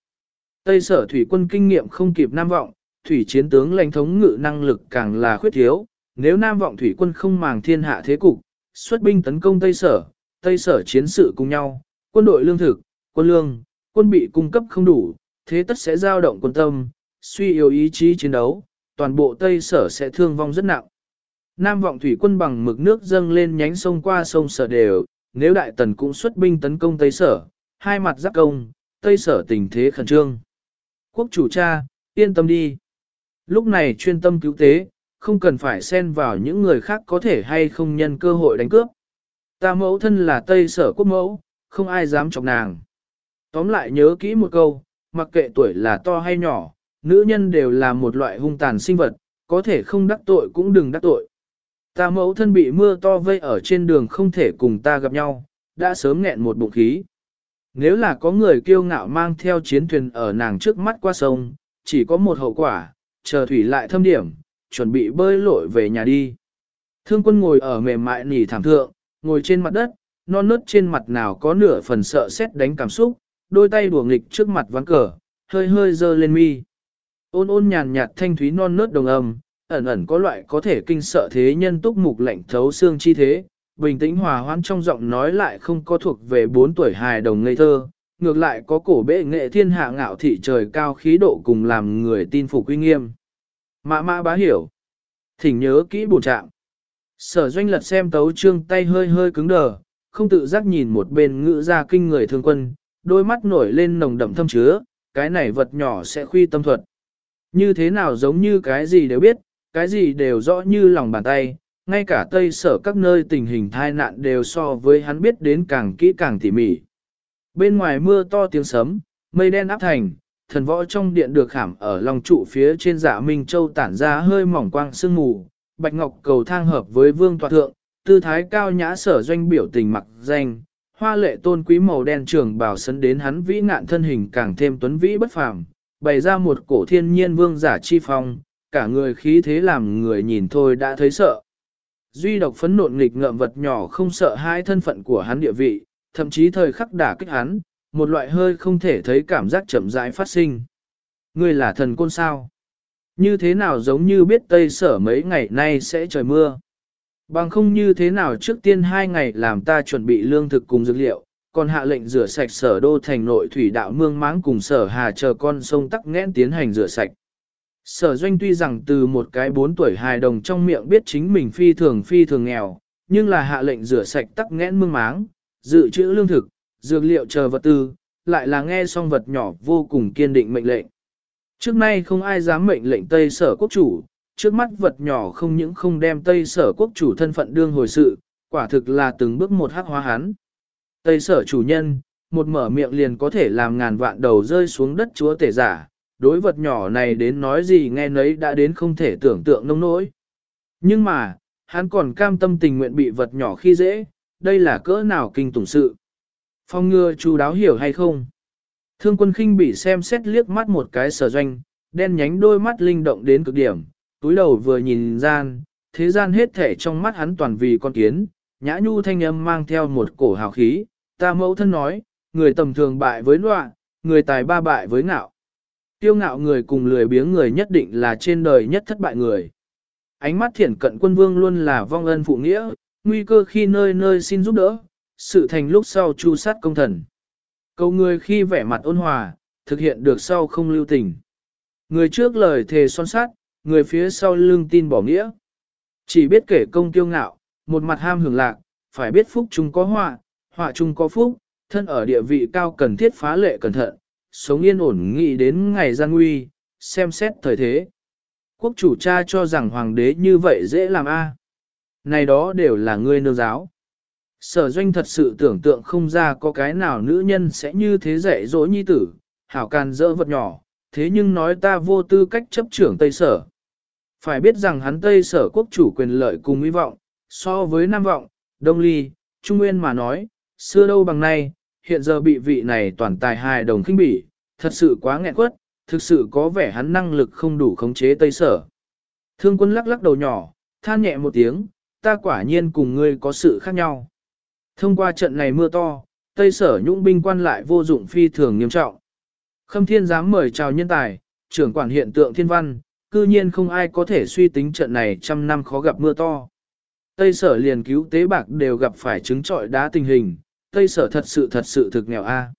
Tây Sở thủy quân kinh nghiệm không kịp Nam vọng, thủy chiến tướng lãnh thống ngự năng lực càng là khuyết thiếu, nếu Nam vọng thủy quân không màng thiên hạ thế cục, xuất binh tấn công Tây Sở, Tây Sở chiến sự cùng nhau, quân đội lương thực, quân lương, quân bị cung cấp không đủ, thế tất sẽ giao động quân tâm, suy yếu ý chí chiến đấu, toàn bộ Tây Sở sẽ thương vong rất nặng. Nam vọng thủy quân bằng mực nước dâng lên nhánh sông qua sông Sở đều, nếu Đại Tần cũng xuất binh tấn công Tây Sở, hai mặt giáp công, Tây Sở tình thế khẩn trương. Quốc chủ cha, yên tâm đi. Lúc này chuyên tâm cứu tế, không cần phải xen vào những người khác có thể hay không nhân cơ hội đánh cướp. Ta mẫu thân là Tây Sở quốc mẫu, không ai dám chọc nàng. Tóm lại nhớ kỹ một câu, mặc kệ tuổi là to hay nhỏ, nữ nhân đều là một loại hung tàn sinh vật, có thể không đắc tội cũng đừng đắc tội. Ta mẫu thân bị mưa to vây ở trên đường không thể cùng ta gặp nhau, đã sớm nghẹn một bụng khí. Nếu là có người kiêu ngạo mang theo chiến thuyền ở nàng trước mắt qua sông, chỉ có một hậu quả, chờ thủy lại thâm điểm, chuẩn bị bơi lội về nhà đi. Thương quân ngồi ở mềm mại nỉ thảm thượng, ngồi trên mặt đất, non nớt trên mặt nào có nửa phần sợ xét đánh cảm xúc, đôi tay đùa nghịch trước mặt ván cờ, hơi hơi dơ lên mi. Ôn ôn nhàn nhạt thanh thúy non nớt đồng âm, ẩn ẩn có loại có thể kinh sợ thế nhân túc mục lạnh thấu xương chi thế, bình tĩnh hòa hoãn trong giọng nói lại không có thuộc về bốn tuổi hài đồng ngây thơ, ngược lại có cổ bệ nghệ thiên hạ ngạo thị trời cao khí độ cùng làm người tin phục uy nghiêm. Mã mã bá hiểu. Thỉnh nhớ kỹ bổ trạng. Sở doanh lật xem tấu trương tay hơi hơi cứng đờ, không tự giác nhìn một bên ngữ ra kinh người thương quân, đôi mắt nổi lên nồng đậm thâm chứa, cái này vật nhỏ sẽ khuy tâm thuật. Như thế nào giống như cái gì đều biết, cái gì đều rõ như lòng bàn tay, ngay cả Tây sở các nơi tình hình thai nạn đều so với hắn biết đến càng kỹ càng tỉ mỉ. Bên ngoài mưa to tiếng sấm, mây đen áp thành, thần võ trong điện được khảm ở lòng trụ phía trên dạ Minh Châu tản ra hơi mỏng quang sương mù, bạch ngọc cầu thang hợp với vương tọa thượng, tư thái cao nhã sở doanh biểu tình mặc danh, hoa lệ tôn quý màu đen trường bào sấn đến hắn vĩ nạn thân hình càng thêm tuấn vĩ bất phàm, bày ra một cổ thiên nhiên vương giả chi phong, cả người khí thế làm người nhìn thôi đã thấy sợ. Duy độc phấn nộn nghịch ngợm vật nhỏ không sợ hai thân phận của hắn địa vị, thậm chí thời khắc đả kích hắn, một loại hơi không thể thấy cảm giác chậm rãi phát sinh. Ngươi là thần côn sao? Như thế nào giống như biết Tây Sở mấy ngày nay sẽ trời mưa? Bằng không như thế nào trước tiên hai ngày làm ta chuẩn bị lương thực cùng dược liệu, còn hạ lệnh rửa sạch sở đô thành nội thủy đạo mương máng cùng sở hà chờ con sông tắc nghẽn tiến hành rửa sạch. Sở doanh tuy rằng từ một cái bốn tuổi hài đồng trong miệng biết chính mình phi thường phi thường nghèo, nhưng là hạ lệnh rửa sạch tắc nghẽn mương máng, dự trữ lương thực, dược liệu chờ vật tư, lại là nghe xong vật nhỏ vô cùng kiên định mệnh lệnh. Trước nay không ai dám mệnh lệnh Tây sở quốc chủ, trước mắt vật nhỏ không những không đem Tây sở quốc chủ thân phận đương hồi sự, quả thực là từng bước một hắc hóa hắn. Tây sở chủ nhân, một mở miệng liền có thể làm ngàn vạn đầu rơi xuống đất chúa tể giả, đối vật nhỏ này đến nói gì nghe nấy đã đến không thể tưởng tượng nông nỗi. Nhưng mà, hắn còn cam tâm tình nguyện bị vật nhỏ khi dễ, đây là cỡ nào kinh tủng sự. Phong ngừa chú đáo hiểu hay không? Thương quân khinh bị xem xét liếc mắt một cái sở doanh, đen nhánh đôi mắt linh động đến cực điểm, túi đầu vừa nhìn gian, thế gian hết thể trong mắt hắn toàn vì con kiến, nhã nhu thanh âm mang theo một cổ hào khí, ta mẫu thân nói, người tầm thường bại với loạn, người tài ba bại với ngạo. Tiêu ngạo người cùng lười biếng người nhất định là trên đời nhất thất bại người. Ánh mắt thiển cận quân vương luôn là vong ân phụ nghĩa, nguy cơ khi nơi nơi xin giúp đỡ, sự thành lúc sau chu sát công thần. Cầu người khi vẻ mặt ôn hòa, thực hiện được sau không lưu tình. Người trước lời thề son sát, người phía sau lưng tin bỏ nghĩa. Chỉ biết kể công kiêu ngạo, một mặt ham hưởng lạc, phải biết phúc chúng có họa, họa chúng có phúc, thân ở địa vị cao cần thiết phá lệ cẩn thận, sống yên ổn nghĩ đến ngày gian nguy, xem xét thời thế. Quốc chủ cha cho rằng hoàng đế như vậy dễ làm a. Này đó đều là ngươi nương giáo. Sở doanh thật sự tưởng tượng không ra có cái nào nữ nhân sẽ như thế dạy dỗ nhi tử, hảo càn dỡ vật nhỏ, thế nhưng nói ta vô tư cách chấp trưởng Tây Sở. Phải biết rằng hắn Tây Sở quốc chủ quyền lợi cùng hy vọng, so với Nam Vọng, Đông Ly, Trung Nguyên mà nói, xưa đâu bằng nay, hiện giờ bị vị này toàn tài hài đồng khinh bỉ, thật sự quá nghẹn quất, thực sự có vẻ hắn năng lực không đủ khống chế Tây Sở. Thương quân lắc lắc đầu nhỏ, than nhẹ một tiếng, ta quả nhiên cùng ngươi có sự khác nhau. Thông qua trận này mưa to, Tây Sở nhũng binh quan lại vô dụng phi thường nghiêm trọng. Khâm thiên dám mời chào nhân tài, trưởng quản hiện tượng thiên văn, cư nhiên không ai có thể suy tính trận này trăm năm khó gặp mưa to. Tây sở liền cứu tế bạc đều gặp phải chứng trọi đá tình hình, Tây sở thật sự thật sự thực nghèo a.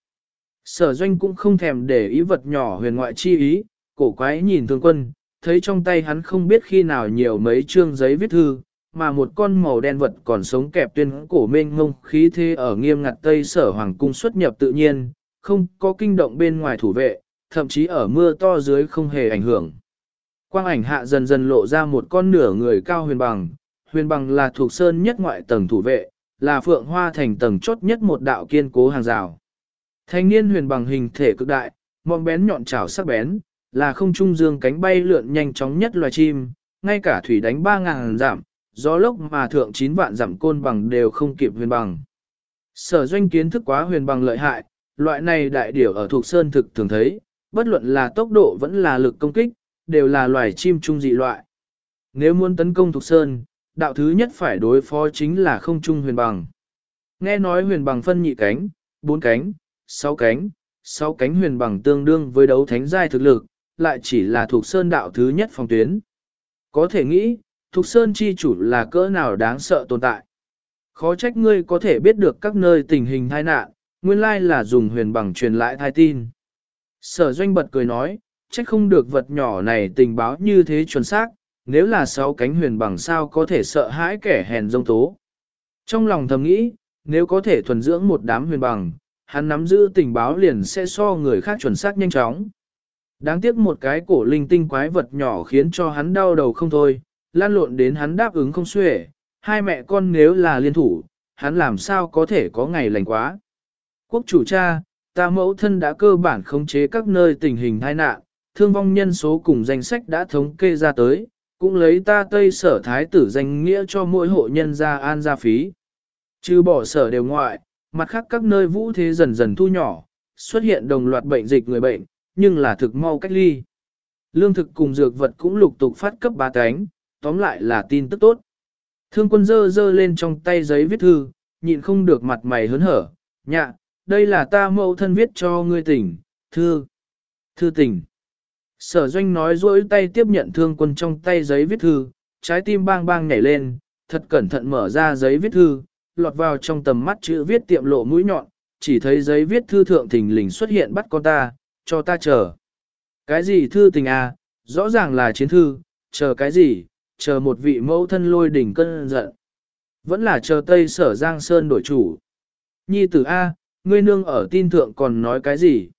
Sở doanh cũng không thèm để ý vật nhỏ huyền ngoại chi ý, cổ quái nhìn thương quân, thấy trong tay hắn không biết khi nào nhiều mấy chương giấy viết thư, mà một con màu đen vật còn sống kẹp tuyên cổ mênh ngông khí thế ở nghiêm ngặt Tây sở hoàng cung xuất nhập tự nhiên, không có kinh động bên ngoài thủ vệ, thậm chí ở mưa to dưới không hề ảnh hưởng. Quang ảnh hạ dần dần lộ ra một con nửa người cao huyền bằng, huyền bằng là thuộc sơn nhất ngoại tầng thủ vệ, là phượng hoa thành tầng chốt nhất một đạo kiên cố hàng rào. Thanh niên huyền bằng hình thể cực đại, mong bén nhọn chảo sắc bén, là không trung dương cánh bay lượn nhanh chóng nhất loài chim, ngay cả thủy đánh ba ngàn giảm, gió lốc mà thượng chín vạn giảm côn bằng đều không kịp huyền bằng. Sở doanh kiến thức quá huyền bằng lợi hại, loại này đại điểu ở thuộc sơn thực thường thấy, bất luận là tốc độ vẫn là lực công kích, đều là loài chim trung dị loại. Nếu muốn tấn công thuộc sơn, đạo thứ nhất phải đối phó chính là không trung huyền bằng. Nghe nói huyền bằng phân nhị cánh, bốn cánh, sáu cánh, sáu cánh huyền bằng tương đương với đấu thánh giai thực lực, lại chỉ là thuộc sơn đạo thứ nhất phòng tuyến. Có thể nghĩ, thuộc sơn chi chủ là cỡ nào đáng sợ tồn tại. Khó trách ngươi có thể biết được các nơi tình hình tai nạn, nguyên lai là dùng huyền bằng truyền lại thai tin. Sở doanh bật cười nói, trách không được vật nhỏ này tình báo như thế chuẩn xác, nếu là sáu cánh huyền bằng sao có thể sợ hãi kẻ hèn dông tố. Trong lòng thầm nghĩ, nếu có thể thuần dưỡng một đám huyền bằng, hắn nắm giữ tình báo liền sẽ so người khác chuẩn xác nhanh chóng. Đáng tiếc một cái cổ linh tinh quái vật nhỏ khiến cho hắn đau đầu không thôi, lan lộn đến hắn đáp ứng không xuể, hai mẹ con nếu là liên thủ, hắn làm sao có thể có ngày lành quá. Quốc chủ cha, ta mẫu thân đã cơ bản khống chế các nơi tình hình tai nạn, thương vong nhân số cùng danh sách đã thống kê ra tới, cũng lấy ta tây sở thái tử danh nghĩa cho mỗi hộ nhân gia an gia phí. Trừ bỏ sở đều ngoại, mặt khác các nơi vũ thế dần dần thu nhỏ, xuất hiện đồng loạt bệnh dịch người bệnh, nhưng là thực mau cách ly. Lương thực cùng dược vật cũng lục tục phát cấp ba cánh, tóm lại là tin tức tốt. Thương quân dơ dơ lên trong tay giấy viết thư, nhịn không được mặt mày hớn hở, nhạ, đây là ta mẫu thân viết cho ngươi tỉnh, thư, thư tỉnh. Sở doanh nói dỗi tay tiếp nhận thương quân trong tay giấy viết thư, trái tim bang bang nhảy lên, thật cẩn thận mở ra giấy viết thư, lọt vào trong tầm mắt chữ viết tiệm lộ mũi nhọn, chỉ thấy giấy viết thư thượng thình lình xuất hiện bắt con ta, cho ta chờ. Cái gì thư tình à, rõ ràng là chiến thư, chờ cái gì, chờ một vị mẫu thân lôi đỉnh cơn giận. Vẫn là chờ Tây Sở Giang Sơn đổi chủ. Nhi tử A, ngươi nương ở tin thượng còn nói cái gì?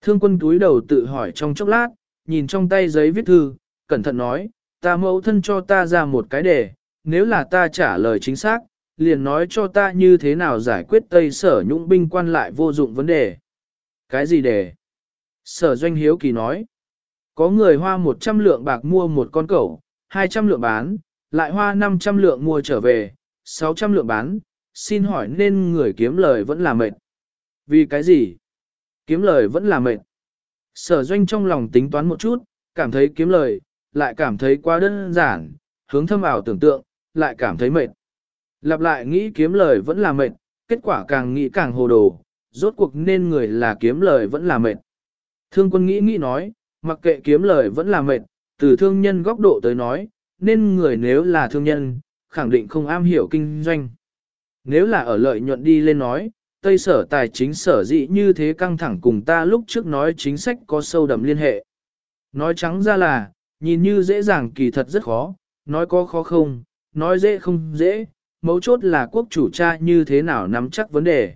Thương quân túi đầu tự hỏi trong chốc lát, nhìn trong tay giấy viết thư, cẩn thận nói, ta mẫu thân cho ta ra một cái đề, nếu là ta trả lời chính xác, liền nói cho ta như thế nào giải quyết Tây Sở nhũng binh quan lại vô dụng vấn đề. Cái gì đề? Sở Doanh Hiếu Kỳ nói, có người hoa 100 lượng bạc mua một con cẩu, 200 lượng bán, lại hoa 500 lượng mua trở về, 600 lượng bán, xin hỏi nên người kiếm lời vẫn là mệt. Vì cái gì? Kiếm lời vẫn là mệt. Sở doanh trong lòng tính toán một chút, cảm thấy kiếm lời, lại cảm thấy quá đơn giản, hướng thâm ảo tưởng tượng, lại cảm thấy mệt. Lặp lại nghĩ kiếm lời vẫn là mệt, kết quả càng nghĩ càng hồ đồ, rốt cuộc nên người là kiếm lời vẫn là mệt. Thương quân nghĩ nghĩ nói, mặc kệ kiếm lời vẫn là mệt, từ thương nhân góc độ tới nói, nên người nếu là thương nhân, khẳng định không am hiểu kinh doanh. Nếu là ở lợi nhuận đi lên nói, Tây sở tài chính sở dĩ như thế căng thẳng cùng ta lúc trước nói chính sách có sâu đậm liên hệ. Nói trắng ra là, nhìn như dễ dàng kỳ thật rất khó, nói có khó không, nói dễ không dễ, mấu chốt là quốc chủ cha như thế nào nắm chắc vấn đề.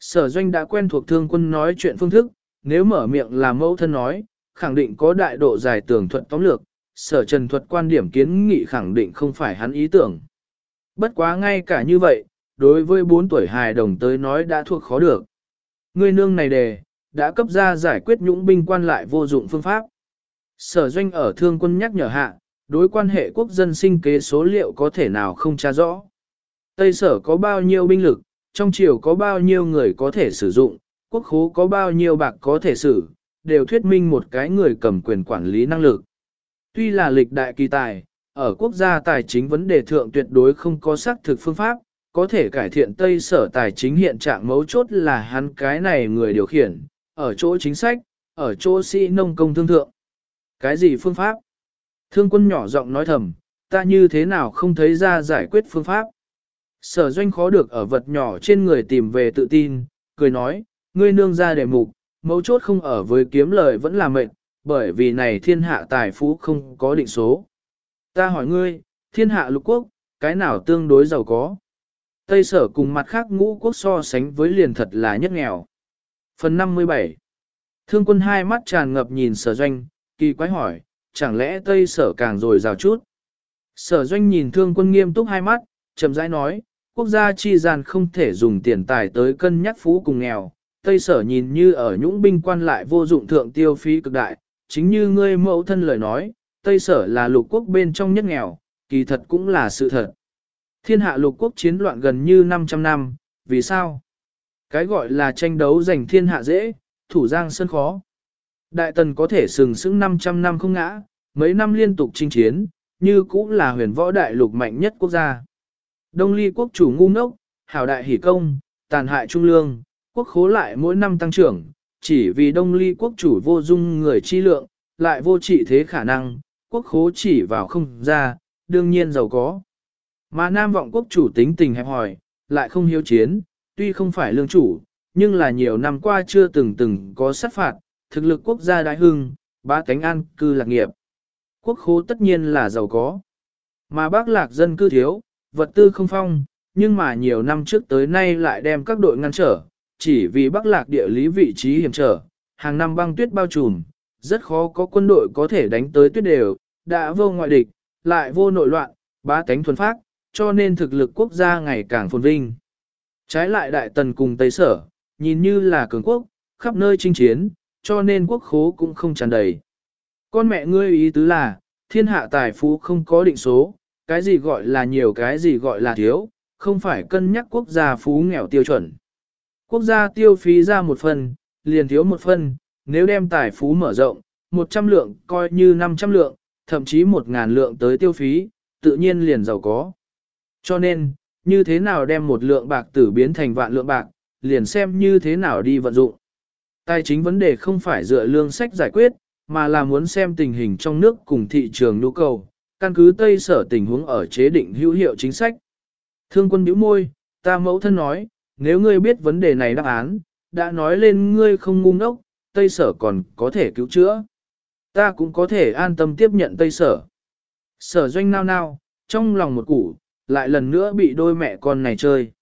Sở doanh đã quen thuộc thương quân nói chuyện phương thức, nếu mở miệng là mẫu thân nói, khẳng định có đại độ giải tưởng thuận tóm lược, sở trần thuật quan điểm kiến nghị khẳng định không phải hắn ý tưởng. Bất quá ngay cả như vậy, đối với 4 tuổi hài đồng tới nói đã thuộc khó được. Người nương này đề, đã cấp ra giải quyết nhũng binh quan lại vô dụng phương pháp. Sở doanh ở thương quân nhắc nhở hạ, đối quan hệ quốc dân sinh kế số liệu có thể nào không tra rõ. Tây sở có bao nhiêu binh lực, trong triều có bao nhiêu người có thể sử dụng, quốc khố có bao nhiêu bạc có thể sử, đều thuyết minh một cái người cầm quyền quản lý năng lực. Tuy là lịch đại kỳ tài, ở quốc gia tài chính vấn đề thượng tuyệt đối không có xác thực phương pháp, có thể cải thiện Tây sở tài chính hiện trạng mấu chốt là hắn cái này người điều khiển, ở chỗ chính sách, ở chỗ sĩ nông công thương thượng. Cái gì phương pháp? Thương quân nhỏ giọng nói thầm, ta như thế nào không thấy ra giải quyết phương pháp? Sở doanh khó được ở vật nhỏ trên người tìm về tự tin, cười nói, ngươi nương ra đề mục, mấu chốt không ở với kiếm lời vẫn là mệnh, bởi vì này thiên hạ tài phú không có định số. Ta hỏi ngươi, thiên hạ lục quốc, cái nào tương đối giàu có? Tây sở cùng mặt khác ngũ quốc so sánh với liền thật là nhất nghèo. Phần 57 Thương quân hai mắt tràn ngập nhìn sở doanh, kỳ quái hỏi, chẳng lẽ Tây sở càng rồi rào chút? Sở doanh nhìn thương quân nghiêm túc hai mắt, chậm rãi nói, quốc gia chi gian không thể dùng tiền tài tới cân nhắc phú cùng nghèo. Tây sở nhìn như ở nhũng binh quan lại vô dụng thượng tiêu phí cực đại, chính như ngươi mẫu thân lời nói, Tây sở là lục quốc bên trong nhất nghèo, kỳ thật cũng là sự thật. Thiên hạ lục quốc chiến loạn gần như 500 năm, vì sao? Cái gọi là tranh đấu giành thiên hạ dễ, thủ giang sơn khó. Đại tần có thể sừng sững 500 năm không ngã, mấy năm liên tục chinh chiến, như cũng là huyền võ đại lục mạnh nhất quốc gia. Đông ly quốc chủ ngu ngốc, hảo đại hỷ công, tàn hại trung lương, quốc khố lại mỗi năm tăng trưởng, chỉ vì đông ly quốc chủ vô dung người chi lượng, lại vô trị thế khả năng, quốc khố chỉ vào không ra, đương nhiên giàu có. Mà nam vọng quốc chủ tính tình hẹp hòi, lại không hiếu chiến, tuy không phải lương chủ, nhưng là nhiều năm qua chưa từng từng có sát phạt, thực lực quốc gia đại hưng, ba cánh an cư lạc nghiệp. Quốc khố tất nhiên là giàu có. Mà bác lạc dân cư thiếu, vật tư không phong, nhưng mà nhiều năm trước tới nay lại đem các đội ngăn trở, chỉ vì bắc lạc địa lý vị trí hiểm trở, hàng năm băng tuyết bao trùm, rất khó có quân đội có thể đánh tới tuyết đều, đã vô ngoại địch, lại vô nội loạn, bá tánh thuần phát, cho nên thực lực quốc gia ngày càng phồn vinh. Trái lại đại tần cùng Tây Sở, nhìn như là cường quốc, khắp nơi chinh chiến, cho nên quốc khố cũng không tràn đầy. Con mẹ ngươi ý tứ là, thiên hạ tài phú không có định số, cái gì gọi là nhiều cái gì gọi là thiếu, không phải cân nhắc quốc gia phú nghèo tiêu chuẩn. Quốc gia tiêu phí ra một phần, liền thiếu một phần, nếu đem tài phú mở rộng, 100 lượng coi như 500 lượng, thậm chí 1.000 lượng tới tiêu phí, tự nhiên liền giàu có. Cho nên, như thế nào đem một lượng bạc tử biến thành vạn lượng bạc, liền xem như thế nào đi vận dụng. Tài chính vấn đề không phải dựa lương sách giải quyết, mà là muốn xem tình hình trong nước cùng thị trường nhu cầu, căn cứ Tây sở tình huống ở chế định hữu hiệu chính sách. Thương quân bĩu môi, ta mẫu thân nói, nếu ngươi biết vấn đề này đáp án, đã nói lên ngươi không ngu ngốc, Tây sở còn có thể cứu chữa. Ta cũng có thể an tâm tiếp nhận Tây sở. Sở doanh nao nao, trong lòng một củ, lại lần nữa bị đôi mẹ con này chơi.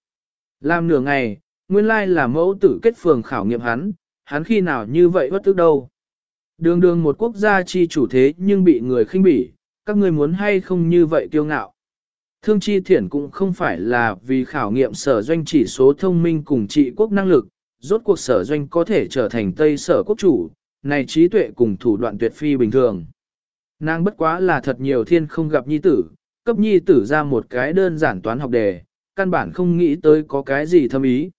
Làm nửa ngày, nguyên lai là mẫu tử kết phường khảo nghiệm hắn, hắn khi nào như vậy bất tức đâu. Đường đường một quốc gia chi chủ thế nhưng bị người khinh bỉ, các ngươi muốn hay không như vậy kiêu ngạo. Thương chi thiển cũng không phải là vì khảo nghiệm sở doanh chỉ số thông minh cùng trị quốc năng lực, rốt cuộc sở doanh có thể trở thành Tây sở quốc chủ, này trí tuệ cùng thủ đoạn tuyệt phi bình thường. Nàng bất quá là thật nhiều thiên không gặp nhi tử, cấp nhi tử ra một cái đơn giản toán học đề, căn bản không nghĩ tới có cái gì thâm ý.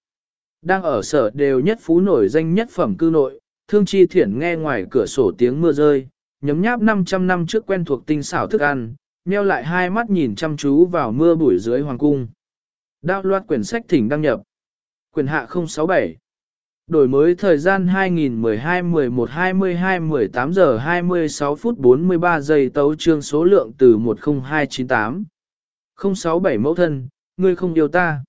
Đang ở sở đều nhất phú nổi danh nhất phẩm cư nội, thương chi thiển nghe ngoài cửa sổ tiếng mưa rơi, nhấm nháp 500 năm trước quen thuộc tinh xảo thức ăn, nheo lại hai mắt nhìn chăm chú vào mưa bụi dưới hoàng cung. Đao loạt quyển sách thỉnh đăng nhập. Quyền hạ 067. Đổi mới thời gian 2012-11-22-18 giờ 26 phút 43 giây tấu trương số lượng từ 10298. 067 mẫu thân, ngươi không yêu ta.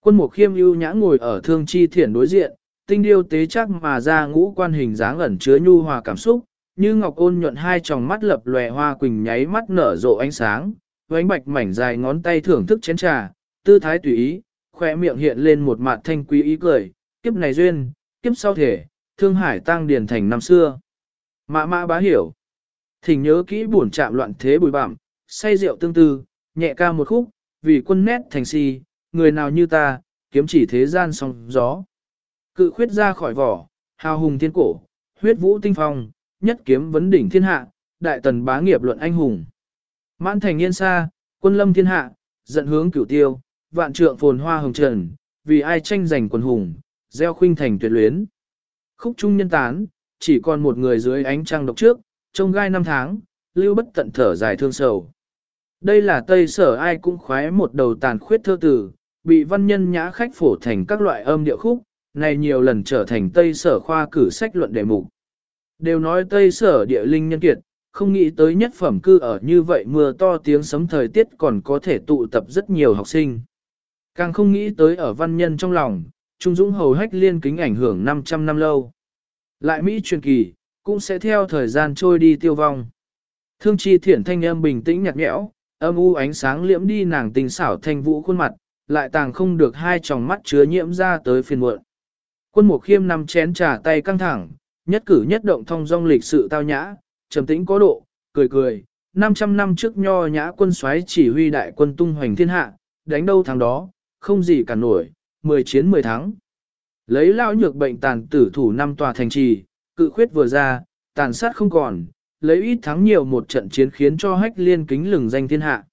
Quân mục khiêm ưu nhã ngồi ở thương chi thiển đối diện, tinh điêu tế chắc mà ra ngũ quan hình dáng ẩn chứa nhu hòa cảm xúc, như ngọc ôn nhuận hai tròng mắt lập lòe hoa quỳnh nháy mắt nở rộ ánh sáng, ánh bạch mảnh dài ngón tay thưởng thức chén trà, tư thái tùy ý, khoe miệng hiện lên một mặt thanh quý ý cười, kiếp này duyên, kiếp sau thể, thương hải tăng điền thành năm xưa. Mã mã bá hiểu. Thỉnh nhớ kỹ buồn chạm loạn thế bùi bặm, say rượu tương tư, nhẹ ca một khúc, vì quân nét thành si, người nào như ta, kiếm chỉ thế gian song gió. Cự khuyết ra khỏi vỏ, hào hùng thiên cổ, huyết vũ tinh phong, nhất kiếm vấn đỉnh thiên hạ, đại tần bá nghiệp luận anh hùng. Mãn thành yên xa, quân lâm thiên hạ, giận hướng cửu tiêu, vạn trượng phồn hoa hồng trần, vì ai tranh giành quần hùng, gieo khuynh thành tuyệt luyến. Khúc trung nhân tán, chỉ còn một người dưới ánh trăng độc trước, trông gai năm tháng, lưu bất tận thở dài thương sầu. Đây là Tây Sở ai cũng khoái một đầu tàn khuyết thơ tử, bị văn nhân nhã khách phổ thành các loại âm điệu khúc, này nhiều lần trở thành Tây Sở khoa cử sách luận đề mục. Đều nói Tây Sở địa linh nhân kiệt, không nghĩ tới nhất phẩm cư ở như vậy mưa to tiếng sấm thời tiết còn có thể tụ tập rất nhiều học sinh. Càng không nghĩ tới ở văn nhân trong lòng, Trung Dũng hầu hách liên kính ảnh hưởng 500 năm lâu. Lại Mỹ truyền kỳ, cũng sẽ theo thời gian trôi đi tiêu vong. Thương chi thiển thanh âm bình tĩnh nhạt nhẽo, âm u ánh sáng liễm đi nàng tình xảo thanh vũ khuôn mặt, lại tàng không được hai tròng mắt chứa nhiễm ra tới phiền muộn. Quân mục khiêm nằm chén trà tay căng thẳng, nhất cử nhất động thông dong lịch sự tao nhã, trầm tĩnh có độ, cười cười. 500 năm trước nho nhã quân soái chỉ huy đại quân tung hoành thiên hạ, đánh đâu thắng đó, không gì cả nổi, 10 chiến 10 thắng. Lấy lao nhược bệnh tàn tử thủ năm tòa thành trì, cự khuyết vừa ra, tàn sát không còn, lấy ít thắng nhiều một trận chiến khiến cho hách liên kính lừng danh thiên hạ.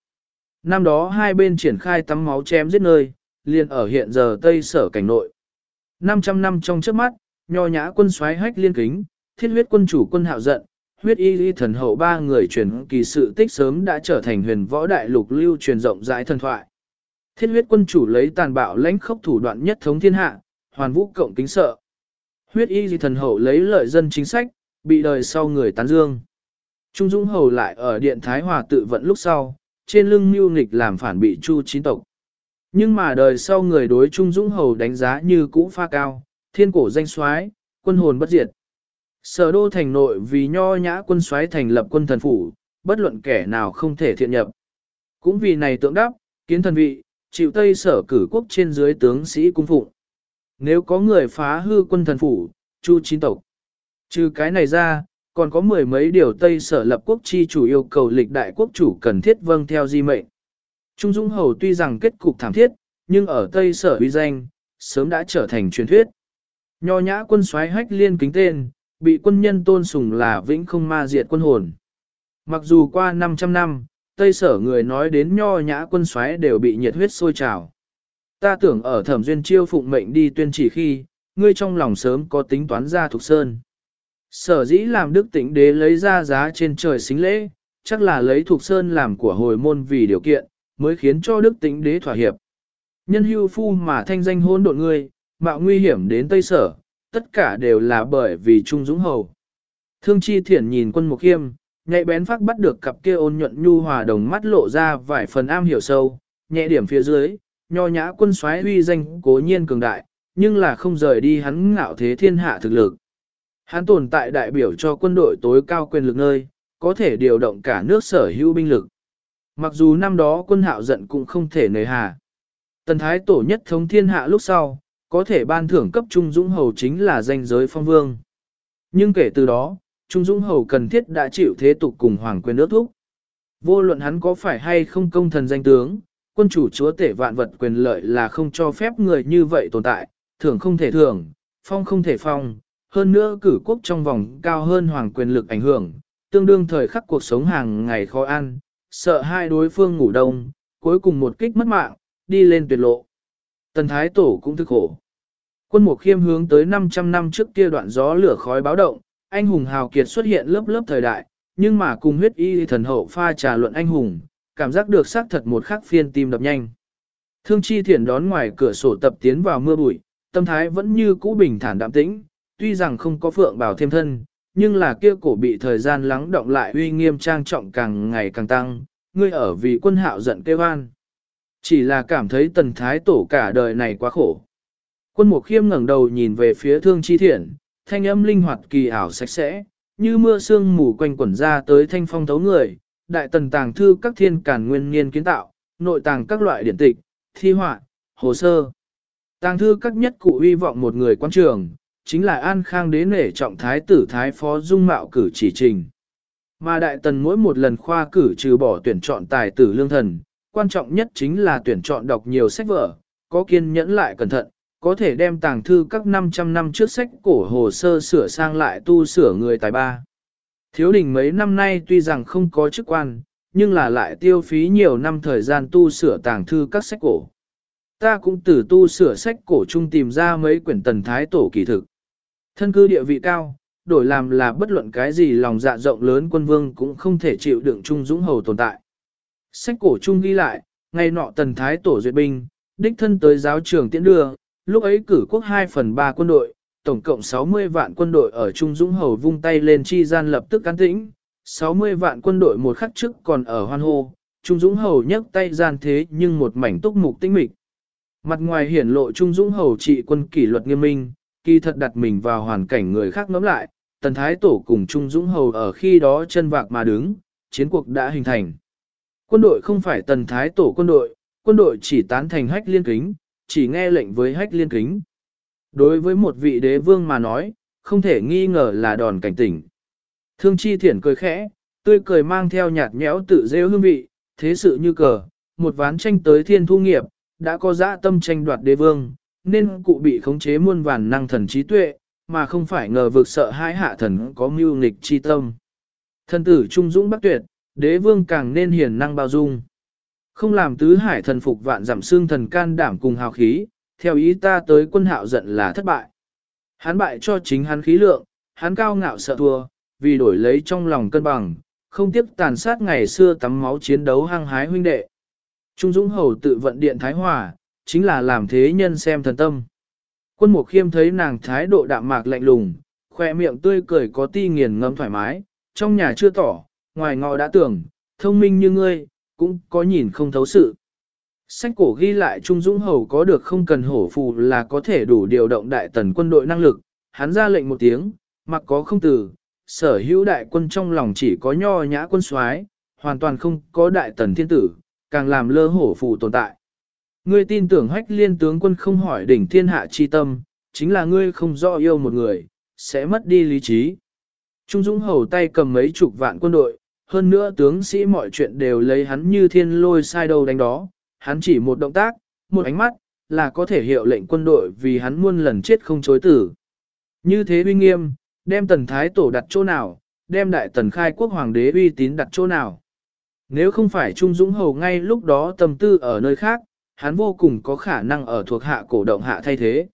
Năm đó hai bên triển khai tắm máu chém giết nơi, liền ở hiện giờ Tây Sở cảnh nội. 500 năm trong trước mắt, nho nhã quân xoáy hách liên kính, thiết huyết quân chủ quân hạo giận, huyết y y thần hậu ba người truyền kỳ sự tích sớm đã trở thành huyền võ đại lục lưu truyền rộng rãi thần thoại. Thiết huyết quân chủ lấy tàn bạo lãnh khốc thủ đoạn nhất thống thiên hạ, hoàn vũ cộng kính sợ. Huyết y y thần hậu lấy lợi dân chính sách, bị đời sau người tán dương. Trung Dũng Hầu lại ở Điện Thái Hòa tự vận lúc sau, trên lưng mưu nghịch làm phản bị Chu chín tộc. Nhưng mà đời sau người đối Trung Dũng Hầu đánh giá như cũ pha cao, thiên cổ danh soái, quân hồn bất diệt. Sở đô thành nội vì nho nhã quân soái thành lập quân thần phủ, bất luận kẻ nào không thể thiện nhập. Cũng vì này tượng đáp, kiến thần vị, chịu tây sở cử quốc trên dưới tướng sĩ cung phụng. Nếu có người phá hư quân thần phủ, chu chín tộc. Trừ cái này ra, còn có mười mấy điều Tây sở lập quốc chi chủ yêu cầu lịch đại quốc chủ cần thiết vâng theo di mệnh. Trung Dung Hầu tuy rằng kết cục thảm thiết, nhưng ở Tây sở uy danh, sớm đã trở thành truyền thuyết. Nho nhã quân soái hách liên kính tên, bị quân nhân tôn sùng là vĩnh không ma diệt quân hồn. Mặc dù qua 500 năm, Tây sở người nói đến nho nhã quân soái đều bị nhiệt huyết sôi trào. Ta tưởng ở thẩm duyên chiêu phụng mệnh đi tuyên chỉ khi, ngươi trong lòng sớm có tính toán ra thuộc sơn. Sở dĩ làm đức tĩnh đế lấy ra giá trên trời xính lễ, chắc là lấy thuộc sơn làm của hồi môn vì điều kiện, mới khiến cho đức tĩnh đế thỏa hiệp. Nhân hưu phu mà thanh danh hôn độn ngươi, mạo nguy hiểm đến Tây Sở, tất cả đều là bởi vì Trung Dũng Hầu. Thương Chi Thiển nhìn quân Mục Khiêm, nhạy bén phát bắt được cặp kia ôn nhuận nhu hòa đồng mắt lộ ra vài phần am hiểu sâu, nhẹ điểm phía dưới, nho nhã quân soái uy danh cố nhiên cường đại, nhưng là không rời đi hắn ngạo thế thiên hạ thực lực. Hắn tồn tại đại biểu cho quân đội tối cao quyền lực nơi, có thể điều động cả nước sở hữu binh lực. Mặc dù năm đó quân hạo giận cũng không thể nề hà. Tần thái tổ nhất thống thiên hạ lúc sau, có thể ban thưởng cấp Trung Dũng Hầu chính là danh giới phong vương. Nhưng kể từ đó, Trung Dũng Hầu cần thiết đã chịu thế tục cùng hoàng quyền ước thúc. Vô luận hắn có phải hay không công thần danh tướng, quân chủ chúa tể vạn vật quyền lợi là không cho phép người như vậy tồn tại, thưởng không thể thưởng, phong không thể phong, hơn nữa cử quốc trong vòng cao hơn hoàng quyền lực ảnh hưởng, tương đương thời khắc cuộc sống hàng ngày khó ăn, sợ hai đối phương ngủ đông, cuối cùng một kích mất mạng, đi lên tuyệt lộ. Tần Thái Tổ cũng thức khổ. Quân Mục Khiêm hướng tới 500 năm trước kia đoạn gió lửa khói báo động, anh hùng hào kiệt xuất hiện lớp lớp thời đại, nhưng mà cùng huyết y thần hậu pha trà luận anh hùng, cảm giác được xác thật một khắc phiên tim đập nhanh. Thương Chi Thiển đón ngoài cửa sổ tập tiến vào mưa bụi, tâm thái vẫn như cũ bình thản đạm tĩnh, tuy rằng không có phượng bảo thêm thân, nhưng là kia cổ bị thời gian lắng động lại uy nghiêm trang trọng càng ngày càng tăng, ngươi ở vì quân hạo giận kêu an. Chỉ là cảm thấy tần thái tổ cả đời này quá khổ. Quân mục khiêm ngẩng đầu nhìn về phía thương chi thiện, thanh âm linh hoạt kỳ ảo sạch sẽ, như mưa sương mù quanh quẩn ra tới thanh phong thấu người, đại tần tàng thư các thiên cản nguyên niên kiến tạo, nội tàng các loại điển tịch, thi họa, hồ sơ. Tàng thư các nhất cụ hy vọng một người quan trường, chính là An Khang đế nể trọng thái tử thái phó dung mạo cử chỉ trình. Mà đại tần mỗi một lần khoa cử trừ bỏ tuyển chọn tài tử lương thần, quan trọng nhất chính là tuyển chọn đọc nhiều sách vở, có kiên nhẫn lại cẩn thận, có thể đem tàng thư các 500 năm trước sách cổ hồ sơ sửa sang lại tu sửa người tài ba. Thiếu đình mấy năm nay tuy rằng không có chức quan, nhưng là lại tiêu phí nhiều năm thời gian tu sửa tàng thư các sách cổ. Ta cũng từ tu sửa sách cổ chung tìm ra mấy quyển tần thái tổ kỳ thực. Thân cư địa vị cao, đổi làm là bất luận cái gì lòng dạ rộng lớn quân vương cũng không thể chịu đựng trung dũng hầu tồn tại. Sách cổ chung ghi lại, ngày nọ tần thái tổ duyệt binh, đích thân tới giáo trường tiễn đưa, lúc ấy cử quốc 2 phần 3 quân đội, tổng cộng 60 vạn quân đội ở Trung Dũng Hầu vung tay lên chi gian lập tức cán tĩnh, 60 vạn quân đội một khắc trước còn ở hoan hô, Trung Dũng Hầu nhấc tay gian thế nhưng một mảnh túc mục tinh mịch. Mặt ngoài hiển lộ Trung Dũng Hầu trị quân kỷ luật nghiêm minh, kỳ thật đặt mình vào hoàn cảnh người khác ngẫm lại, Tần Thái Tổ cùng Trung Dũng Hầu ở khi đó chân vạc mà đứng, chiến cuộc đã hình thành. Quân đội không phải Tần Thái Tổ quân đội, quân đội chỉ tán thành hách liên kính, chỉ nghe lệnh với hách liên kính. Đối với một vị đế vương mà nói, không thể nghi ngờ là đòn cảnh tỉnh. Thương chi thiển cười khẽ, tươi cười mang theo nhạt nhẽo tự rêu hương vị, thế sự như cờ, một ván tranh tới thiên thu nghiệp, đã có dã tâm tranh đoạt đế vương, nên cụ bị khống chế muôn vàn năng thần trí tuệ, mà không phải ngờ vực sợ hai hạ thần có mưu nghịch chi tâm. Thần tử trung dũng bắc tuyệt, đế vương càng nên hiền năng bao dung. Không làm tứ hải thần phục vạn giảm xương thần can đảm cùng hào khí, theo ý ta tới quân hạo giận là thất bại. Hắn bại cho chính hắn khí lượng, hắn cao ngạo sợ thua, vì đổi lấy trong lòng cân bằng, không tiếc tàn sát ngày xưa tắm máu chiến đấu hăng hái huynh đệ. Trung Dũng Hầu tự vận điện Thái Hòa, chính là làm thế nhân xem thần tâm. Quân Mục Khiêm thấy nàng thái độ đạm mạc lạnh lùng, khoe miệng tươi cười có ti nghiền ngâm thoải mái, trong nhà chưa tỏ, ngoài ngọ đã tưởng, thông minh như ngươi, cũng có nhìn không thấu sự. Sách cổ ghi lại Trung Dũng Hầu có được không cần hổ phù là có thể đủ điều động đại tần quân đội năng lực, hắn ra lệnh một tiếng, mặc có không từ, sở hữu đại quân trong lòng chỉ có nho nhã quân soái, hoàn toàn không có đại tần thiên tử, càng làm lơ hổ phù tồn tại. Ngươi tin tưởng hách liên tướng quân không hỏi đỉnh thiên hạ chi tâm, chính là ngươi không rõ yêu một người, sẽ mất đi lý trí. Trung Dũng Hầu tay cầm mấy chục vạn quân đội, hơn nữa tướng sĩ mọi chuyện đều lấy hắn như thiên lôi sai đầu đánh đó, hắn chỉ một động tác, một ánh mắt, là có thể hiệu lệnh quân đội vì hắn muôn lần chết không chối tử. Như thế uy nghiêm, đem tần thái tổ đặt chỗ nào, đem đại tần khai quốc hoàng đế uy tín đặt chỗ nào. Nếu không phải Trung Dũng Hầu ngay lúc đó tâm tư ở nơi khác, hắn vô cùng có khả năng ở thuộc hạ cổ động hạ thay thế.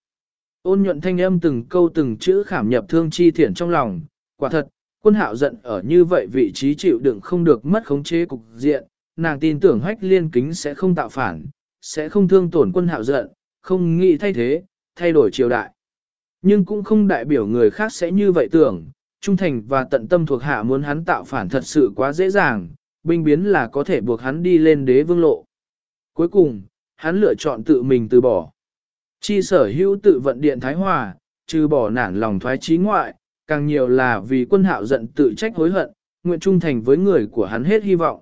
Ôn nhuận thanh âm từng câu từng chữ khảm nhập thương chi thiện trong lòng, quả thật, quân hạo giận ở như vậy vị trí chịu đựng không được mất khống chế cục diện, nàng tin tưởng hách liên kính sẽ không tạo phản, sẽ không thương tổn quân hạo giận, không nghĩ thay thế, thay đổi triều đại. Nhưng cũng không đại biểu người khác sẽ như vậy tưởng, trung thành và tận tâm thuộc hạ muốn hắn tạo phản thật sự quá dễ dàng, binh biến là có thể buộc hắn đi lên đế vương lộ. Cuối cùng, hắn lựa chọn tự mình từ bỏ. Chi sở hữu tự vận điện Thái Hòa, trừ bỏ nản lòng thoái trí ngoại, càng nhiều là vì quân hạo giận tự trách hối hận, nguyện trung thành với người của hắn hết hy vọng.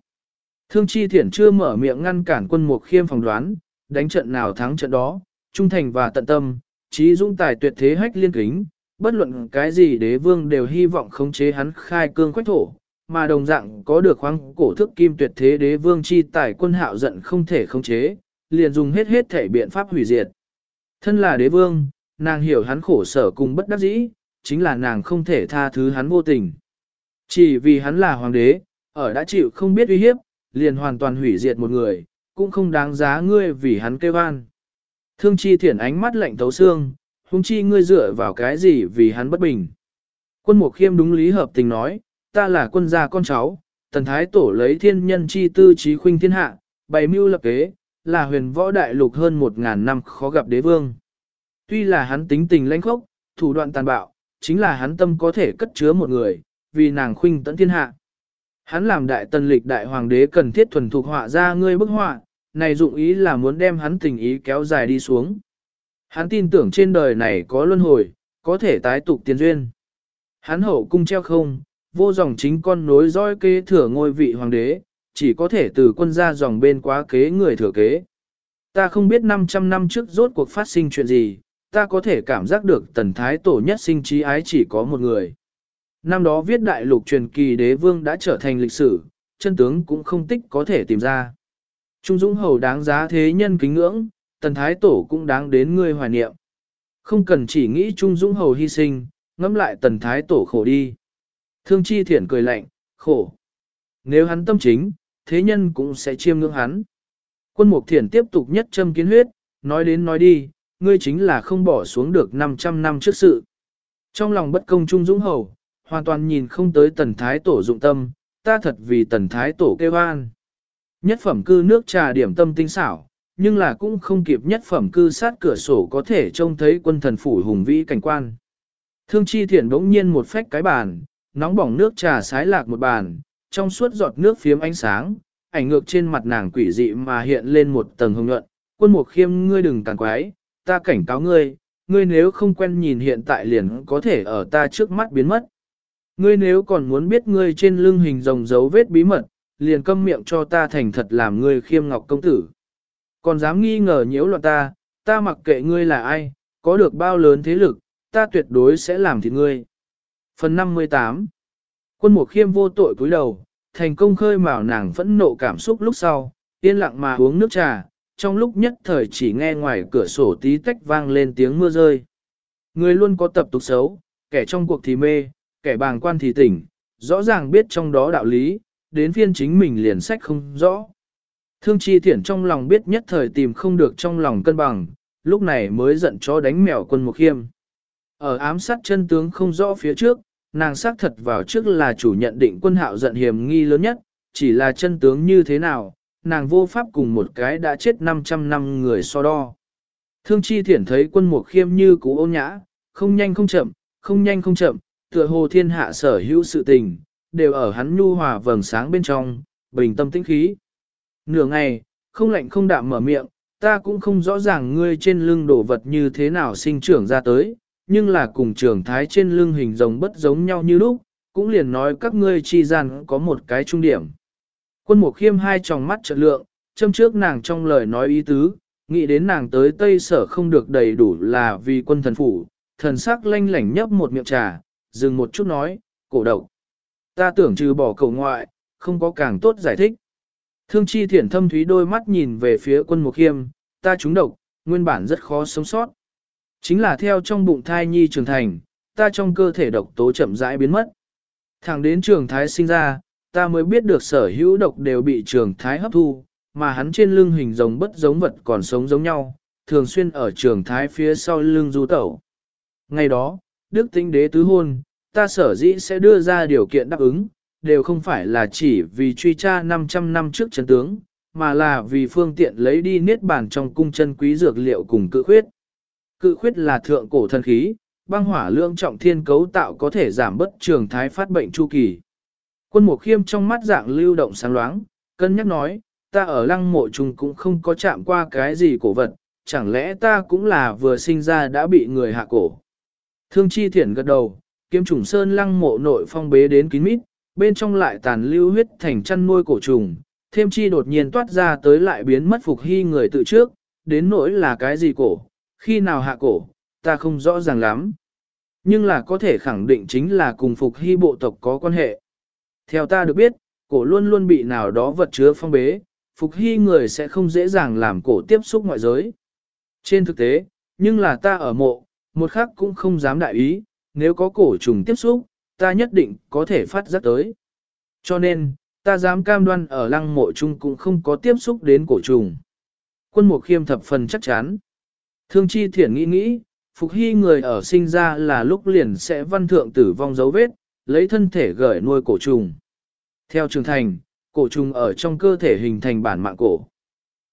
Thương Chi Thiển chưa mở miệng ngăn cản quân mục khiêm phòng đoán, đánh trận nào thắng trận đó, trung thành và tận tâm, trí dũng tài tuyệt thế hách liên kính, bất luận cái gì đế vương đều hy vọng khống chế hắn khai cương quách thổ, mà đồng dạng có được khoáng cổ thức kim tuyệt thế đế vương chi tài quân hạo giận không thể khống chế, liền dùng hết hết thể biện pháp hủy diệt. Thân là đế vương, nàng hiểu hắn khổ sở cùng bất đắc dĩ, chính là nàng không thể tha thứ hắn vô tình. Chỉ vì hắn là hoàng đế, ở đã chịu không biết uy hiếp, liền hoàn toàn hủy diệt một người, cũng không đáng giá ngươi vì hắn kêu an. Thương chi thiển ánh mắt lạnh thấu xương, hung chi ngươi dựa vào cái gì vì hắn bất bình. Quân mục khiêm đúng lý hợp tình nói, ta là quân gia con cháu, tần thái tổ lấy thiên nhân chi tư trí khuynh thiên hạ, bày mưu lập kế, là huyền võ đại lục hơn một ngàn năm khó gặp đế vương. Tuy là hắn tính tình lãnh khốc, thủ đoạn tàn bạo, chính là hắn tâm có thể cất chứa một người, vì nàng khuynh tận thiên hạ. Hắn làm đại tần lịch đại hoàng đế cần thiết thuần thuộc họa ra ngươi bức họa, này dụng ý là muốn đem hắn tình ý kéo dài đi xuống. Hắn tin tưởng trên đời này có luân hồi, có thể tái tục tiền duyên. Hắn hậu cung treo không, vô dòng chính con nối dõi kế thừa ngôi vị hoàng đế, chỉ có thể từ quân gia dòng bên quá kế người thừa kế. Ta không biết 500 năm trước rốt cuộc phát sinh chuyện gì, ta có thể cảm giác được tần thái tổ nhất sinh trí ái chỉ có một người. Năm đó viết đại lục truyền kỳ đế vương đã trở thành lịch sử, chân tướng cũng không tích có thể tìm ra. Trung Dũng Hầu đáng giá thế nhân kính ngưỡng, tần thái tổ cũng đáng đến ngươi hoài niệm. Không cần chỉ nghĩ Trung Dũng Hầu hy sinh, ngẫm lại tần thái tổ khổ đi. Thương chi thiển cười lạnh, khổ. Nếu hắn tâm chính, thế nhân cũng sẽ chiêm ngưỡng hắn. Quân mục thiển tiếp tục nhất châm kiến huyết, nói đến nói đi, ngươi chính là không bỏ xuống được 500 năm trước sự. Trong lòng bất công trung dũng hầu, hoàn toàn nhìn không tới tần thái tổ dụng tâm, ta thật vì tần thái tổ kêu an. Nhất phẩm cư nước trà điểm tâm tinh xảo, nhưng là cũng không kịp nhất phẩm cư sát cửa sổ có thể trông thấy quân thần phủ hùng vĩ cảnh quan. Thương chi thiển bỗng nhiên một phách cái bàn, nóng bỏng nước trà sái lạc một bàn, trong suốt giọt nước phiếm ánh sáng, ảnh ngược trên mặt nàng quỷ dị mà hiện lên một tầng hồng nhuận. Quân mục khiêm ngươi đừng tàn quái, ta cảnh cáo ngươi, ngươi nếu không quen nhìn hiện tại liền có thể ở ta trước mắt biến mất. Ngươi nếu còn muốn biết ngươi trên lưng hình rồng dấu vết bí mật, liền câm miệng cho ta thành thật làm ngươi khiêm ngọc công tử. Còn dám nghi ngờ nhiễu loạn ta, ta mặc kệ ngươi là ai, có được bao lớn thế lực, ta tuyệt đối sẽ làm thịt ngươi. Phần 58 Quân mục khiêm vô tội cúi đầu, thành công khơi mào nàng phẫn nộ cảm xúc lúc sau, yên lặng mà uống nước trà, trong lúc nhất thời chỉ nghe ngoài cửa sổ tí tách vang lên tiếng mưa rơi. Người luôn có tập tục xấu, kẻ trong cuộc thì mê, kẻ bàng quan thì tỉnh, rõ ràng biết trong đó đạo lý, đến phiên chính mình liền sách không rõ. Thương chi thiển trong lòng biết nhất thời tìm không được trong lòng cân bằng, lúc này mới giận cho đánh mèo quân mục khiêm. Ở ám sát chân tướng không rõ phía trước, nàng xác thật vào trước là chủ nhận định quân hạo giận hiểm nghi lớn nhất, chỉ là chân tướng như thế nào, nàng vô pháp cùng một cái đã chết 500 năm người so đo. Thương chi thiển thấy quân mục khiêm như cú ôn nhã, không nhanh không chậm, không nhanh không chậm, tựa hồ thiên hạ sở hữu sự tình, đều ở hắn nhu hòa vầng sáng bên trong, bình tâm tĩnh khí. Nửa ngày, không lạnh không đạm mở miệng, ta cũng không rõ ràng ngươi trên lưng đồ vật như thế nào sinh trưởng ra tới, nhưng là cùng trưởng thái trên lưng hình rồng bất giống nhau như lúc, cũng liền nói các ngươi chi gian có một cái trung điểm. Quân mục khiêm hai tròng mắt trợ lượng, châm trước nàng trong lời nói ý tứ, nghĩ đến nàng tới Tây Sở không được đầy đủ là vì quân thần phủ, thần sắc lanh lảnh nhấp một miệng trà, dừng một chút nói, cổ độc. Ta tưởng trừ bỏ cầu ngoại, không có càng tốt giải thích. Thương chi thiển thâm thúy đôi mắt nhìn về phía quân mục khiêm, ta trúng độc, nguyên bản rất khó sống sót. Chính là theo trong bụng thai nhi trưởng thành, ta trong cơ thể độc tố chậm rãi biến mất. Thẳng đến trường thái sinh ra, ta mới biết được sở hữu độc đều bị trường thái hấp thu, mà hắn trên lưng hình giống bất giống vật còn sống giống nhau, thường xuyên ở trường thái phía sau lưng du tẩu. Ngày đó, Đức Tinh Đế tứ hôn, ta sở dĩ sẽ đưa ra điều kiện đáp ứng, đều không phải là chỉ vì truy tra 500 năm trước chân tướng, mà là vì phương tiện lấy đi niết bàn trong cung chân quý dược liệu cùng cự khuyết. Cự khuyết là thượng cổ thần khí, băng hỏa lượng trọng thiên cấu tạo có thể giảm bất trường thái phát bệnh chu kỳ. Quân mục khiêm trong mắt dạng lưu động sáng loáng, cân nhắc nói, ta ở lăng mộ trùng cũng không có chạm qua cái gì cổ vật, chẳng lẽ ta cũng là vừa sinh ra đã bị người hạ cổ. Thương chi thiển gật đầu, kiếm trùng sơn lăng mộ nội phong bế đến kín mít, bên trong lại tàn lưu huyết thành chăn nuôi cổ trùng, thêm chi đột nhiên toát ra tới lại biến mất phục hy người tự trước, đến nỗi là cái gì cổ, khi nào hạ cổ, ta không rõ ràng lắm. Nhưng là có thể khẳng định chính là cùng phục hy bộ tộc có quan hệ. Theo ta được biết, cổ luôn luôn bị nào đó vật chứa phong bế, phục hy người sẽ không dễ dàng làm cổ tiếp xúc ngoại giới. Trên thực tế, nhưng là ta ở mộ, một khắc cũng không dám đại ý, nếu có cổ trùng tiếp xúc, ta nhất định có thể phát giác tới. Cho nên, ta dám cam đoan ở lăng mộ chung cũng không có tiếp xúc đến cổ trùng. Quân mục khiêm thập phần chắc chắn. Thương chi thiển nghĩ nghĩ, phục hy người ở sinh ra là lúc liền sẽ văn thượng tử vong dấu vết, lấy thân thể gởi nuôi cổ trùng. Theo trường thành, cổ trùng ở trong cơ thể hình thành bản mạng cổ.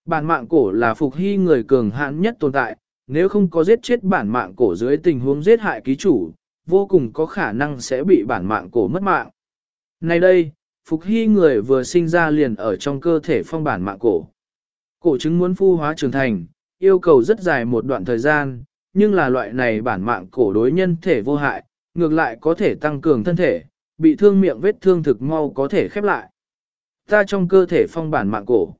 Bản mạng cổ là phục hy người cường hãn nhất tồn tại, nếu không có giết chết bản mạng cổ dưới tình huống giết hại ký chủ, vô cùng có khả năng sẽ bị bản mạng cổ mất mạng. Nay đây, phục hy người vừa sinh ra liền ở trong cơ thể phong bản mạng cổ. Cổ trứng muốn phu hóa trưởng thành, yêu cầu rất dài một đoạn thời gian, nhưng là loại này bản mạng cổ đối nhân thể vô hại, ngược lại có thể tăng cường thân thể, bị thương miệng vết thương thực mau có thể khép lại. Ta trong cơ thể phong bản mạng cổ.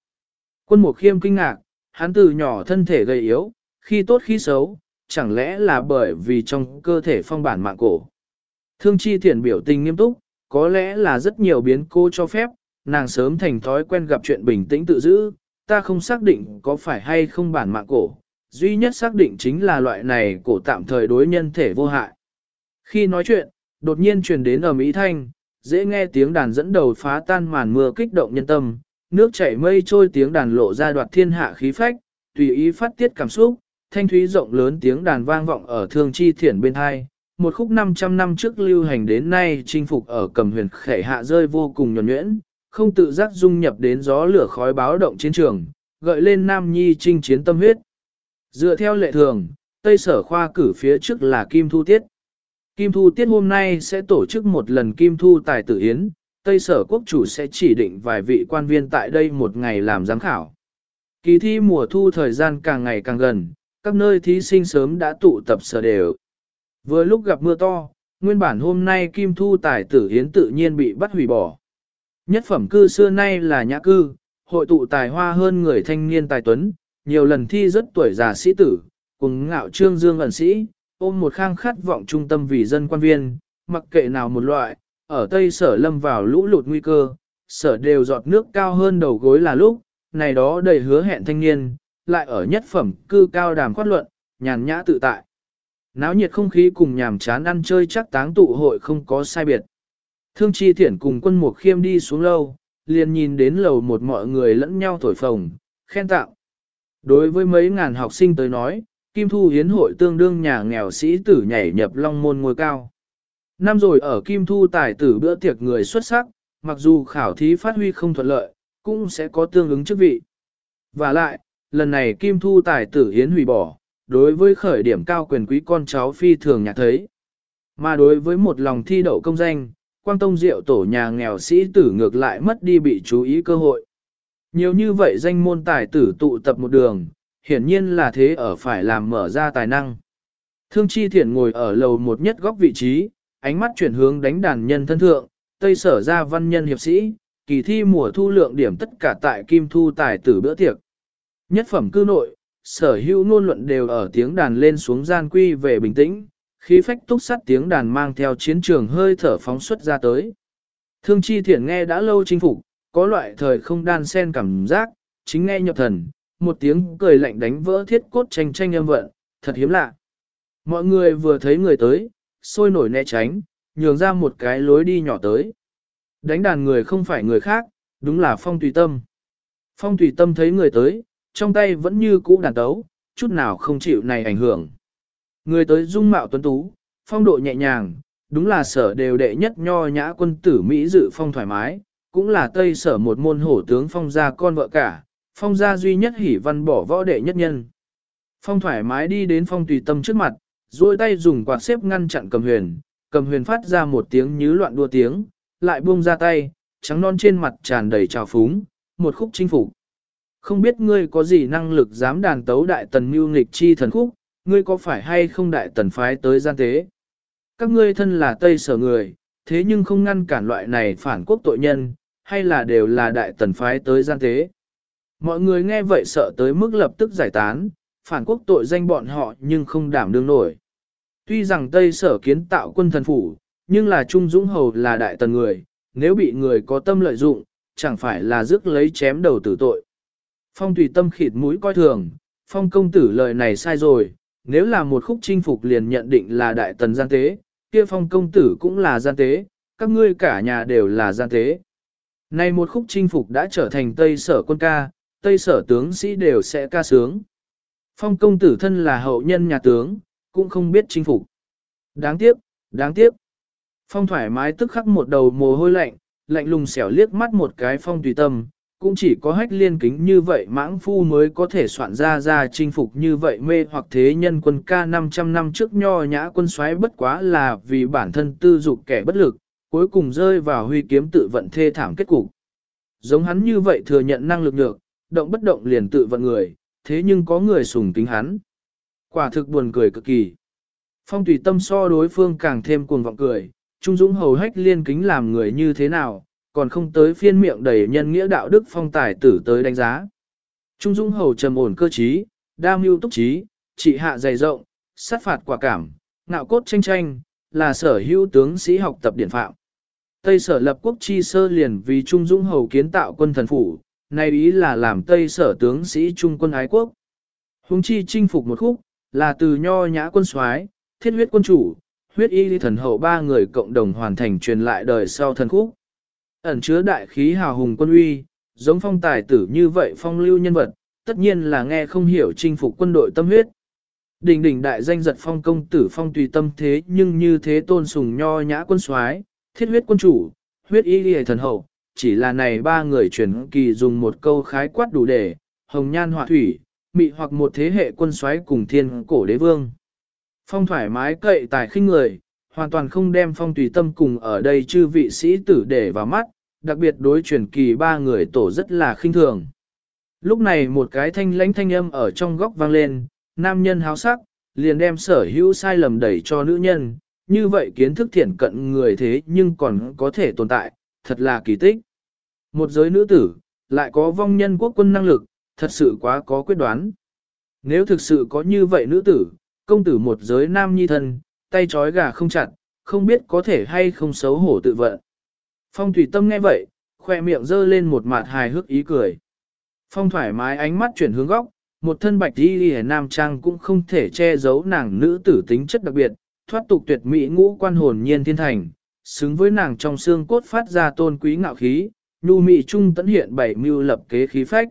Quân mục khiêm kinh ngạc, hắn từ nhỏ thân thể gầy yếu, khi tốt khi xấu, chẳng lẽ là bởi vì trong cơ thể phong bản mạng cổ. Thương chi thiển biểu tình nghiêm túc, có lẽ là rất nhiều biến cô cho phép, nàng sớm thành thói quen gặp chuyện bình tĩnh tự giữ, ta không xác định có phải hay không bản mạng cổ, duy nhất xác định chính là loại này cổ tạm thời đối nhân thể vô hại. Khi nói chuyện, đột nhiên truyền đến ở Mỹ Thanh, dễ nghe tiếng đàn dẫn đầu phá tan màn mưa kích động nhân tâm, nước chảy mây trôi tiếng đàn lộ ra đoạt thiên hạ khí phách, tùy ý phát tiết cảm xúc, thanh thúy rộng lớn tiếng đàn vang vọng ở thương chi thiển bên hai. Một khúc 500 năm trước lưu hành đến nay chinh phục ở cầm huyền Khẻ hạ rơi vô cùng nhuẩn nhuyễn, không tự giác dung nhập đến gió lửa khói báo động chiến trường, gợi lên nam nhi chinh chiến tâm huyết. Dựa theo lệ thường, Tây Sở khoa cử phía trước là Kim Thu Tiết. Kim Thu Tiết hôm nay sẽ tổ chức một lần Kim Thu Tài Tử Yến, Tây Sở Quốc chủ sẽ chỉ định vài vị quan viên tại đây một ngày làm giám khảo. Kỳ thi mùa thu thời gian càng ngày càng gần, các nơi thí sinh sớm đã tụ tập sở đều. Vừa lúc gặp mưa to, nguyên bản hôm nay Kim Thu Tài Tử Yến tự nhiên bị bắt hủy bỏ. Nhất phẩm cư xưa nay là nhã cư, hội tụ tài hoa hơn người thanh niên tài tuấn, nhiều lần thi rất tuổi già sĩ tử, cùng ngạo trương dương ẩn sĩ, ôm một khang khát vọng trung tâm vì dân quan viên, mặc kệ nào một loại, ở Tây Sở lâm vào lũ lụt nguy cơ, sở đều giọt nước cao hơn đầu gối là lúc, này đó đầy hứa hẹn thanh niên, lại ở nhất phẩm cư cao đàm khoát luận, nhàn nhã tự tại. Náo nhiệt không khí cùng nhàm chán ăn chơi chắc táng tụ hội không có sai biệt. Thương chi thiển cùng quân mục khiêm đi xuống lâu, liền nhìn đến lầu một mọi người lẫn nhau thổi phồng, khen tạo. Đối với mấy ngàn học sinh tới nói, Kim Thu Hiến hội tương đương nhà nghèo sĩ tử nhảy nhập long môn ngôi cao. Năm rồi ở Kim Thu tài tử bữa tiệc người xuất sắc, mặc dù khảo thí phát huy không thuận lợi, cũng sẽ có tương ứng chức vị. Và lại, lần này Kim Thu tài tử hiến hủy bỏ, đối với khởi điểm cao quyền quý con cháu phi thường nhạc thấy. Mà đối với một lòng thi đậu công danh, quang tông diệu tổ nhà nghèo sĩ tử ngược lại mất đi bị chú ý cơ hội. Nhiều như vậy danh môn tài tử tụ tập một đường, hiển nhiên là thế ở phải làm mở ra tài năng. Thương Chi Thiển ngồi ở lầu một nhất góc vị trí, ánh mắt chuyển hướng đánh đàn nhân thân thượng, Tây sở ra văn nhân hiệp sĩ, kỳ thi mùa thu lượng điểm tất cả tại Kim Thu tài tử bữa tiệc. Nhất phẩm cư nội, sở hữu ngôn luận đều ở tiếng đàn lên xuống gian quy về bình tĩnh, khí phách túc sắt tiếng đàn mang theo chiến trường hơi thở phóng xuất ra tới. Thương chi thiện nghe đã lâu chinh phục, có loại thời không đan sen cảm giác, chính nghe nhập thần, một tiếng cười lạnh đánh vỡ thiết cốt tranh tranh âm vận, thật hiếm lạ. Mọi người vừa thấy người tới, sôi nổi né tránh, nhường ra một cái lối đi nhỏ tới. Đánh đàn người không phải người khác, đúng là Phong Tùy Tâm. Phong Tùy Tâm thấy người tới, trong tay vẫn như cũ đàn tấu, chút nào không chịu này ảnh hưởng. Người tới dung mạo tuấn tú, phong độ nhẹ nhàng, đúng là sở đều đệ nhất nho nhã quân tử Mỹ dự phong thoải mái, cũng là tây sở một môn hổ tướng phong gia con vợ cả, phong gia duy nhất hỉ văn bỏ võ đệ nhất nhân. Phong thoải mái đi đến phong tùy tâm trước mặt, duỗi tay dùng quạt xếp ngăn chặn cầm huyền, cầm huyền phát ra một tiếng như loạn đua tiếng, lại buông ra tay, trắng non trên mặt tràn đầy trào phúng, một khúc chinh phục. Không biết ngươi có gì năng lực dám đàn tấu đại tần mưu nghịch chi thần khúc, ngươi có phải hay không đại tần phái tới gian tế? Các ngươi thân là Tây sở người, thế nhưng không ngăn cản loại này phản quốc tội nhân, hay là đều là đại tần phái tới gian tế? Mọi người nghe vậy sợ tới mức lập tức giải tán, phản quốc tội danh bọn họ nhưng không đảm đương nổi. Tuy rằng Tây sở kiến tạo quân thần phủ, nhưng là Trung Dũng Hầu là đại tần người, nếu bị người có tâm lợi dụng, chẳng phải là rước lấy chém đầu tử tội. Phong tùy tâm khịt mũi coi thường, phong công tử lời này sai rồi, nếu là một khúc chinh phục liền nhận định là đại tần gian tế, kia phong công tử cũng là gian tế, các ngươi cả nhà đều là gian tế. Này một khúc chinh phục đã trở thành Tây sở quân ca, Tây sở tướng sĩ đều sẽ ca sướng. Phong công tử thân là hậu nhân nhà tướng, cũng không biết chinh phục. Đáng tiếc, đáng tiếc. Phong thoải mái tức khắc một đầu mồ hôi lạnh, lạnh lùng xẻo liếc mắt một cái phong tùy tâm, cũng chỉ có hách liên kính như vậy mãng phu mới có thể soạn ra ra chinh phục như vậy mê hoặc thế nhân quân ca 500 năm trước nho nhã quân xoáy bất quá là vì bản thân tư dục kẻ bất lực, cuối cùng rơi vào huy kiếm tự vận thê thảm kết cục. Giống hắn như vậy thừa nhận năng lực được, động bất động liền tự vận người, thế nhưng có người sùng kính hắn. Quả thực buồn cười cực kỳ. Phong tùy tâm so đối phương càng thêm cuồng vọng cười, Trung Dũng hầu hách liên kính làm người như thế nào, còn không tới phiên miệng đầy nhân nghĩa đạo đức phong tài tử tới đánh giá. Trung Dũng hầu trầm ổn cơ trí, đa mưu túc trí, trị hạ dày rộng, sát phạt quả cảm, ngạo cốt tranh tranh, là sở hữu tướng sĩ học tập điển phạm. Tây sở lập quốc chi sơ liền vì Trung Dũng hầu kiến tạo quân thần phủ, này ý là làm Tây sở tướng sĩ trung quân ái quốc. Hùng chi chinh phục một khúc, là từ nho nhã quân soái, thiết huyết quân chủ, huyết y thần hậu ba người cộng đồng hoàn thành truyền lại đời sau thần khúc. Ẩn chứa đại khí hào hùng quân uy, giống phong tài tử như vậy phong lưu nhân vật, tất nhiên là nghe không hiểu chinh phục quân đội tâm huyết. Đỉnh đỉnh đại danh giật phong công tử phong tùy tâm thế nhưng như thế tôn sùng nho nhã quân soái, thiết huyết quân chủ, huyết y lìa thần hậu, chỉ là này ba người truyền kỳ dùng một câu khái quát đủ để, hồng nhan họa thủy, mị hoặc một thế hệ quân soái cùng thiên cổ đế vương. Phong thoải mái cậy tài khinh người, hoàn toàn không đem phong tùy tâm cùng ở đây chư vị sĩ tử để vào mắt, đặc biệt đối truyền kỳ ba người tổ rất là khinh thường. Lúc này một cái thanh lãnh thanh âm ở trong góc vang lên, nam nhân háo sắc, liền đem sở hữu sai lầm đẩy cho nữ nhân, như vậy kiến thức thiện cận người thế nhưng còn có thể tồn tại, thật là kỳ tích. Một giới nữ tử, lại có vong nhân quốc quân năng lực, thật sự quá có quyết đoán. Nếu thực sự có như vậy nữ tử, công tử một giới nam nhi thân, tay trói gà không chặt, không biết có thể hay không xấu hổ tự vận. Phong thủy tâm nghe vậy, khoe miệng dơ lên một mặt hài hước ý cười. Phong thoải mái ánh mắt chuyển hướng góc, một thân bạch đi đi nam trang cũng không thể che giấu nàng nữ tử tính chất đặc biệt, thoát tục tuyệt mỹ ngũ quan hồn nhiên thiên thành, xứng với nàng trong xương cốt phát ra tôn quý ngạo khí, nhu mị trung tấn hiện bảy mưu lập kế khí phách.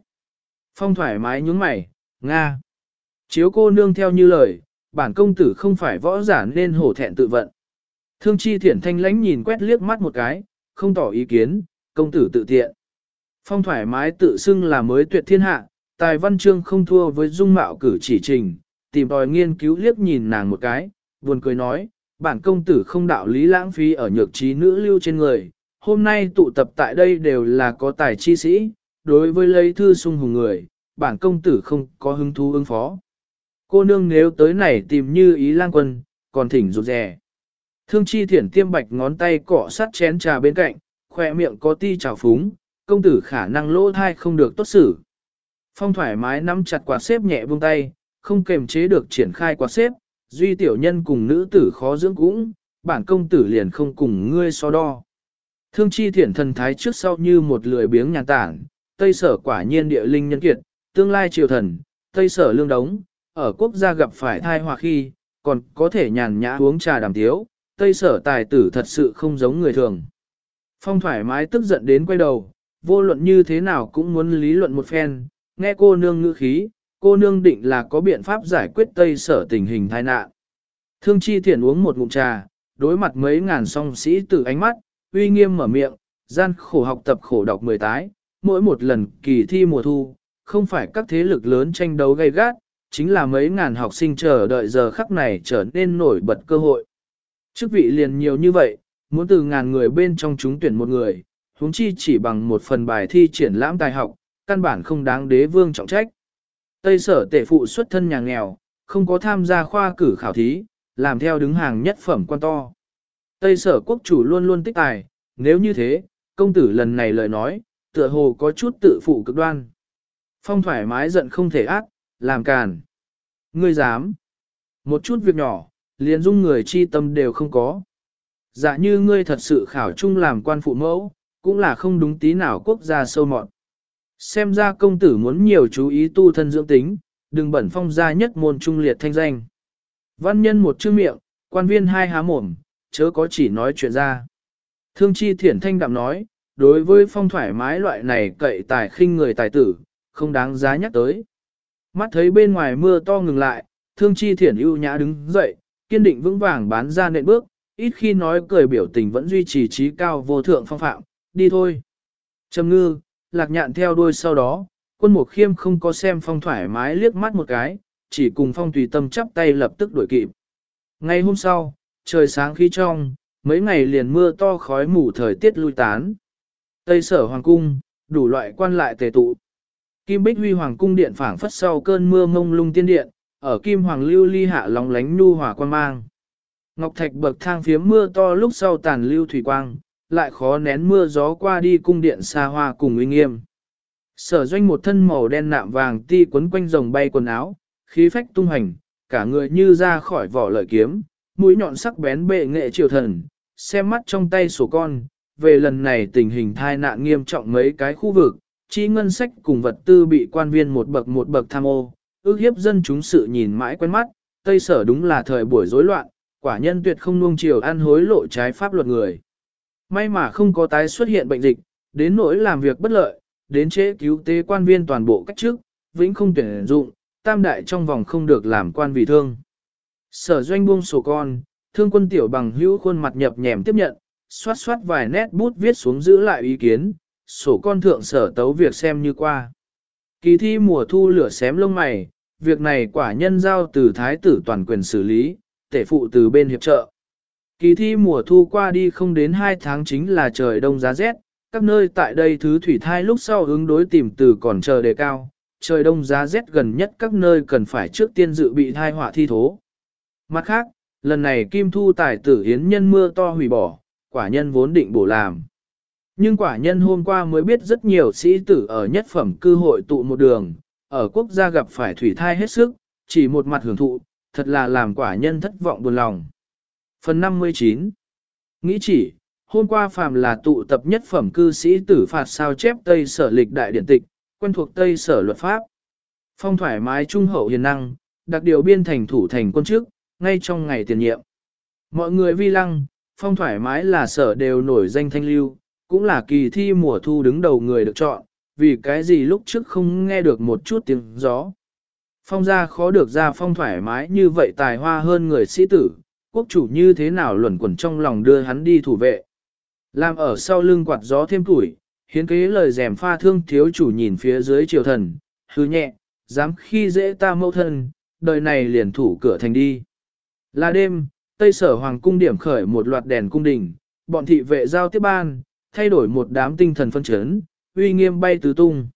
Phong thoải mái nhướng mày, Nga. Chiếu cô nương theo như lời, bản công tử không phải võ giả nên hổ thẹn tự vận. Thương chi thiển thanh lánh nhìn quét liếc mắt một cái, không tỏ ý kiến, công tử tự tiện. Phong thoải mái tự xưng là mới tuyệt thiên hạ, tài văn chương không thua với dung mạo cử chỉ trình, tìm tòi nghiên cứu liếc nhìn nàng một cái, buồn cười nói, bản công tử không đạo lý lãng phí ở nhược trí nữ lưu trên người, hôm nay tụ tập tại đây đều là có tài chi sĩ, đối với lấy thư sung hùng người, bản công tử không có hứng thú ứng phó. Cô nương nếu tới này tìm như ý lang quân, còn thỉnh rụt rè. Thương chi thiển tiêm bạch ngón tay cọ sắt chén trà bên cạnh, khoe miệng có ti trào phúng, công tử khả năng lỗ thai không được tốt xử. Phong thoải mái nắm chặt quạt xếp nhẹ buông tay, không kềm chế được triển khai quạt xếp, duy tiểu nhân cùng nữ tử khó dưỡng cũng, bản công tử liền không cùng ngươi so đo. Thương chi thiển thần thái trước sau như một lười biếng nhàn tản, tây sở quả nhiên địa linh nhân kiệt, tương lai triều thần, tây sở lương đống, ở quốc gia gặp phải thai hòa khi, còn có thể nhàn nhã uống trà đàm tiếu, tây sở tài tử thật sự không giống người thường. Phong thoải mái tức giận đến quay đầu, vô luận như thế nào cũng muốn lý luận một phen, nghe cô nương ngữ khí, cô nương định là có biện pháp giải quyết tây sở tình hình tai nạn. Thương chi Thiển uống một ngụm trà, đối mặt mấy ngàn song sĩ từ ánh mắt, uy nghiêm mở miệng, gian khổ học tập khổ đọc mười tái, mỗi một lần kỳ thi mùa thu, không phải các thế lực lớn tranh đấu gay gắt, chính là mấy ngàn học sinh chờ đợi giờ khắc này trở nên nổi bật cơ hội. Chức vị liền nhiều như vậy, muốn từ ngàn người bên trong chúng tuyển một người, huống chi chỉ bằng một phần bài thi triển lãm tài học, căn bản không đáng đế vương trọng trách. Tây sở tể phụ xuất thân nhà nghèo, không có tham gia khoa cử khảo thí, làm theo đứng hàng nhất phẩm quan to. Tây sở quốc chủ luôn luôn tích tài, nếu như thế, công tử lần này lời nói, tựa hồ có chút tự phụ cực đoan. Phong thoải mái giận không thể ác, làm càn. Ngươi dám. Một chút việc nhỏ, liền dung người chi tâm đều không có. Dạ như ngươi thật sự khảo chung làm quan phụ mẫu, cũng là không đúng tí nào quốc gia sâu mọn. Xem ra công tử muốn nhiều chú ý tu thân dưỡng tính, đừng bẩn phong gia nhất môn trung liệt thanh danh. Văn nhân một chữ miệng, quan viên hai há mồm, chớ có chỉ nói chuyện ra. Thương chi thiển thanh đạm nói, đối với phong thoải mái loại này cậy tài khinh người tài tử, không đáng giá nhắc tới. Mắt thấy bên ngoài mưa to ngừng lại, thương chi thiển ưu nhã đứng dậy, kiên định vững vàng bán ra nện bước, ít khi nói cười biểu tình vẫn duy trì trí cao vô thượng phong phạm, đi thôi. Trầm ngư, lạc nhạn theo đuôi sau đó, quân mục khiêm không có xem phong thoải mái liếc mắt một cái, chỉ cùng phong tùy tâm chắp tay lập tức đuổi kịp. Ngày hôm sau, trời sáng khí trong, mấy ngày liền mưa to khói mù thời tiết lui tán. Tây sở hoàng cung, đủ loại quan lại tề tụ. Kim Bích Huy Hoàng cung điện phảng phất sau cơn mưa mông lung tiên điện, ở Kim Hoàng lưu ly hạ lóng lánh nu hòa quan mang. Ngọc thạch bậc thang phía mưa to lúc sau tàn lưu thủy quang, lại khó nén mưa gió qua đi cung điện xa hoa cùng uy nghiêm. Sở doanh một thân màu đen nạm vàng ti quấn quanh rồng bay quần áo, khí phách tung hành, cả người như ra khỏi vỏ lợi kiếm, mũi nhọn sắc bén bệ nghệ triều thần, xem mắt trong tay sổ con, về lần này tình hình thai nạn nghiêm trọng mấy cái khu vực, chi ngân sách cùng vật tư bị quan viên một bậc một bậc tham ô, ước hiếp dân chúng sự nhìn mãi quen mắt, Tây Sở đúng là thời buổi rối loạn, quả nhân tuyệt không nuông chiều ăn hối lộ trái pháp luật người. May mà không có tái xuất hiện bệnh dịch, đến nỗi làm việc bất lợi, đến chế cứu tế quan viên toàn bộ cách trước, vĩnh không tuyển dụng, tam đại trong vòng không được làm quan vì thương. Sở doanh buông sổ con, thương quân tiểu bằng hữu khuôn mặt nhập nhèm tiếp nhận, xoát xoát vài nét bút viết xuống giữ lại ý kiến, sổ con thượng sở tấu việc xem như qua. Kỳ thi mùa thu lửa xém lông mày, việc này quả nhân giao từ thái tử toàn quyền xử lý, tể phụ từ bên hiệp trợ. Kỳ thi mùa thu qua đi không đến 2 tháng chính là trời đông giá rét, các nơi tại đây thứ thủy thai lúc sau ứng đối tìm từ còn chờ đề cao, trời đông giá rét gần nhất các nơi cần phải trước tiên dự bị thai họa thi thố. Mặt khác, lần này Kim Thu tài tử hiến nhân mưa to hủy bỏ, quả nhân vốn định bổ làm. Nhưng quả nhân hôm qua mới biết rất nhiều sĩ tử ở nhất phẩm cư hội tụ một đường, ở quốc gia gặp phải thủy thai hết sức, chỉ một mặt hưởng thụ, thật là làm quả nhân thất vọng buồn lòng. Phần 59 Nghĩ chỉ, hôm qua phàm là tụ tập nhất phẩm cư sĩ tử phạt sao chép Tây Sở lịch đại điện tịch, quen thuộc Tây Sở luật pháp. Phong thoải mái trung hậu hiền năng, đặc điều biên thành thủ thành quân chức, ngay trong ngày tiền nhiệm. Mọi người vi lăng, phong thoải mái là sở đều nổi danh thanh lưu, cũng là kỳ thi mùa thu đứng đầu người được chọn, vì cái gì lúc trước không nghe được một chút tiếng gió. Phong gia khó được ra phong thoải mái như vậy tài hoa hơn người sĩ tử, quốc chủ như thế nào luẩn quẩn trong lòng đưa hắn đi thủ vệ. Làm ở sau lưng quạt gió thêm tuổi, hiến kế lời rèm pha thương thiếu chủ nhìn phía dưới triều thần, hứ nhẹ, dám khi dễ ta mâu thân, đời này liền thủ cửa thành đi. Là đêm, Tây Sở Hoàng cung điểm khởi một loạt đèn cung đình, bọn thị vệ giao tiếp ban, thay đổi một đám tinh thần phân chấn, uy nghiêm bay tứ tung.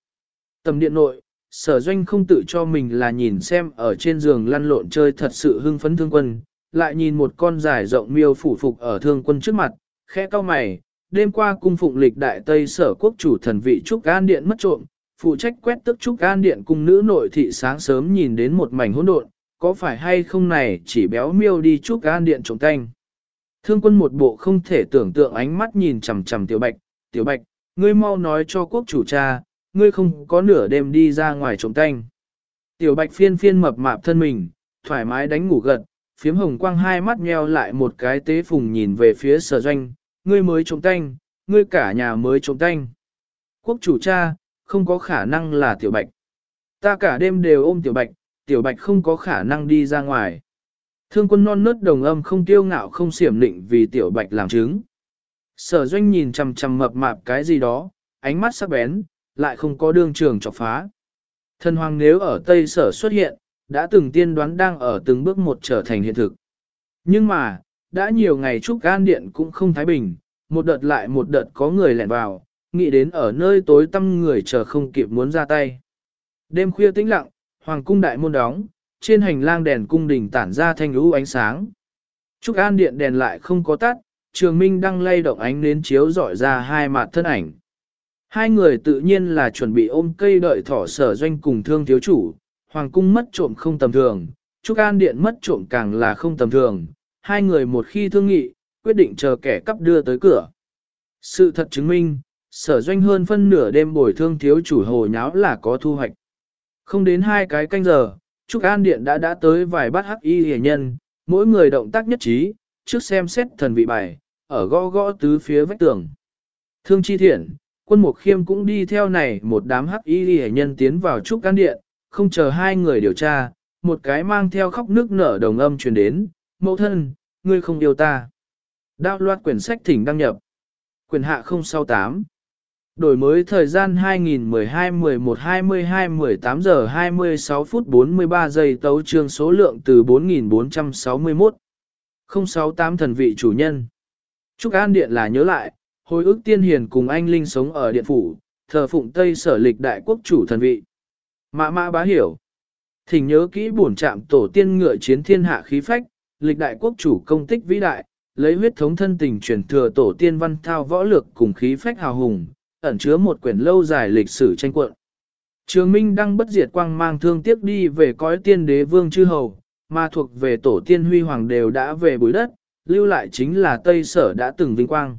Tầm điện nội, sở doanh không tự cho mình là nhìn xem ở trên giường lăn lộn chơi thật sự hưng phấn thương quân, lại nhìn một con dài rộng miêu phủ phục ở thương quân trước mặt, khẽ cau mày, đêm qua cung phụng lịch đại Tây sở quốc chủ thần vị Trúc An Điện mất trộm, phụ trách quét tức Trúc An Điện cung nữ nội thị sáng sớm nhìn đến một mảnh hỗn độn, có phải hay không này chỉ béo miêu đi Trúc An Điện trộm canh. Thương quân một bộ không thể tưởng tượng ánh mắt nhìn chằm chằm tiểu bạch, tiểu bạch, ngươi mau nói cho quốc chủ cha, ngươi không có nửa đêm đi ra ngoài trộm canh. Tiểu bạch phiên phiên mập mạp thân mình, thoải mái đánh ngủ gật, phiếm hồng quang hai mắt nheo lại một cái tế phùng nhìn về phía sở doanh, ngươi mới trộm tanh, ngươi cả nhà mới trộm tanh. Quốc chủ cha, không có khả năng là tiểu bạch. Ta cả đêm đều ôm tiểu bạch, tiểu bạch không có khả năng đi ra ngoài. Thương quân non nớt đồng âm không tiêu ngạo không xiểm định vì tiểu bạch làm chứng. Sở doanh nhìn chằm chằm mập mạp cái gì đó, ánh mắt sắc bén, lại không có đương trường chọc phá. Thần hoàng nếu ở Tây Sở xuất hiện, đã từng tiên đoán đang ở từng bước một trở thành hiện thực. Nhưng mà, đã nhiều ngày Trúc An Điện cũng không thái bình, một đợt lại một đợt có người lẻn vào, nghĩ đến ở nơi tối tăm người chờ không kịp muốn ra tay. Đêm khuya tĩnh lặng, hoàng cung đại môn đóng, trên hành lang đèn cung đình tản ra thanh lũ ánh sáng. Trúc An Điện đèn lại không có tắt, Trường Minh đang lay động ánh nến chiếu dọi ra hai mặt thân ảnh. Hai người tự nhiên là chuẩn bị ôm cây đợi thỏ sở doanh cùng thương thiếu chủ, hoàng cung mất trộm không tầm thường, Trúc An Điện mất trộm càng là không tầm thường, hai người một khi thương nghị, quyết định chờ kẻ cắp đưa tới cửa. Sự thật chứng minh, sở doanh hơn phân nửa đêm bồi thương thiếu chủ hồ nháo là có thu hoạch. Không đến hai cái canh giờ, Trúc An Điện đã đã tới vài bát hắc y hề nhân, mỗi người động tác nhất trí, trước xem xét thần vị bài, ở gõ gõ tứ phía vách tường. Thương chi thiện, quân mục khiêm cũng đi theo này một đám hắc y hề nhân tiến vào Trúc An Điện, không chờ hai người điều tra, một cái mang theo khóc nước nở đồng âm truyền đến, mẫu thân, ngươi không yêu ta. Đạo loạt quyển sách thỉnh đăng nhập. Quyển hạ 068. Đổi mới thời gian 2012-11-22-18 giờ 26 phút 43 giây tấu trương số lượng từ 4461. 068 thần vị chủ nhân. Trúc An Điện là nhớ lại, hồi ức tiên hiền cùng anh Linh sống ở điện phủ, thờ phụng Tây sở lịch đại quốc chủ thần vị. Mã mã bá hiểu. Thỉnh nhớ kỹ bổn trạm tổ tiên ngựa chiến thiên hạ khí phách, lịch đại quốc chủ công tích vĩ đại, lấy huyết thống thân tình truyền thừa tổ tiên văn thao võ lược cùng khí phách hào hùng, ẩn chứa một quyển lâu dài lịch sử tranh cuộn. Trường Minh đang bất diệt quang mang thương tiếc đi về cõi tiên đế vương chư hầu, mà thuộc về tổ tiên huy hoàng đều đã về bối đất, lưu lại chính là Tây Sở đã từng vinh quang.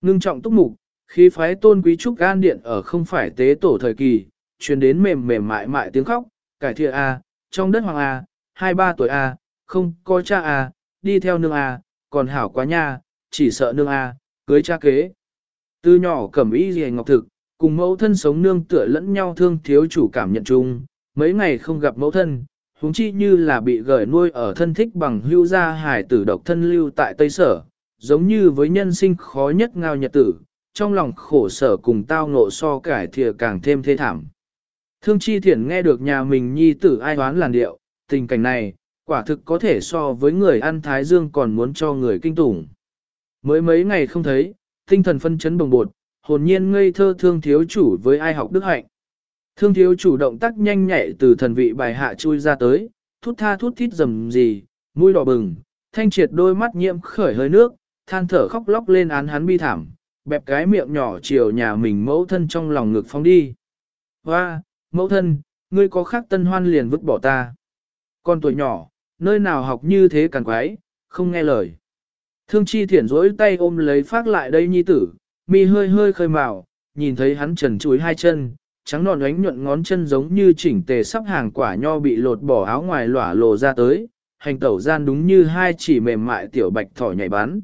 Ngưng trọng túc mục, khí phái tôn quý trúc gan điện ở không phải tế tổ thời kỳ, truyền đến mềm mềm mại mại tiếng khóc, cải thiện A, trong đất hoàng A, à, hai ba tuổi A, không có cha A, đi theo nương A, còn hảo quá nha, chỉ sợ nương A, cưới cha kế. Từ nhỏ cẩm y gì ngọc thực, cùng mẫu thân sống nương tựa lẫn nhau thương thiếu chủ cảm nhận chung, mấy ngày không gặp mẫu thân, huống chi như là bị gởi nuôi ở thân thích bằng hưu gia hải tử độc thân lưu tại Tây Sở, giống như với nhân sinh khó nhất ngao nhật tử, trong lòng khổ sở cùng tao ngộ so cải thìa càng thêm thê thảm. Thương chi thiển nghe được nhà mình nhi tử ai hoán làn điệu, tình cảnh này, quả thực có thể so với người ăn thái dương còn muốn cho người kinh tủng. Mới mấy ngày không thấy, tinh thần phân chấn bồng bột, hồn nhiên ngây thơ thương thiếu chủ với ai học đức hạnh. Thương thiếu chủ động tác nhanh nhẹ từ thần vị bài hạ chui ra tới, thút tha thút thít rầm gì, mũi đỏ bừng, thanh triệt đôi mắt nhiễm khởi hơi nước, than thở khóc lóc lên án hắn bi thảm, bẹp cái miệng nhỏ chiều nhà mình mẫu thân trong lòng ngực phóng đi. Hoa, mẫu thân, ngươi có khác tân hoan liền vứt bỏ ta. Con tuổi nhỏ, nơi nào học như thế càng quái, không nghe lời. Thương chi thiển rỗi tay ôm lấy phát lại đây nhi tử, mi hơi hơi khơi màu, nhìn thấy hắn trần chuối hai chân, trắng nọn ánh nhuận ngón chân giống như chỉnh tề sắp hàng quả nho bị lột bỏ áo ngoài lỏa lồ ra tới, hành tẩu gian đúng như hai chỉ mềm mại tiểu bạch thỏ nhảy bắn.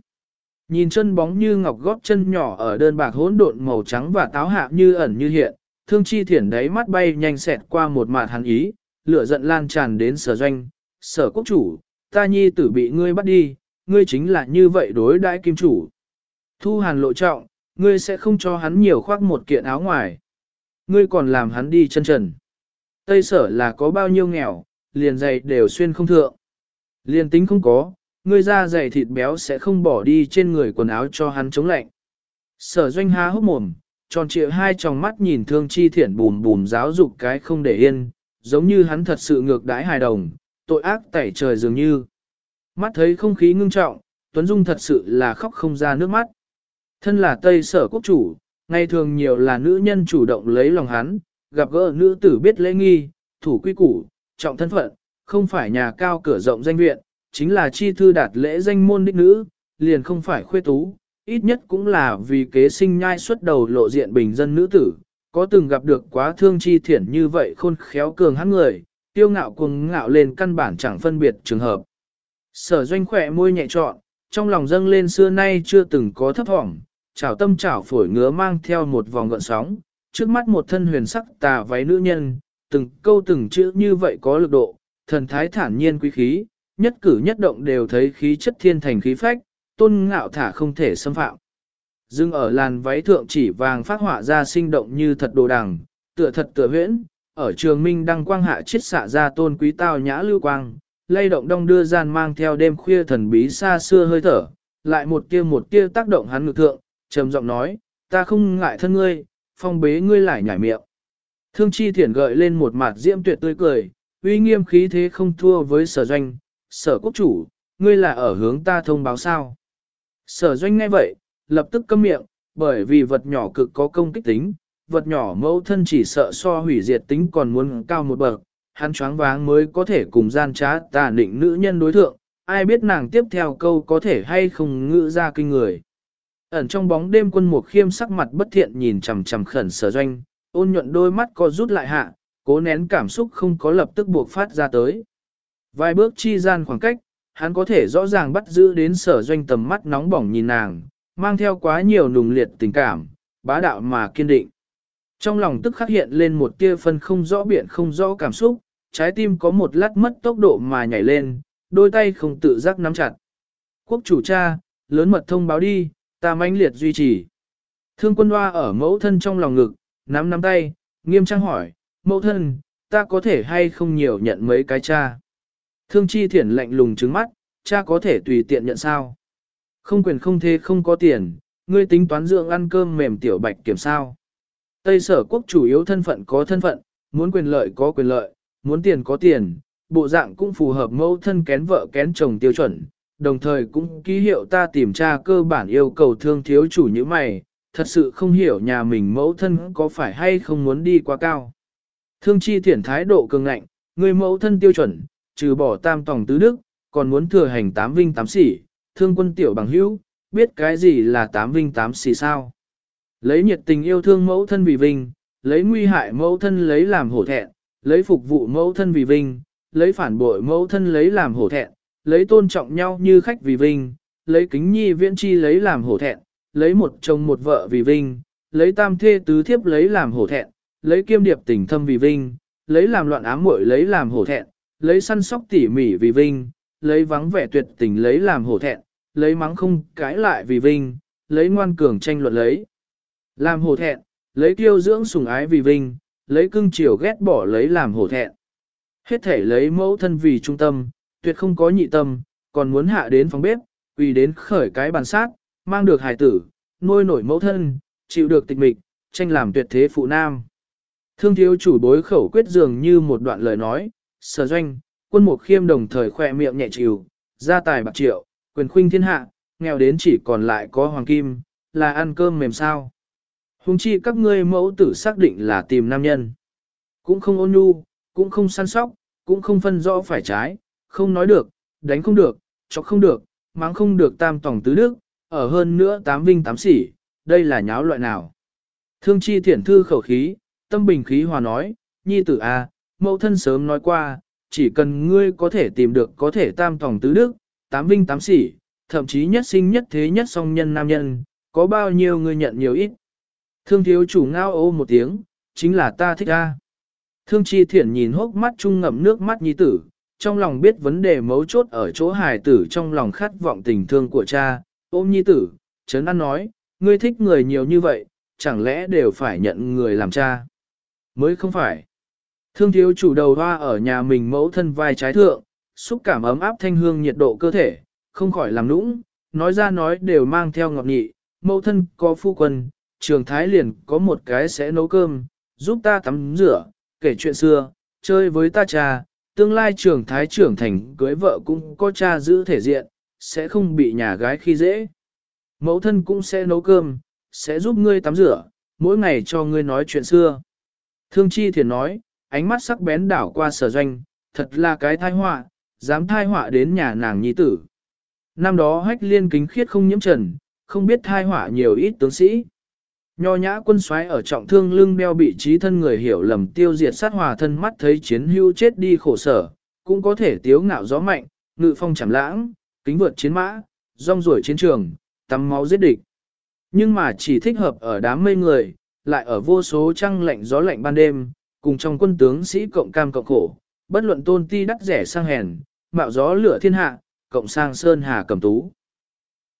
Nhìn chân bóng như ngọc gót chân nhỏ ở đơn bạc hỗn độn màu trắng và táo hạ như ẩn như hiện, thương chi thiển đáy mắt bay nhanh xẹt qua một mạt hắn ý, lửa giận lan tràn đến sở doanh, sở quốc chủ, ta nhi tử bị ngươi bắt đi, ngươi chính là như vậy đối đãi kim chủ. Thu hàn lộ trọng, ngươi sẽ không cho hắn nhiều khoác một kiện áo ngoài. Ngươi còn làm hắn đi chân trần. Tây sở là có bao nhiêu nghèo, liền giày đều xuyên không thượng. Liền tính không có, ngươi ra giày thịt béo sẽ không bỏ đi trên người quần áo cho hắn chống lạnh. Sở doanh há hốc mồm, tròn trịa hai tròng mắt nhìn thương chi thiển bùm bùm giáo dục cái không để yên, giống như hắn thật sự ngược đãi hài đồng, tội ác tẩy trời dường như. Mắt thấy không khí ngưng trọng, Tuấn Dung thật sự là khóc không ra nước mắt. Thân là Tây sở quốc chủ, ngày thường nhiều là nữ nhân chủ động lấy lòng hắn, gặp gỡ nữ tử biết lễ nghi, thủ quy củ, trọng thân phận, không phải nhà cao cửa rộng danh viện, chính là chi thư đạt lễ danh môn đích nữ, liền không phải khuê tú, ít nhất cũng là vì kế sinh nhai xuất đầu lộ diện bình dân nữ tử, có từng gặp được quá thương chi thiển như vậy khôn khéo cường hắn người, tiêu ngạo cuồng ngạo lên căn bản chẳng phân biệt trường hợp. Sở doanh khỏe môi nhẹ trọn, trong lòng dâng lên xưa nay chưa từng có thấp thỏm, chảo tâm chảo phổi ngứa mang theo một vòng gợn sóng, trước mắt một thân huyền sắc tà váy nữ nhân, từng câu từng chữ như vậy có lực độ, thần thái thản nhiên quý khí, nhất cử nhất động đều thấy khí chất thiên thành khí phách, tôn ngạo thả không thể xâm phạm. Dưng ở làn váy thượng chỉ vàng phát họa ra sinh động như thật đồ đằng, tựa thật tựa huyễn, ở trường minh đăng quang hạ chiết xạ ra tôn quý tao nhã lưu quang, lay động đông đưa gian mang theo đêm khuya thần bí xa xưa hơi thở, lại một kia một kia tác động hắn ngực thượng, trầm giọng nói, ta không ngại thân ngươi, phong bế ngươi lại nhảy miệng. Thương chi thiển gợi lên một mặt diễm tuyệt tươi cười, uy nghiêm khí thế không thua với sở doanh, sở quốc chủ, ngươi là ở hướng ta thông báo sao. Sở doanh ngay vậy, lập tức câm miệng, bởi vì vật nhỏ cực có công kích tính, vật nhỏ mẫu thân chỉ sợ so hủy diệt tính còn muốn cao một bậc, hắn choáng váng mới có thể cùng gian trá tà định nữ nhân đối thượng, ai biết nàng tiếp theo câu có thể hay không ngữ ra kinh người. Ẩn trong bóng đêm quân mục khiêm sắc mặt bất thiện nhìn chằm chằm khẩn sở doanh, ôn nhuận đôi mắt co rút lại hạ, cố nén cảm xúc không có lập tức buộc phát ra tới. Vài bước chi gian khoảng cách, hắn có thể rõ ràng bắt giữ đến sở doanh tầm mắt nóng bỏng nhìn nàng, mang theo quá nhiều nùng liệt tình cảm, bá đạo mà kiên định. Trong lòng tức khắc hiện lên một tia phân không rõ biện không rõ cảm xúc, trái tim có một lát mất tốc độ mà nhảy lên, đôi tay không tự giác nắm chặt. Quốc chủ cha, lớn mật thông báo đi, ta mãnh liệt duy trì. Thương quân hoa ở mẫu thân trong lòng ngực, nắm nắm tay, nghiêm trang hỏi, mẫu thân, ta có thể hay không nhiều nhận mấy cái cha. Thương chi thiển lạnh lùng trứng mắt, cha có thể tùy tiện nhận sao. Không quyền không thế không có tiền, ngươi tính toán dưỡng ăn cơm mềm tiểu bạch kiểm sao. Tây sở quốc chủ yếu thân phận có thân phận, muốn quyền lợi có quyền lợi, muốn tiền có tiền, bộ dạng cũng phù hợp mẫu thân kén vợ kén chồng tiêu chuẩn, đồng thời cũng ký hiệu ta tìm tra cơ bản yêu cầu thương thiếu chủ như mày, thật sự không hiểu nhà mình mẫu thân có phải hay không muốn đi quá cao. Thương chi thiển thái độ cường ngạnh, người mẫu thân tiêu chuẩn, trừ bỏ tam tòng tứ đức, còn muốn thừa hành tám vinh tám sĩ, thương quân tiểu bằng hữu, biết cái gì là tám vinh tám sĩ sao. Lấy nhiệt tình yêu thương mẫu thân vì vinh, lấy nguy hại mẫu thân lấy làm hổ thẹn, lấy phục vụ mẫu thân vì vinh, lấy phản bội mẫu thân lấy làm hổ thẹn, lấy tôn trọng nhau như khách vì vinh, lấy kính nhi viễn chi lấy làm hổ thẹn, lấy một chồng một vợ vì vinh, lấy tam thê tứ thiếp lấy làm hổ thẹn, lấy kiêm điệp tình thâm vì vinh, lấy làm loạn ám muội lấy làm hổ thẹn, lấy săn sóc tỉ mỉ vì vinh, lấy vắng vẻ tuyệt tình lấy làm hổ thẹn, lấy mắng không cãi lại vì vinh, lấy ngoan cường tranh luận lấy. Làm hổ thẹn, lấy tiêu dưỡng sùng ái vì vinh, lấy cưng chiều ghét bỏ lấy làm hổ thẹn. Hết thể lấy mẫu thân vì trung tâm, tuyệt không có nhị tâm, còn muốn hạ đến phòng bếp, vì đến khởi cái bàn sát, mang được hài tử, nuôi nổi mẫu thân, chịu được tịch mịch, tranh làm tuyệt thế phụ nam. Thương thiếu chủ bối khẩu quyết dường như một đoạn lời nói, sở doanh, quân mục khiêm đồng thời khoe miệng nhẹ chịu, gia tài bạc triệu, quyền khuynh thiên hạ, nghèo đến chỉ còn lại có hoàng kim, là ăn cơm mềm sao. Hùng chi các ngươi mẫu tử xác định là tìm nam nhân. Cũng không ôn nhu, cũng không săn sóc, cũng không phân rõ phải trái, không nói được, đánh không được, chọc không được, mắng không được tam tổng tứ đức, ở hơn nữa tám vinh tám sỉ, đây là nháo loại nào. Thương chi thiển thư khẩu khí, tâm bình khí hòa nói, nhi tử a, à, mẫu thân sớm nói qua, chỉ cần ngươi có thể tìm được có thể tam tòng tứ đức, tám vinh tám sỉ, thậm chí nhất sinh nhất thế nhất song nhân nam nhân, có bao nhiêu ngươi nhận nhiều ít. Thương thiếu chủ ngao ô một tiếng, chính là ta thích a. Thương chi thiển nhìn hốc mắt trung ngậm nước mắt nhi tử, trong lòng biết vấn đề mấu chốt ở chỗ hài tử trong lòng khát vọng tình thương của cha, ôm nhi tử, chấn ăn nói, ngươi thích người nhiều như vậy, chẳng lẽ đều phải nhận người làm cha? Mới không phải. Thương thiếu chủ đầu hoa ở nhà mình mẫu thân vai trái thượng, xúc cảm ấm áp thanh hương nhiệt độ cơ thể, không khỏi làm nũng, nói ra nói đều mang theo ngọt nhị, mẫu thân có phu quân, trường thái liền có một cái sẽ nấu cơm, giúp ta tắm rửa, kể chuyện xưa, chơi với ta cha, tương lai trường thái trưởng thành cưới vợ cũng có cha giữ thể diện, sẽ không bị nhà gái khi dễ. Mẫu thân cũng sẽ nấu cơm, sẽ giúp ngươi tắm rửa, mỗi ngày cho ngươi nói chuyện xưa. Thương chi thiền nói, ánh mắt sắc bén đảo qua sở doanh, thật là cái thai họa, dám thai họa đến nhà nàng nhi tử. Năm đó hách liên kính khiết không nhiễm trần, không biết thai họa nhiều ít tướng sĩ. Nho nhã quân xoáy ở trọng thương lưng đeo bị trí thân người hiểu lầm tiêu diệt sát hòa thân mắt thấy chiến hưu chết đi khổ sở, cũng có thể tiếu ngạo gió mạnh, ngự phong chảm lãng, kính vượt chiến mã, rong ruổi chiến trường, tắm máu giết địch. Nhưng mà chỉ thích hợp ở đám mây người, lại ở vô số trăng lạnh gió lạnh ban đêm, cùng trong quân tướng sĩ cộng cam cộng khổ, bất luận tôn ti đắt rẻ sang hèn, mạo gió lửa thiên hạ, cộng sang sơn hà cầm tú.